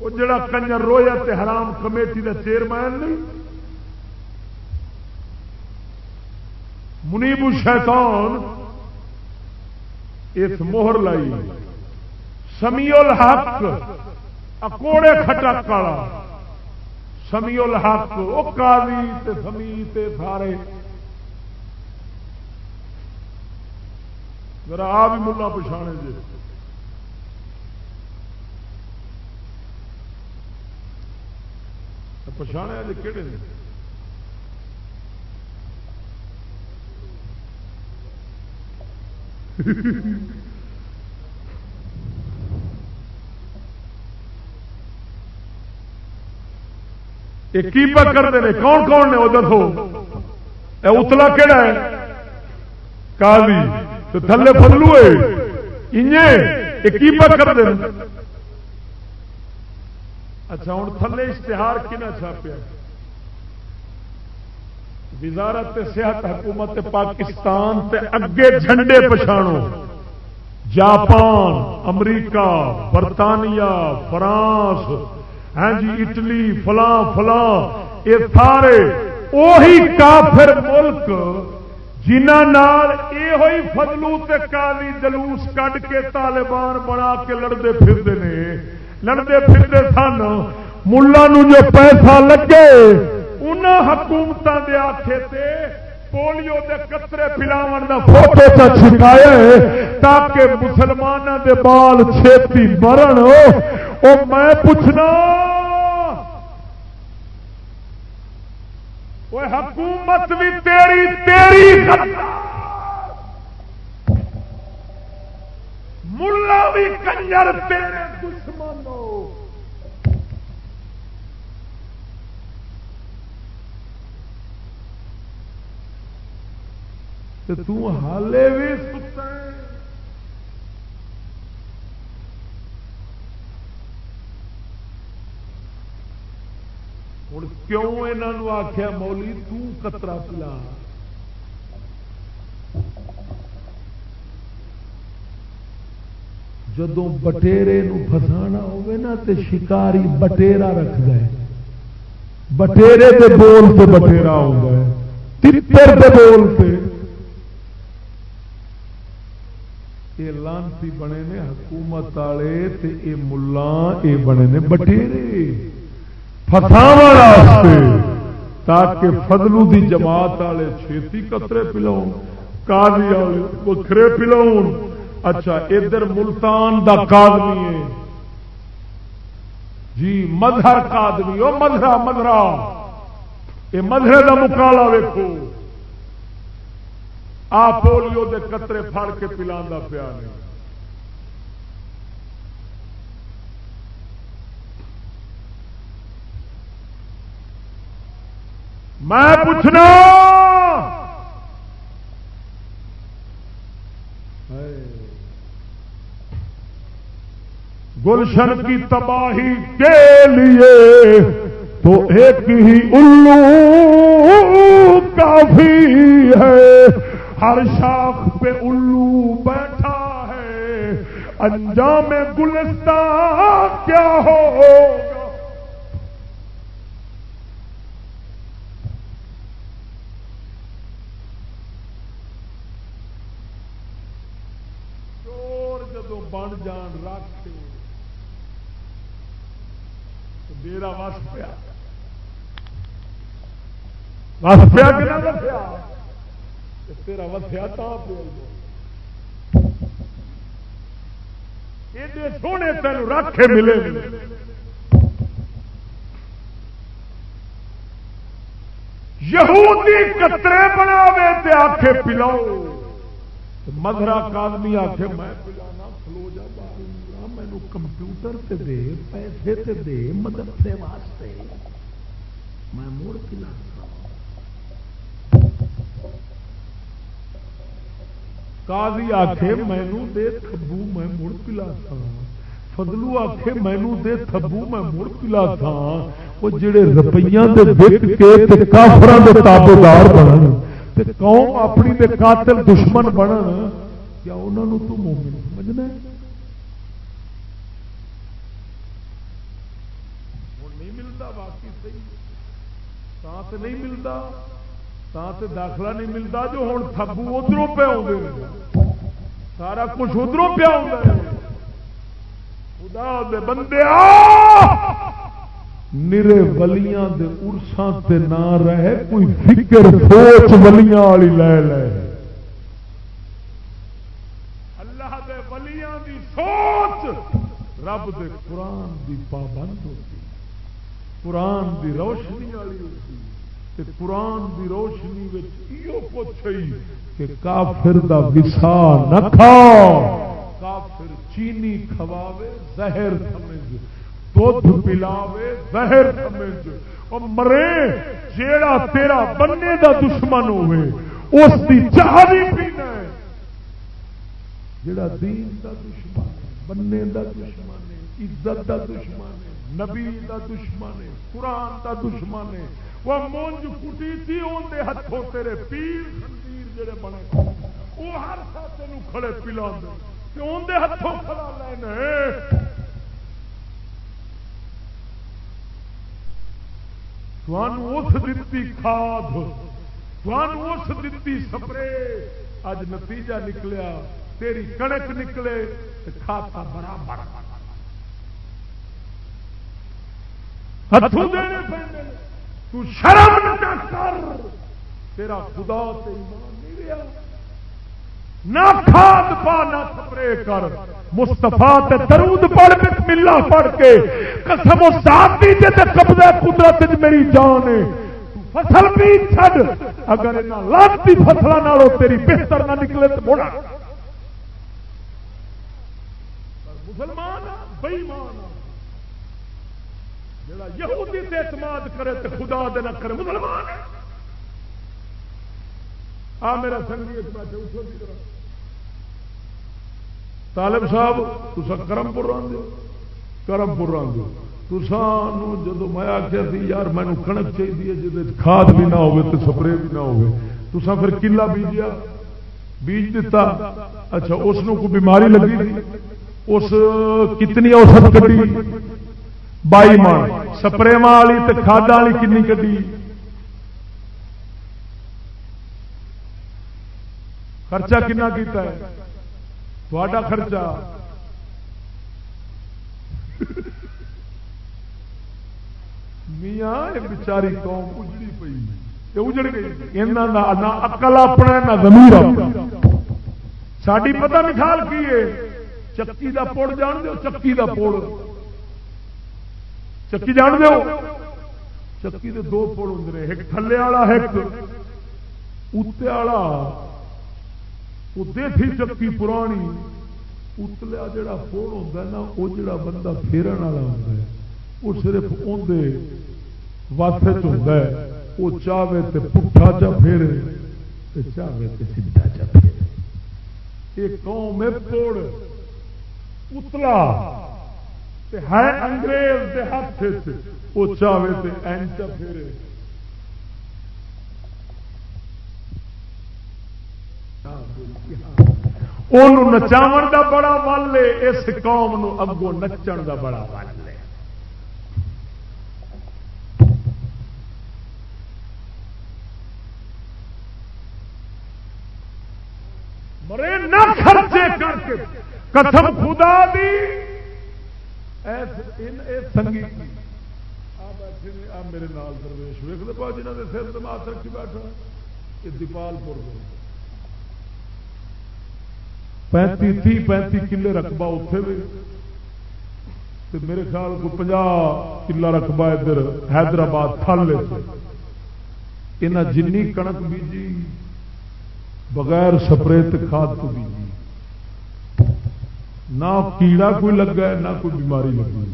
وہ جڑا کنجر رویا تے حرام کمیٹی کا چیئرمین نہیں منیب الشیطان، اس موہر لائی سمی الحق، اکوڑے کھٹک والا سمی الحق وہ کالی تے سمی تے سارے۔ ذرا آ بھی ملا پچھانے جی پچھانے والے کہڑے کی کرتے ہیں کون کون نے وہ دسو اتلا کہڑا ہے کالی تو تھلے فلو ہے کی کرتے ہیں اچھا ہوں تھلے اشتہار کنا چھاپیا وزارت صحت حکومت پاکستان تے اگے جھنڈے پچھاڑو جاپان، امریکہ، برطانیہ، فرانس ہاں جی اٹلی، فلاں فلاں، یہ سارے اوہی کافر ملک جنہ یہ فضلو تے کالی جلوس کڈ کے طالبان بنا کے لڑتے پھرتے ہیں لڑتے پھرتے سن ملا جو پیسہ لگے ان حکومت دے آخے تے پولیو دے قطرے پلاو دا فوٹو کا چھکایا تاکہ مسلمانوں دے بال چھتی مرن۔ او میں پوچھنا وہ حکومت بھی تیری تیری ملا بھی کنجر تیرے دشمن تو حالے بھی ستا ہوں کیوں یہ آخیا مولی تترا پلا؟ جدو بٹیرے فسانا نا تے شکاری بٹیرا رکھ گئے بٹیرے دے بول سے بٹیرا ہو گئے۔ بول سے یہ لانتی بنے نے حکومت والے ملان یہ بنے نے بٹیرے فساو تاکہ فضلو دی جماعت والے چھتی قطرے پلاؤ کالی والے بکھرے پلاؤ اچھا ادھر ملتان دا کادمی ہے۔ جی مظہر کادمی وہ مظہرا مظہرا یہ مظہرے کا مکالا ویکو آ پولیو دے قطرے پھڑ کے پلا پیا نہیں میں پوچھنا۔ گلشن کی تباہی کے لیے تو ایک ہی الو کافی ہے۔ ہر شاخ پہ الو بیٹھا ہے۔ انجام گلستان کیا ہوگا؟ بن جان رکھ میرا وس پیا۔ وس پیا؟ تیرا وسیا سونے تین رکھ ملے یہودی کترے بناوے تے آکھے پلاؤ مدرا کادمی آخے میں پلانا کھلو جا مینو کمپیوٹر تے دے پیسے تے دے مدرسے واسطے میں مڑ پلا قاضی آخے مینو دے تھبو میں مڑ پلا تھا۔ فضلو آخے مینو دے تھبو میں مڑ پلا تھا۔ وہ جڑے روپیہ دے بک کے تے کافران دے تابے دار بنن قوم اپنی دے قاتل دشمن بنن۔ کیا انہوں تو مومن سمجھنا نہیں ملتا باقی صحیح۔ نہیں ملتا۔ داخلہ نہیں ملتا جو ہوں تھبو ادھروں پہ آ سارا کچھ ادھروں پہ آ خدا دے بندے نرے ولیاں دے ارساں تے نہ رہے، کوئی فکر، سوچ ولیاں والی لے لے۔ اللہ دے ولیاں دی سوچ رب دے قرآن دی پابند ہوتی۔ قرآن دی روشنی والی ہوتی۔ قرآن دی روشنی یہ کہ کافر دا وسا نہ کھاؤ کافر چینی کھواوے، زہر سمجھ۔ دھد پلاوے، زہر سمجھ۔ اور مرے، جیڑا تیرا بننے دا دشمن ہوئے، اس دی چاہ بھی پینا ہے۔ جیڑا دین دا دشمن بننے دا دشمن ہے، عزت دا دشمن ہے، نبی دا دشمن ہے، قرآن دا دشمن ہے۔ وہ مونج کٹی تھی اندر ہاتھوں تیرے پیر خندیر جڑے بنے۔ وہ ہر ساتھ کھڑے پلا اندر ہاتھوں کھڑا لینا اس دتی کھاد۔ اس دتی سپرے۔ اج نتیجہ نکلیا۔ تیری کڑک نکلے کھاتا برابر ہاتھوں دینے پہ تو شرم نہ کر۔ تیرا خدا تے ایمان نہیں رہا۔ نہ کھاد پا، نہ سپرے کر۔ مستفا درود پڑھ بسم اللہ پڑھ کے۔ قسم و ذاتی تے قبضہ قدرت میری جان ہے۔ فصل بھی چھڈ۔ اگر انہاں لانتی فصلاں نالوں تیری بہتر نہ نکلے تو موڑا۔ مسلمان بے ایمان جڑا یہودی تے اعتماد کرے تے خدا دے نہ کرے، مسلمان آ میرا سنگی جی، اس بیٹھے اٹھو جی دی طرح طالب صاحب تصا کرم پور رہے کرم پور رہے تسان جب میں آخیا سی، یار مینو کنک چاہیے جی کھاد بھی نہ ہو سپرے بھی نہ ہو تسا پھر کلا بیجیا، بیج دتا۔ اچھا اس کو بیماری لگی تھی؟ اس کتنی اوسط کٹی؟ بائی مان سپرے والی تو کھاد والی کنی کٹی خرچہ کنا کیتا ہے تھوڑا خرچہ میاں بچاری قوم اجڑی پی اجڑ گئی نہ اکل اپنا نہ زمیر ساری پتہ مثال کی ہے چکی دا پوڑ جان دو چکی دا پوڑ چکی جان دو چکی دے دو پوڑ ہوں ایک تھلے والا ایک اتنے والا اتنے تھی چکی پرانی اتلیا جڑا پوڑ ہوتا ہے نا وہ جڑا بندہ پھیرن والا ہوتا ہے وہ صرف اندر واسطے ہوتا ہے وہ چاہے تو پٹھا چا پھیرے چاہے تو سیدھا چا پھیرے یہ قوم ہے پوڑ اتلا ہے انگریز کے ہاتھ وہ چاہے تو این چا پھیرے۔ نچاو کا بڑا ول ہے، اس قوم اگوں نچن کا بڑا ول ہے۔ مرے نہ خرچے کر کے۔ قسم خدا دی۔ سنگیت میرے نال درویش ویک پا جنہوں نے سر دماغ رکھی بیٹھا یہ دیپال پور پینتی تی پینتی کلے رقبہ اتے بھی میرے خیال کو پنجا کلا رقبہ ادھر حیدرآباد تھل یہاں جن کنک بیجی بغیر سپریت کھاد کو بیجی نہ کیڑا کوئی لگا ہے نہ کوئی بیماری لگی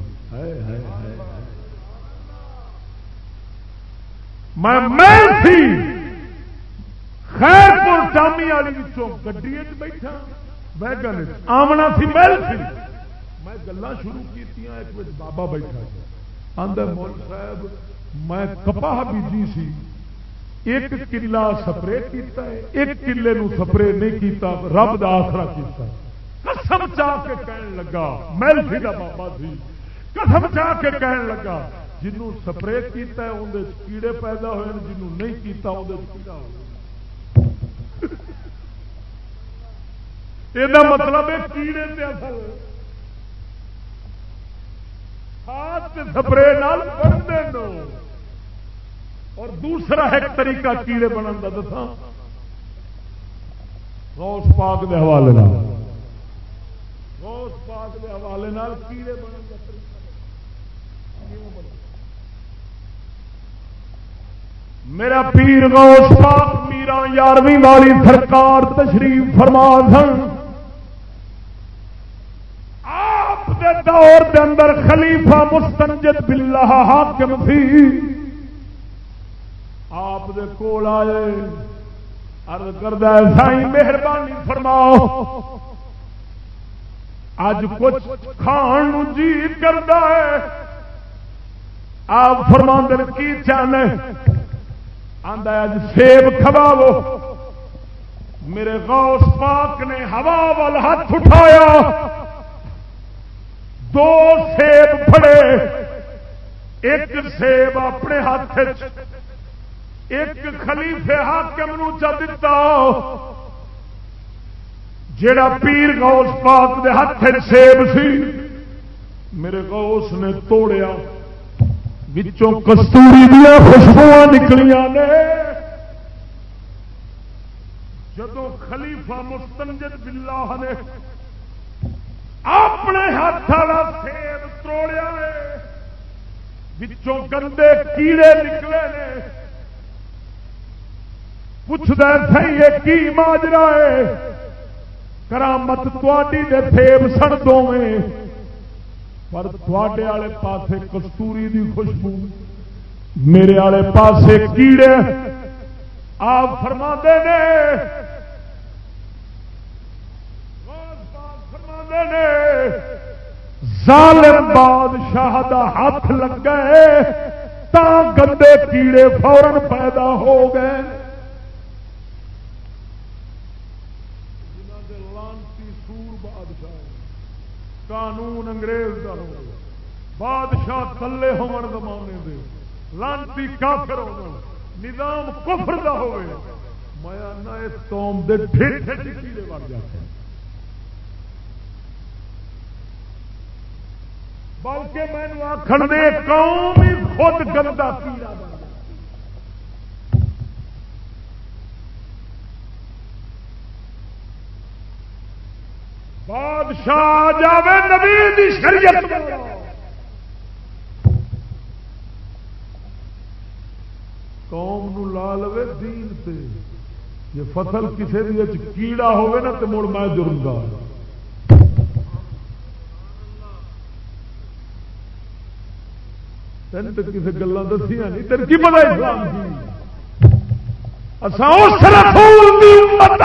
میں خیر پور ٹامی والی گڈی بیٹھا۔ ویگن آمنا سی محل سی میں گلا شروع کی ایک بابا بیٹھا آدھا مول صاحب میں کپاہ بیجی سی۔ ایک کلا سپرے کیتا ہے ایک کلے نو سپرے نہیں کیتا رب دا آسرا کیتا قسم چاہ کے کہن لگا محل سی دا بابا سی قسم چاہ کے کہن لگا جنوں سپرے کیتا ہے اندر کیڑے پیدا ہوئے جنوں نہیں کیتا اندر کیڑا ہو یہ مطلب ہے کیڑے تے اصل۔ ہاتھ سپرے بنتے نو۔ اور دوسرا ایک طریقہ کیڑے بننے کا دسا روس پاک کے حوالے روس پاک کے حوالے کیڑے بننے کا طریقہ میرا پیر غوث پاک، میرا یارویں والی سرکار تشریف فرما سن۔ آپ دے دور دے اندر خلیفہ مستنجد باللہ حاکم سی آپ دے کول آئے۔ ارد کردہ سائی مہربانی فرماؤ۔ اج کچھ کھان جی کرتا ہے۔ آپ فرما کی چاہنے؟ آدھا اج سیب کھواو میرے غوث پاک نے ہوا وال ہاتھ اٹھایا۔ دو سیب پڑے ایک سیب اپنے ہاتھ ایک خلیفے حاکم نو چا دتا۔ جڑا پیر گوس پاک دے ہاتھ سیب سی، میرے گوس نے توڑیا۔ بچوں کستوری دیا خوشبو نکلیاں نے۔ جدو خلیفہ مستنجد باللہ نے اپنے ہاتھ والا سیب تروڑیا بچوں گندے کیڑے نکلے نے۔ پوچھتا سی یہ کی ماجرا ہے؟ کرامت تھی دے سیب سن دو پر تھوڑے والے پاسے کستوری دی خوشبو۔ میرے والے پاسے کیڑے۔ آپ فرما نے۔ ظالم بادشاہ دا ہاتھ لگ گئے تا گندے کیڑے فورن پیدا ہو گئے۔ قانون انگریز دا ہو۔ بادشاہ تھلے ہون زمانے دے۔ لانتی کافر ہو نظام کفر دا ہوئے۔ میں قوم کیڑے وڑ جاتے بلکہ مینو آخر دے، قوم خود گندا کیڑا بادشاہ جاوے نبی دی شریعت قوم نو لا لو دین تے۔ یہ فصل کسی بھی کیڑا ہوگا نا تو مڑ میں جرم دار تین تو کسی گلان دسیا نہیں تین کی پتا اسلام کی؟ اس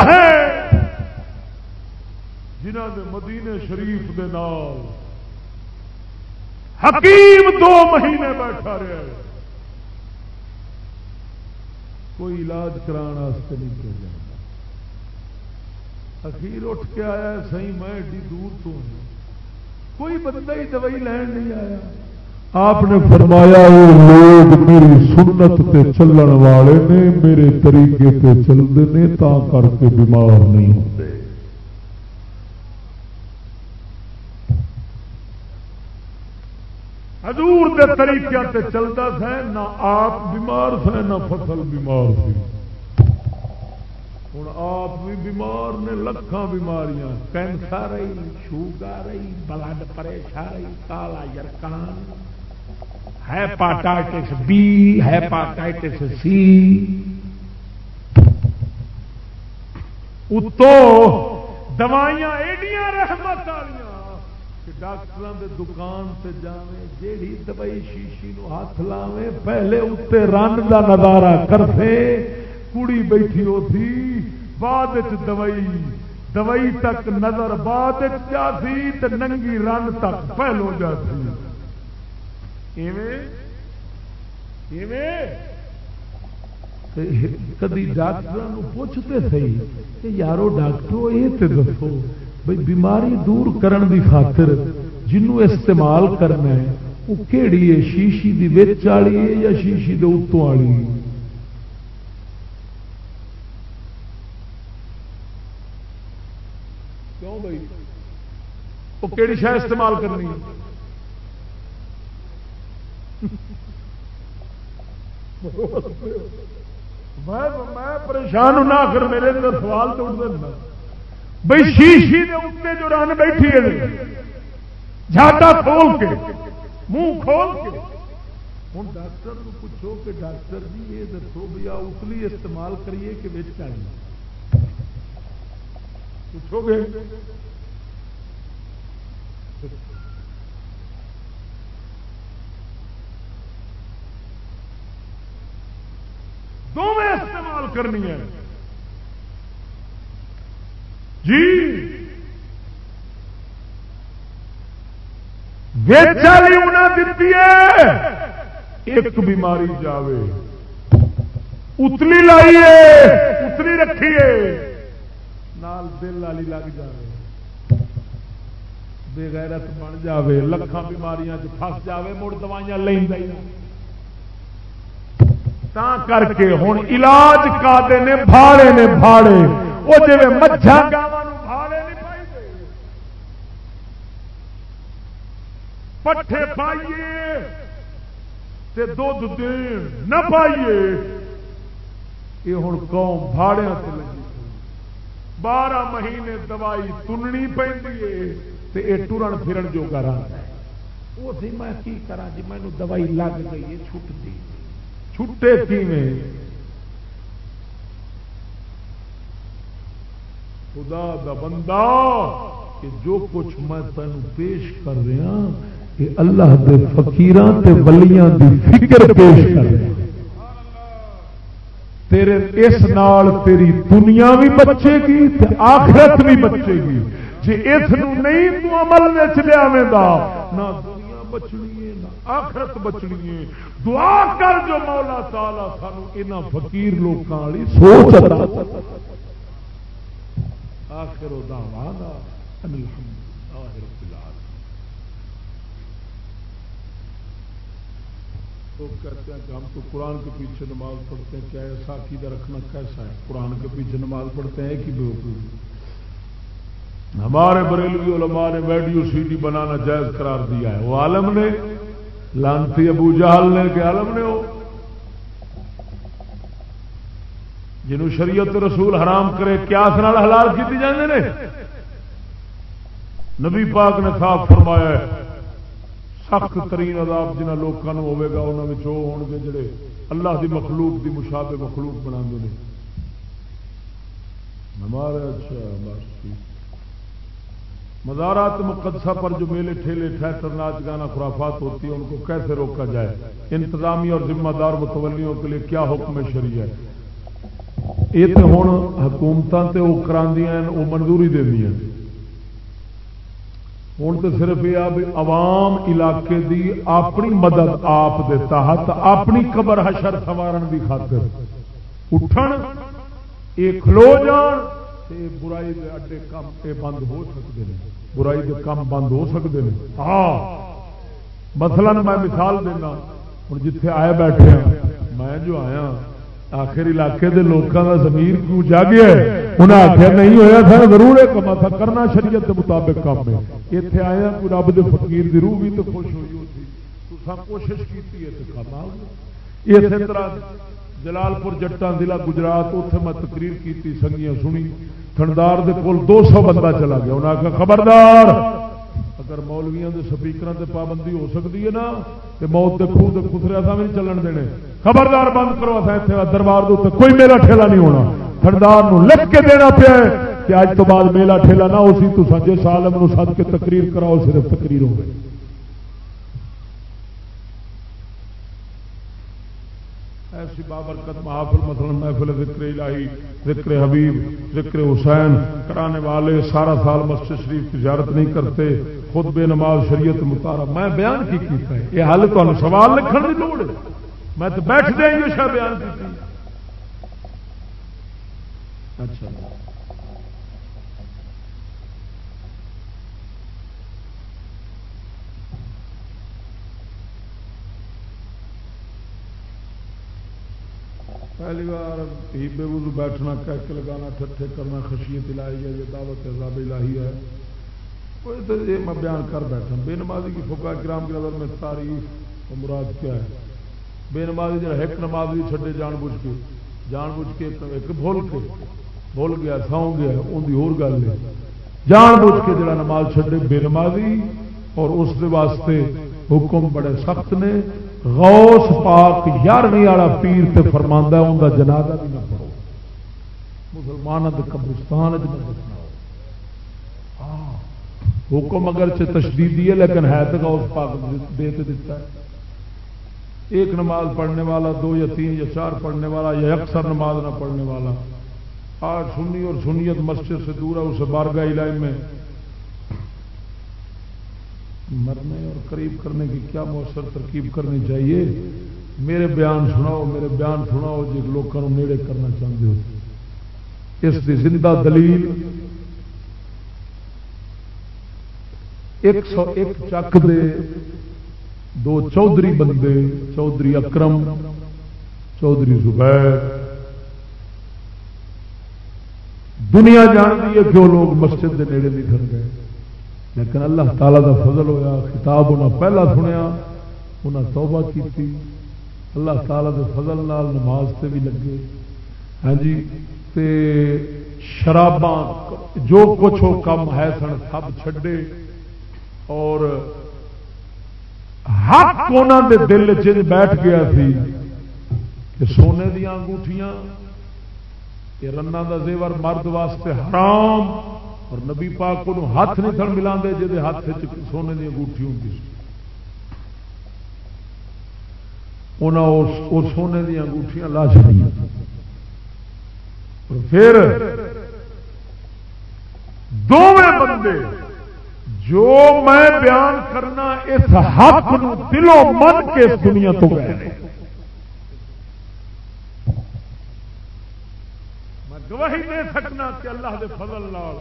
ہے۔ جنہ نے مدینے شریف دے نال حکیم دو مہینے بیٹھا رہا ہے۔ کوئی علاج کران نہیں جاتا۔ اخیر اٹھ کے آیا سی میں ایڈی دور تو ہوں۔ کوئی بندہ ہی دوائی لین نہیں آیا۔ آپ نے فرمایا، وہ لوگ میری سنت تے چلن والے نے، میرے طریقے تے چلتے ہیں تا کر کے بیمار نہیں ہوتے حضور دے طریقے تے چلتا تھا نہ آپ بیمار تھے نہ فصل بیمار تھی ہوں آپ بھی بیمار نے لکھان بیماریاں۔ کینسر رہی شوگر رہی بلڈ پریشر رہی کالا یرکان۔ Hepatitis B, hepatitis C. اتو دوائیاں ایڈیاں رحمت والیاں ڈاکٹر دکان سے جاوے جیڑی دوائی شیشی نو ہاتھ لاوے پہلے اتنے رن کا نظارہ کرتے کڑی بیٹھی ہوتی، بعد دوائی دوائی تک نظر، بعد جاتی تو ننگی رن تک پہلو جاتی کدی ڈاکٹر پوچھتے سی یارو ڈاکٹر یہ دسو؟ بھائی بیماری دور کرن دی خاطر جنوں استعمال کرنا ہے وہ کہڑی ہے، شیشی دی وچ والی ہے یا شیشی دے اتوں والی کیوں بھائی وہ کہڑی شاید استعمال کرنی ہے؟ میں پریشان ہوں، نہ میرے سوال تو اٹھ بھائی شیشی دے اتنے جو رن بیٹھی ہے۔ جھاٹا کھول کے، منہ کھول کے۔ ہوں ڈاکٹر کو پوچھو کہ ڈاکٹر جی یہ دسو بھیا اتلی استعمال کریے کہ بچ آئی پوچھو گے۔ دونوں استعمال کرنی ہے۔ جی۔ ویچالی انہیں دیتی ہے۔ ایک بیماری جاوے۔ اتلی لائیے اتلی رکھیے نال دل والی لگ جائے بےغیرت بن جاوے۔ لکھان بیماریاں پس جاوے۔ مڑ دوائیاں لینا کر کے ہوں علاج کا نے، بھاڑے نے بھاڑے۔ وہ جی مجھا پٹھے پائیے تے دھد دین نہ پائیے۔ یہ ہوں قوم بھاڑے سے لگی بارہ مہینے دوائی تننی پہ یہ ٹرن پھرن جو کرا وہ سی میں کی کرا جی؟ مینو دوائی لگ گئی ہے چھٹ دی۔ چھٹے کیویں؟ خدا دا بندہ کہ جو کچھ میں تین پیش کر رہا کہ اللہ دے فقیران تے ولیاں دی فکر پیش کر تیرے اس نال تیری دنیا بھی بچے گی تے آخرت بھی بچے گی۔ جی اس نہیں تو عمل وچ لیا دا، نہ دنیا بچنی ہے، نہ آخرت بچنی ہے۔ دعا کر جو مولا تعالی سانو انہاں فقیر لوکاں والی سوچ عطا آخر دعوانا الحمد تو کہتے ہیں کہ ہم تو قرآن کے پیچھے نماز پڑھتے ہیں، کیا ایسا عقیدہ رکھنا کیسا ہے؟ قرآن کے پیچھے نماز پڑھتے ہیں کہ بے ہمارے بریلوی علماء نے ویڈیو سی ڈی بنانا جائز قرار دیا ہے۔ وہ عالم نے، لانتی ابو جہل نے کہ عالم نے وہ۔ جنہوں شریعت رسول حرام کرے، کیا حلال کی جانے نے؟ نبی پاک نے صاف فرمایا ہے سخت ترین عذاب جنہ لوگوں ہوگا انہوں ہو گے جڑے اللہ دی مخلوق دی مشابہ مخلوق بنا ہمارے اچھا مزارات مقدسہ پر جو میلے ٹھیلے ٹھہر ناچ گانا، خرافات ہوتی ہے ان کو کیسے روکا جائے؟ انتظامی اور ذمہ دار متولیوں کے لیے کیا حکم شریع ہے؟ یہ تو ہوں حکومت وہ کرا وہ منظوری دیا ہوں تو صرف یہ عوام علاقے دی اپنی مدد آپ دے تحت اپنی قبر حشر سوارن دی خاطر۔ اٹھن، یہ کھلو جان برائی دے اڈے کام یہ بند ہو سکتے ہیں۔ برائی دے کام بند ہو سکتے ہیں۔ ہاں مثلا میں مثال دینا، ہوں جتھے آئے بیٹھے ہیں، میں جو آیا آخر علاقے دے لوگوں کا زمین کیوں جاگیا انہیں آخیا نہیں ہویا تھا ضرور ایک کما تھا کرنا شریعت کے مطابق کام ہے اتنے آیا کوئی رب دے فقیر دی روح بھی تو خوش ہوئی ہوتی تو کوشش کی ہے تو کام آ اسی طرح جلال پور جٹان ضلع گجرات اتنے میں تقریر کی سنگیاں سنی تھندار دے کول دو سو بندہ چلا گیا انہیں آخر خبردار اگر مولویا کے سپیکر سے پابندی ہو سکتی ہے نا تو موت کے خوہ خسرے اصا بھی چلن دینے خبردار بند کرو اتنے دربار دے کوئی میرا ٹھیلا نہیں ہونا تھندار لکھ کے دینا پیا کہ اج تو بعد میلا ٹھیلا نہ ہو سی تو سجے سال سد کے تقریر کراؤ صرف تقریر ہو گئی ایسی بابرکت محافل مثلا محفل ذکر الہی ذکر حبیب ذکر حسین کرانے والے سارا سال مسجد شریف کی زیارت نہیں کرتے خود بے نماز شریعت متارا میں بیان کی کیتا ہے یہ حل تو سوال لکھن کی لوڑ ہے۔ میں تو بیٹھ دیں گے شاید بیان کی اچھا۔ پہلی بار ہی بے وضو بیٹھنا، کہہ کے لگانا، ٹھٹھے کرنا، خشیت الہی ہے، یہ دعوت عذاب الہی ہے۔ یہ میں بیان کر بیٹھا بے نمازی کی فکا کرام کی نظر میں تعریف و مراد کیا ہے؟ بے نمازی جڑا ایک نماز بھی چھڈے جان بوجھ کے جان بوجھ کے ایک بھول کے بھول گیا سو گیا ان کی اور گل ہے۔ جان بوجھ کے جڑا نماز چھڈے بے نمازی اور اس دے واسطے حکم بڑے سخت نے۔ غوث پاک یارویں والا پیر تے فرماندا ہے ان کا جنازہ بھی نہ پڑھو۔ مسلمانوں کے قبرستان ہاں، حکم اگر سے تشدیدی ہے، لیکن ہے تو غوث پاک دے تے دیتا ہے۔ ایک نماز پڑھنے والا، دو یا تین یا چار پڑھنے والا، یا اکثر نماز نہ پڑھنے والا۔ آج سنی اور سنیت مسجد سے دور ہے اسے بارگاہ علاقے میں۔ مرنے اور قریب کرنے کی کیا مؤثر ترکیب کرنی چاہیے؟ میرے بیان سناؤ، میرے بیان سناؤ جی لوگوں نیڑے کرنا چاہتے ہو۔ اس کی زندہ دلیل ایک سو ایک چک دے، دو چودھری بندے، چودھری اکرم، چودھری زبیر۔ دنیا جانتی ہے کہ وہ لوگ مسجد کے نیڑے نہیں کر گئے۔ لیکن اللہ تعالیٰ دا فضل ہویا، خطاب انہیں پہلا سنیا انہیں توبہ کی اللہ تعالیٰ دے فضل نال نماز سے بھی لگے۔ ہاں جی تے شراباں، جو کچھ وہ کم ہے سن، سب چھڈے۔ اور حق انہوں دے دل چ بیٹھ گیا سی کہ سونے دیا انگوٹھیاں رنا دا زیور مرد واسطے حرام اور نبی پاک کو ہاتھ نہیں تھن ملا جی ہاتھ سونے کی انگوٹھی ہوں انہیں سونے دیا انگوٹیاں لا چڑی پھر دونوں بندے جو میں بیان کرنا اس حق دلوں من کے دنیا تو گئے میں گواہی دے سکنا کہ اللہ دے فضل لال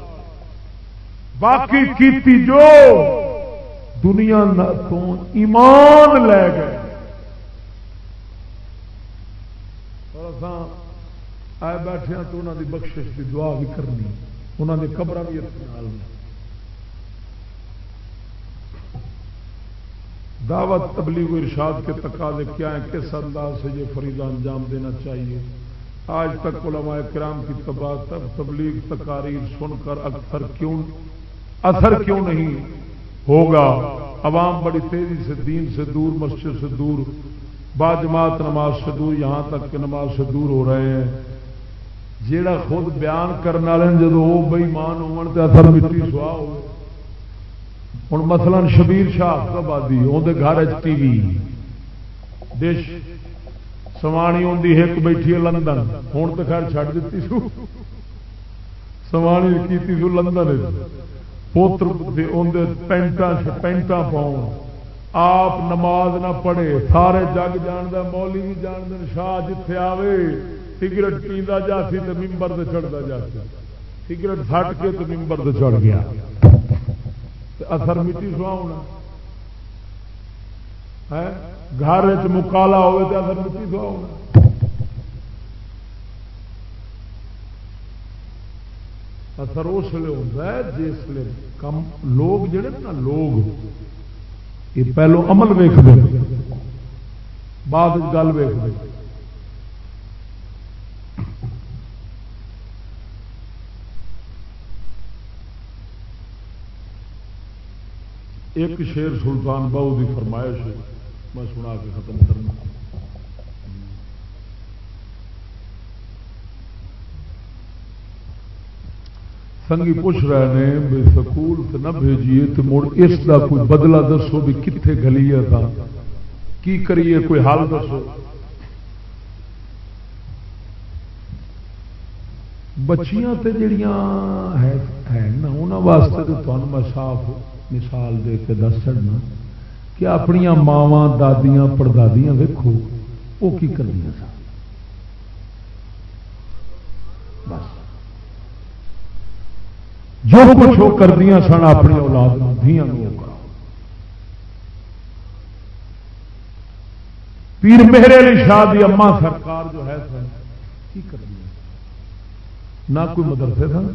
باقی کیتی جو دنیا تو ایمان لے گئے۔ آئے بیٹھے تو انہوں دی بخشش کی دعا بھی کرنی۔ انہوں نے قبر بھی اتنا دعوت تبلیغ و ارشاد کے تقاضے کیا ہیں؟ کس انداز سے یہ فریضہ انجام دینا چاہیے؟ آج تک علماء کرام کی تبلیغ تقاریر سن کر اکثر کیوں اثر کیوں نہیں ہوگا؟ عوام بڑی تیزی سے دین سے دور، مسجد سے دور باجماعت نماز سے دور، یہاں تک کہ نماز سے دور ہو رہے ہیں۔ جیڑا خود بیان کرنے والے جب وہ بئیمان ہو اثر مٹی سوا ہو ہوں مثلا شبیر شاہ آبادی اندر گھر ٹی وی، ڈش سوانی آدھی ایک بیٹھی ہے لندن ہوں تو خیر چڑ دیتی سو۔ سوانی کی سو لندن پوتر پینٹا پینٹا پاؤ آپ نماز نہ پڑھے، سارے جگ جان مولی بھی جان شاہ جتھے آوے، سگریٹ پیندا جا سی تو ممبر سے چڑھتا جا سگریٹ سٹ کے تو ممبر سے چڑھ گیا۔ اثر مٹی سوا ہونا گھر مکالا ہوئے تو اثر مٹی سوا ہونا۔ اثر اس لیے ہوتا ہے جس لیے کم لوگ جڑے نا لوگ، یہ پہلو عمل ویخ بعد گل ویخ ایک شیر سلطان بہو کی فرمائش میں سنا کے ختم کرنا۔ سنگی پوچھ رہے ہیں بے سکول تو نہ بھیجیے تو مڑ اس کا کوئی بدلا دسو بھی کتنے گلیے تھا کی کریے کوئی حال دسو۔ بچیاں تے جڑیاں ہیں نا انہوں واسطے تو تمہیں میں صاف ہوں۔ مثال دے کے دس چڑنا کہ اپنی ماوا دادیاں پردادیاں ویکو وہ کی کرنی سن؟ بس۔ جو کچھ وہ کردیا سن، اپنی اولاد دیا پیر میرے علی شاہ دی اما سرکار جو ہے سن، کی کرنی نہ کوئی مدرسے سن؟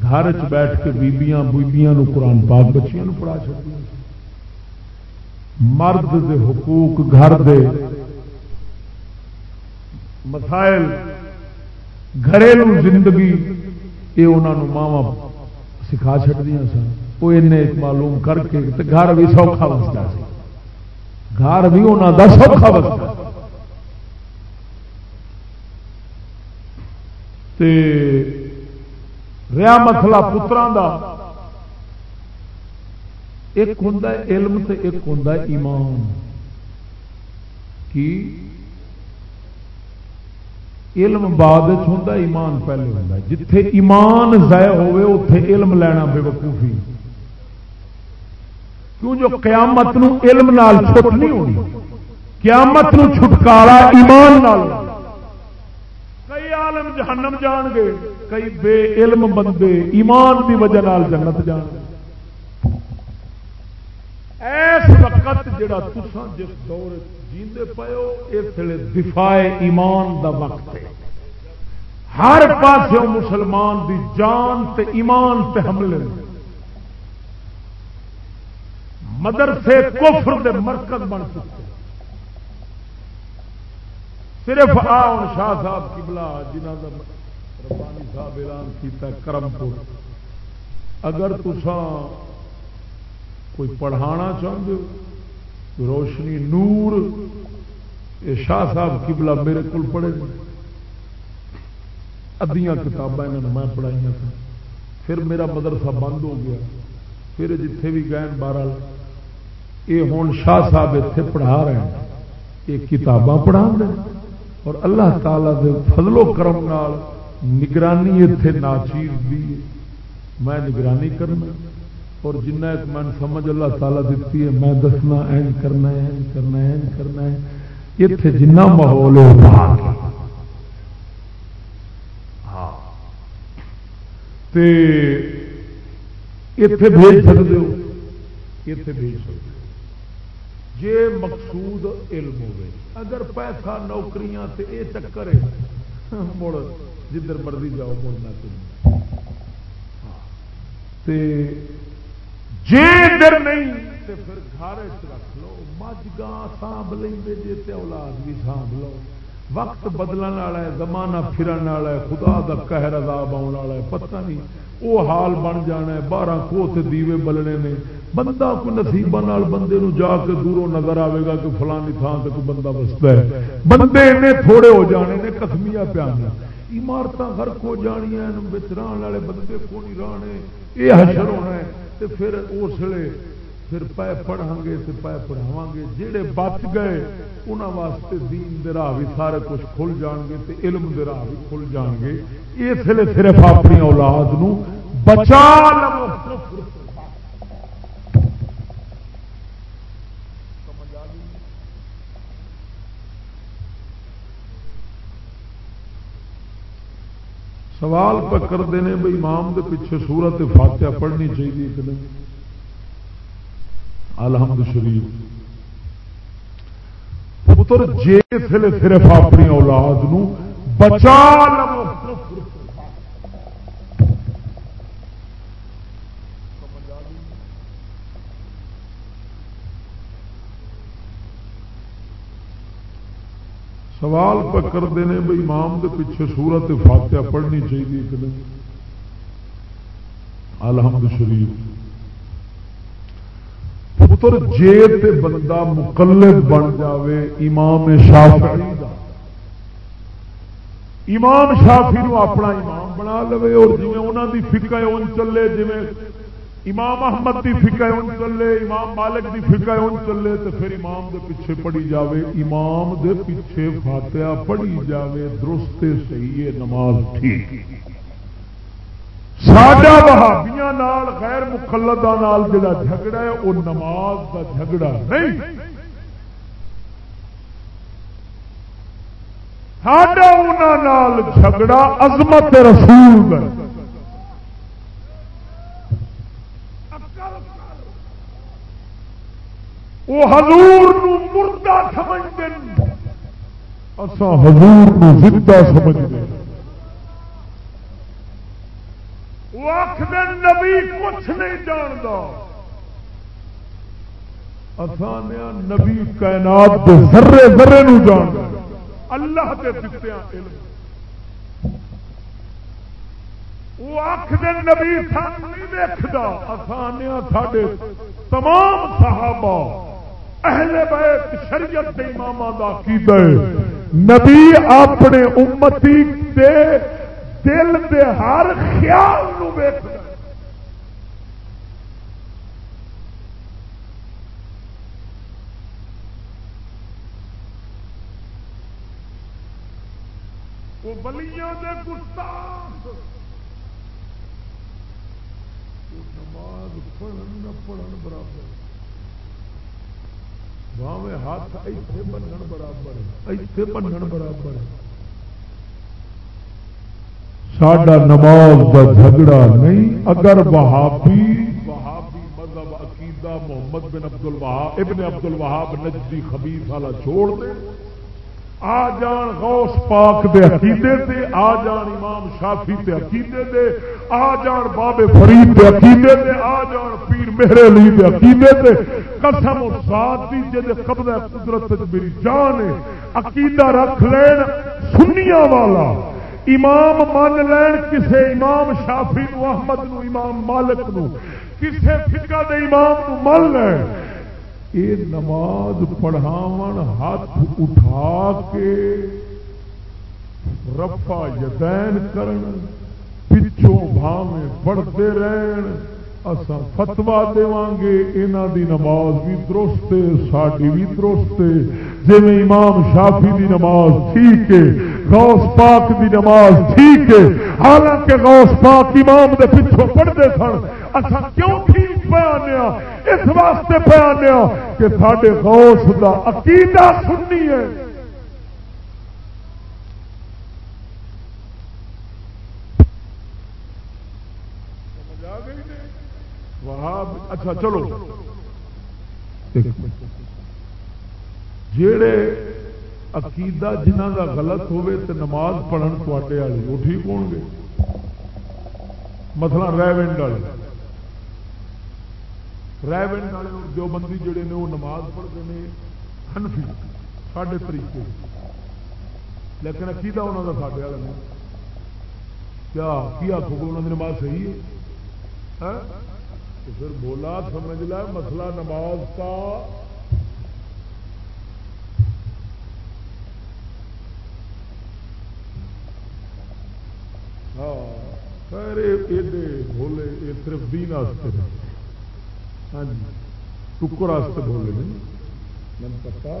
گھر چ بیٹھ کے بیبیاں بیبیاں قرآن پاک بچیاں پڑھا چکی مرد دے حقوق گھر دے مسائل، گھریلو زندگی یہ انہوں ماوا سکھا چڑیا سن۔ وہ انہیں معلوم کر کے گھر بھی سوکھا بستا گھر بھی انہوں کا سوکھا بستا تے ریا مسلا پترا ایک ہوں علم تو ایک ہوں ایمان۔ کی؟ علم بعد ہوں ایمان پہلے ہوں جتھے ایمان ضائع ہوئے اتے علم لینا بے وقوفی۔ کیوں جو قیامت نو علم نال چھٹ نہیں ہونی؟ قیامت نو چھٹکارا ایمان نال۔ کئی عالم جہنم جان گے۔ کئی بے علم بندے ایمان کی وجہ جنت جان۔ ایس وقت جڑا تسان جس دور جیندے پے اس لیے دفاع ایمان دا وقت ہے۔ ہر پاس مسلمان دی جان تے ایمان تے حملے۔ مدرسے کفر دے مرکز بن چکے۔ صرف آن شاہ صاحب کی بلا جنہ کا ربانی صاحب اعلان کیتا کرم پور اگر تسان کوئی پڑھانا چاہتے ہو، روشنی نور، یہ شاہ صاحب کی بلا میرے کو پڑھے ادیاں کتابیں میں پڑھائی تھا پھر میرا مدرسہ بند ہو گیا۔ پھر جتھے بھی گئے بارہ یہ ہوں شاہ صاحب اتنے پڑھا رہے ہیں۔ یہ کتاباں پڑھا رہے ہیں۔ اور اللہ تعالی دے فضل و کرم نال نگرانی اتنے ناچیز دی میں نگرانی کرنا اور جنہ ایک من سمجھ اللہ تعالیٰ دیتی ہے، میں دسنا این کرنا ہے، این کرنا ہے، این کرنا ہے۔ اتنے جنہ ماحول ہو ہاں۔ اتے بھیج سکتے ہو۔ اتے بھیج سکتے جی مقصود علم ہوگی اگر پیسہ، نوکریاں، تے اے چکر ہے۔ (laughs) مڑ۔ جدھر مرضی جاؤ مڑنا ہاں۔ تے جی در نہیں تو پھر گھر رکھ لو۔ مجھ گاں سانب لیں جی اولاد بھی سانب لو۔ وقت بدلن والا ہے، زمانہ پھرن والا ہے، خدا دا قہر عذاب آنے والا ہے، پتہ نہیں۔ وہ حال بن جانا ہے، بارہ کوت دیوے بلنے نے۔ بندہ کو نصیب بندے نو جا کے دوروں نظر آئے گا کہ فلانی تھان سے کوئی بندہ بستا ہے۔ بندے نے تھوڑے ہو جانے نے، کسمیا پیانا عمارت غرق ہو جانیا ران والے بندے کو نہیں رہنے یہ حشر ہونا ہے۔ تو پھر اس لیے پھر پے پڑھا گے تو پے پڑھاوا گے جہے بچ گئے انہوں واسطے دین دے راہ بھی سارے کچھ کھل جان گے تو علم دے راہ بھی کھل جان گے اس لیے صرف اپنی اولاد نو بچا لو۔ سوال پہ کرتے ہیں بھائی، امام دے پیچھے سورت فاتحہ پڑھنی چاہیے کہ نہیں؟ الحمد شریف۔ پتر جی صرف اپنی اولاد نو بچا لو۔ سوال پہ کرتے ہیں بھائی، امام دے پیچھے سورت فاتحہ پڑھنی چاہیے کہ نہیں؟ الحمد شریف۔ پتر، جے تے بندہ مقلد بن جاوے امام شافعی دا۔ امام شافی نو اپنا امام بنا لو اور جی انہوں دی فکا ان چلے جی امام احمد دی فکا ان چلے، امام مالک دی فکا ان چلے تو پھر امام دے پیچھے پڑھی جاوے، امام دے پیچھے فاتحہ پڑھی جاوے، درست صحیح نماز ٹھیک۔ ساڈا بہابیاں نال، غیر مقلدہ نال جڑا جھگڑا ہے وہ نماز دا جھگڑا نہیں۔ ساڈا انہوں جھگڑا عظمت رسول دا وہ ہزور مردہ سمجھتے اصا ہزور زندہ سمجھتے وہ آخر نبی کچھ نہیں جانتا اسانیا نبی کائنات کے ذرے ذرے نو جان اللہ کے دتیا علم۔ وہ آخر نبی سان نہیں دیکھتا اسانیا ساڈے تمام صحابہ اہل بیت شریعت کے امام دا عقیدہ نبی اپنے امتی دے دل دے ہر خیال نو ویکھ وہ بلیاں دے گستاخ۔ نماز پڑھن نہ پڑھن برابر۔ ہاتھ ایتھے بنن برابر ایتھے بنن برابر ساڈا نماز دا جھگڑا نہیں، اگر وہابی وہابی مذہب عقیدہ محمد بن عبد الوہاب ابن عبد الوہاب نجدی خبیث والا چھوڑ دے آ جان غوث پاک دے عقیدے تے، آ جان امام شافی دے عقیدے دے آ جان بابے فرید دے عقیدے تے، آ جان پیر مہر علی دے عقیدے تے۔ قسم و ذات دی جے قبضہ قدرت میری جان ہے۔ عقیدہ رکھ لین سنیاں والا۔ امام مان لین کسے امام شافی نو، احمد نو، امام مالک نو۔ کسے فقہ دے امام نو مان لین۔ یہ نماز پڑھاو ہاتھ اٹھا کے رفا یدین کرن، پچھوں بھاویں پڑھتے رہن اسا فتوا دے گے انہ دی نماز بھی درست ساڈی بھی درست جی امام شافی دی نماز ٹھیک ہے، غوث پاک دی نماز ٹھیک ہے، حالانکہ غوث پاک امام دے پچھوں پڑھتے سن اسا کیوں ٹھیک پیا اس واسطے پیا کہ سڈے غوث دا عقیدہ سننی ہے۔ اچھا چلو۔ جڑے عقیدہ جنہ کا غلط ہوئے تو نماز پڑھن تے والے وہ ٹھیک ہو گے مثلا ریونڈ والے ریونڈ والے جو بندی جڑے نے وہ نماز پڑھتے ہیں ہنفی ساڈے طریقے۔ لیکن عقیدہ انہوں کا ساڈے والے نہیں کیا، کی آخو گے انہوں کی نماز صحیح ہے؟ ہاں؟ تو پھر بولا سمجھ لا مسئلہ نماز کا۔ ہاں بولے یہ صرف دین ہاں جی۔ ٹکر بولے نہیں۔ من پتا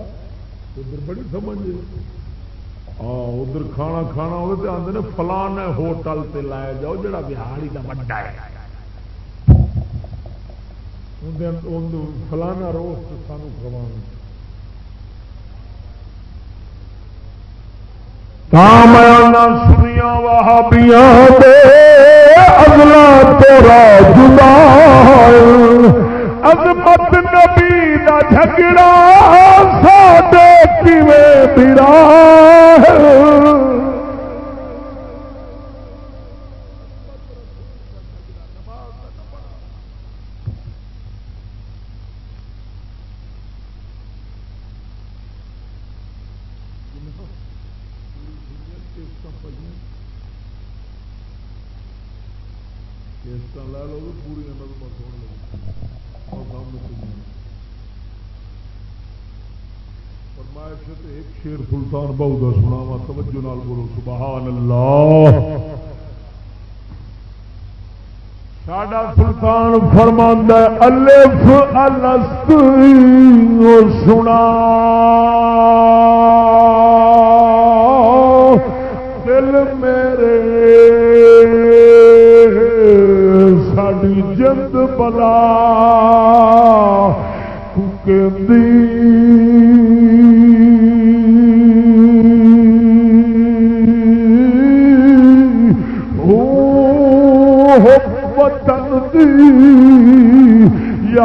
ادھر بڑی سمجھ ہاں ادھر کھانا کھانا ہوگا تو آدھے فلان ہوٹل سے لایا جاؤ جا بہاری کا وڈا ہے۔ فلانا روسٹ سانو کھوا سنیا وہابیاں اگلا تورا جدا عظمت نبی دا جھگڑا ساڈے کیویں برا سلطان بہو کا سنا وا توجہ نال بولو سبحان اللہ ساڈا سلطان فرماندہ الف الست سنا۔ دل میرے، ساڈی جند بلا۔ دی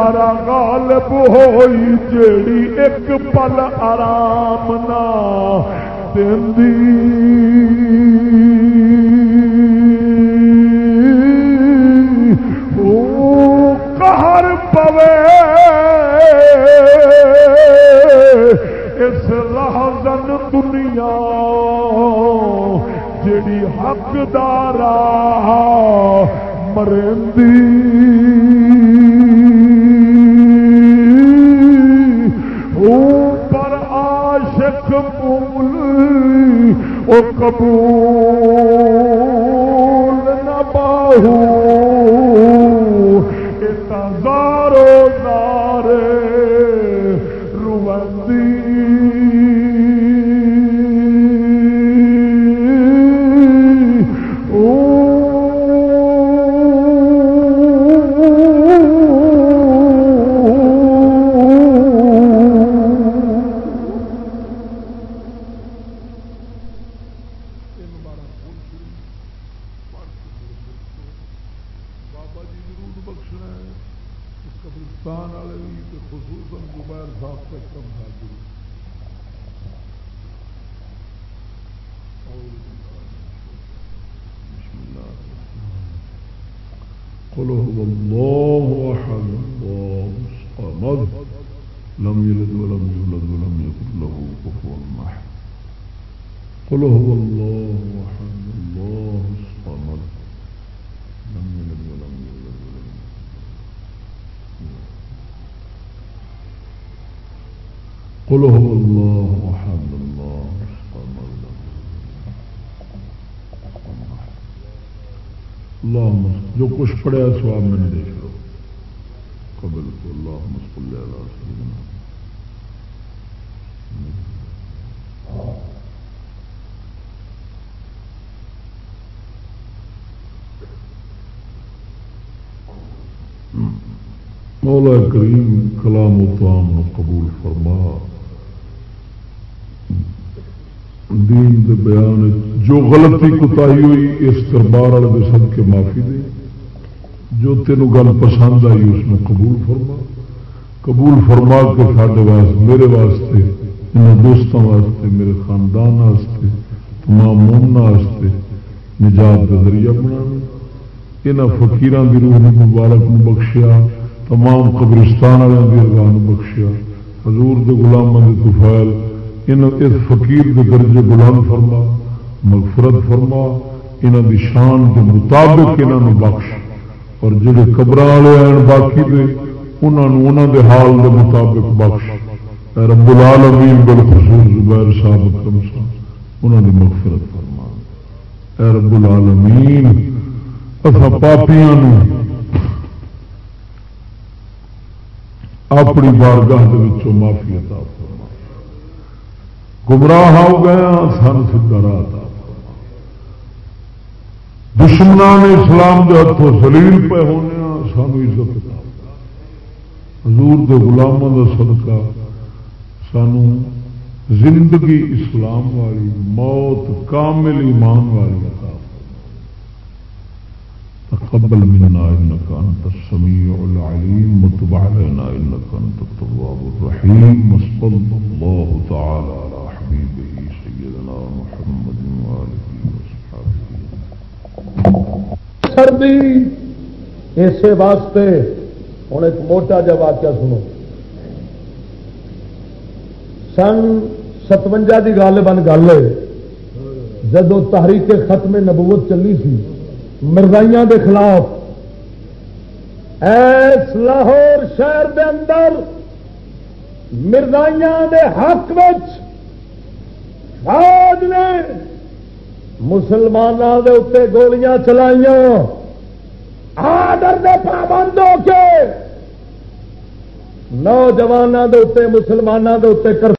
یار غالب ہوئی جیڑی ایک پل آرام نہ قہر پوے اس لحظن دنیا جیڑی حقدار مرندی قبول او قبول نہ باہو اتزارو پڑھیا سواب میں نے دیکھ لو قبل اللہ مسکل مولا کریم کلام و تام قبول فرما۔ دین دے بیان جو غلطی کتائی ہوئی، اس دربار والے سب کے معافی دے۔ جو تینوں گل پسند آئی اس میں قبول فرما۔ قبول فرما کے سارے واسطے، میرے واسطے ان دوستوں واسطے، میرے خاندان واسطے، تمام مومنا واسطے نجات کا ذریعہ بنا یہاں فکیران کی روح مبارک بخشیا، تمام قبرستان والوں کی ارگان بخشیا۔ حضور دے غلاموں کے توفیل ان اس فقیر کے درجے غلام فرما، مغفرت فرما انہوں دی شان کے مطابق انہوں بخش۔ اور جڑے قبر والے ہیں باقی دے انہوں انہوں دے حال دے مطابق بخش۔ رب العالمین بالخصوص زبیر صاحب کم انہوں دی مغفرت فرما اے رب العالمین اصا پاپیاں اپنی بارگاہ معافی عطا فرما گمراہ ہو گیا ہاں، سن سیدھا راہ عطا دشمنان اسلام کے ہاتھوں سلیل پہ ہونے سانو عزت حضور دے غلاموں کا صدقہ، سانو زندگی اسلام والی، موت کامل ایمان والی عطا۔ تقبل منا انك انت السميع العليم وتب علينا انك انت التواب الرحيم وصلى الله تعالى على حبيبه سيدنا محمد سردی! اسی واسطے ہوں ایک موٹا جا واقعہ سنو۔ سن ستوجا کی گل بن گل جدو تحریک ختم نبوت چلی سی، مرزائیاں دے خلاف ایس لاہور شہر دے اندر مرزائیاں دے حق فوج نے مسلمانوں دے اتنے گولیاں چلائیاں۔ آڈر دے پابند ہو کے نوجوانوں کے اتنے مسلمانوں کے اتنے کر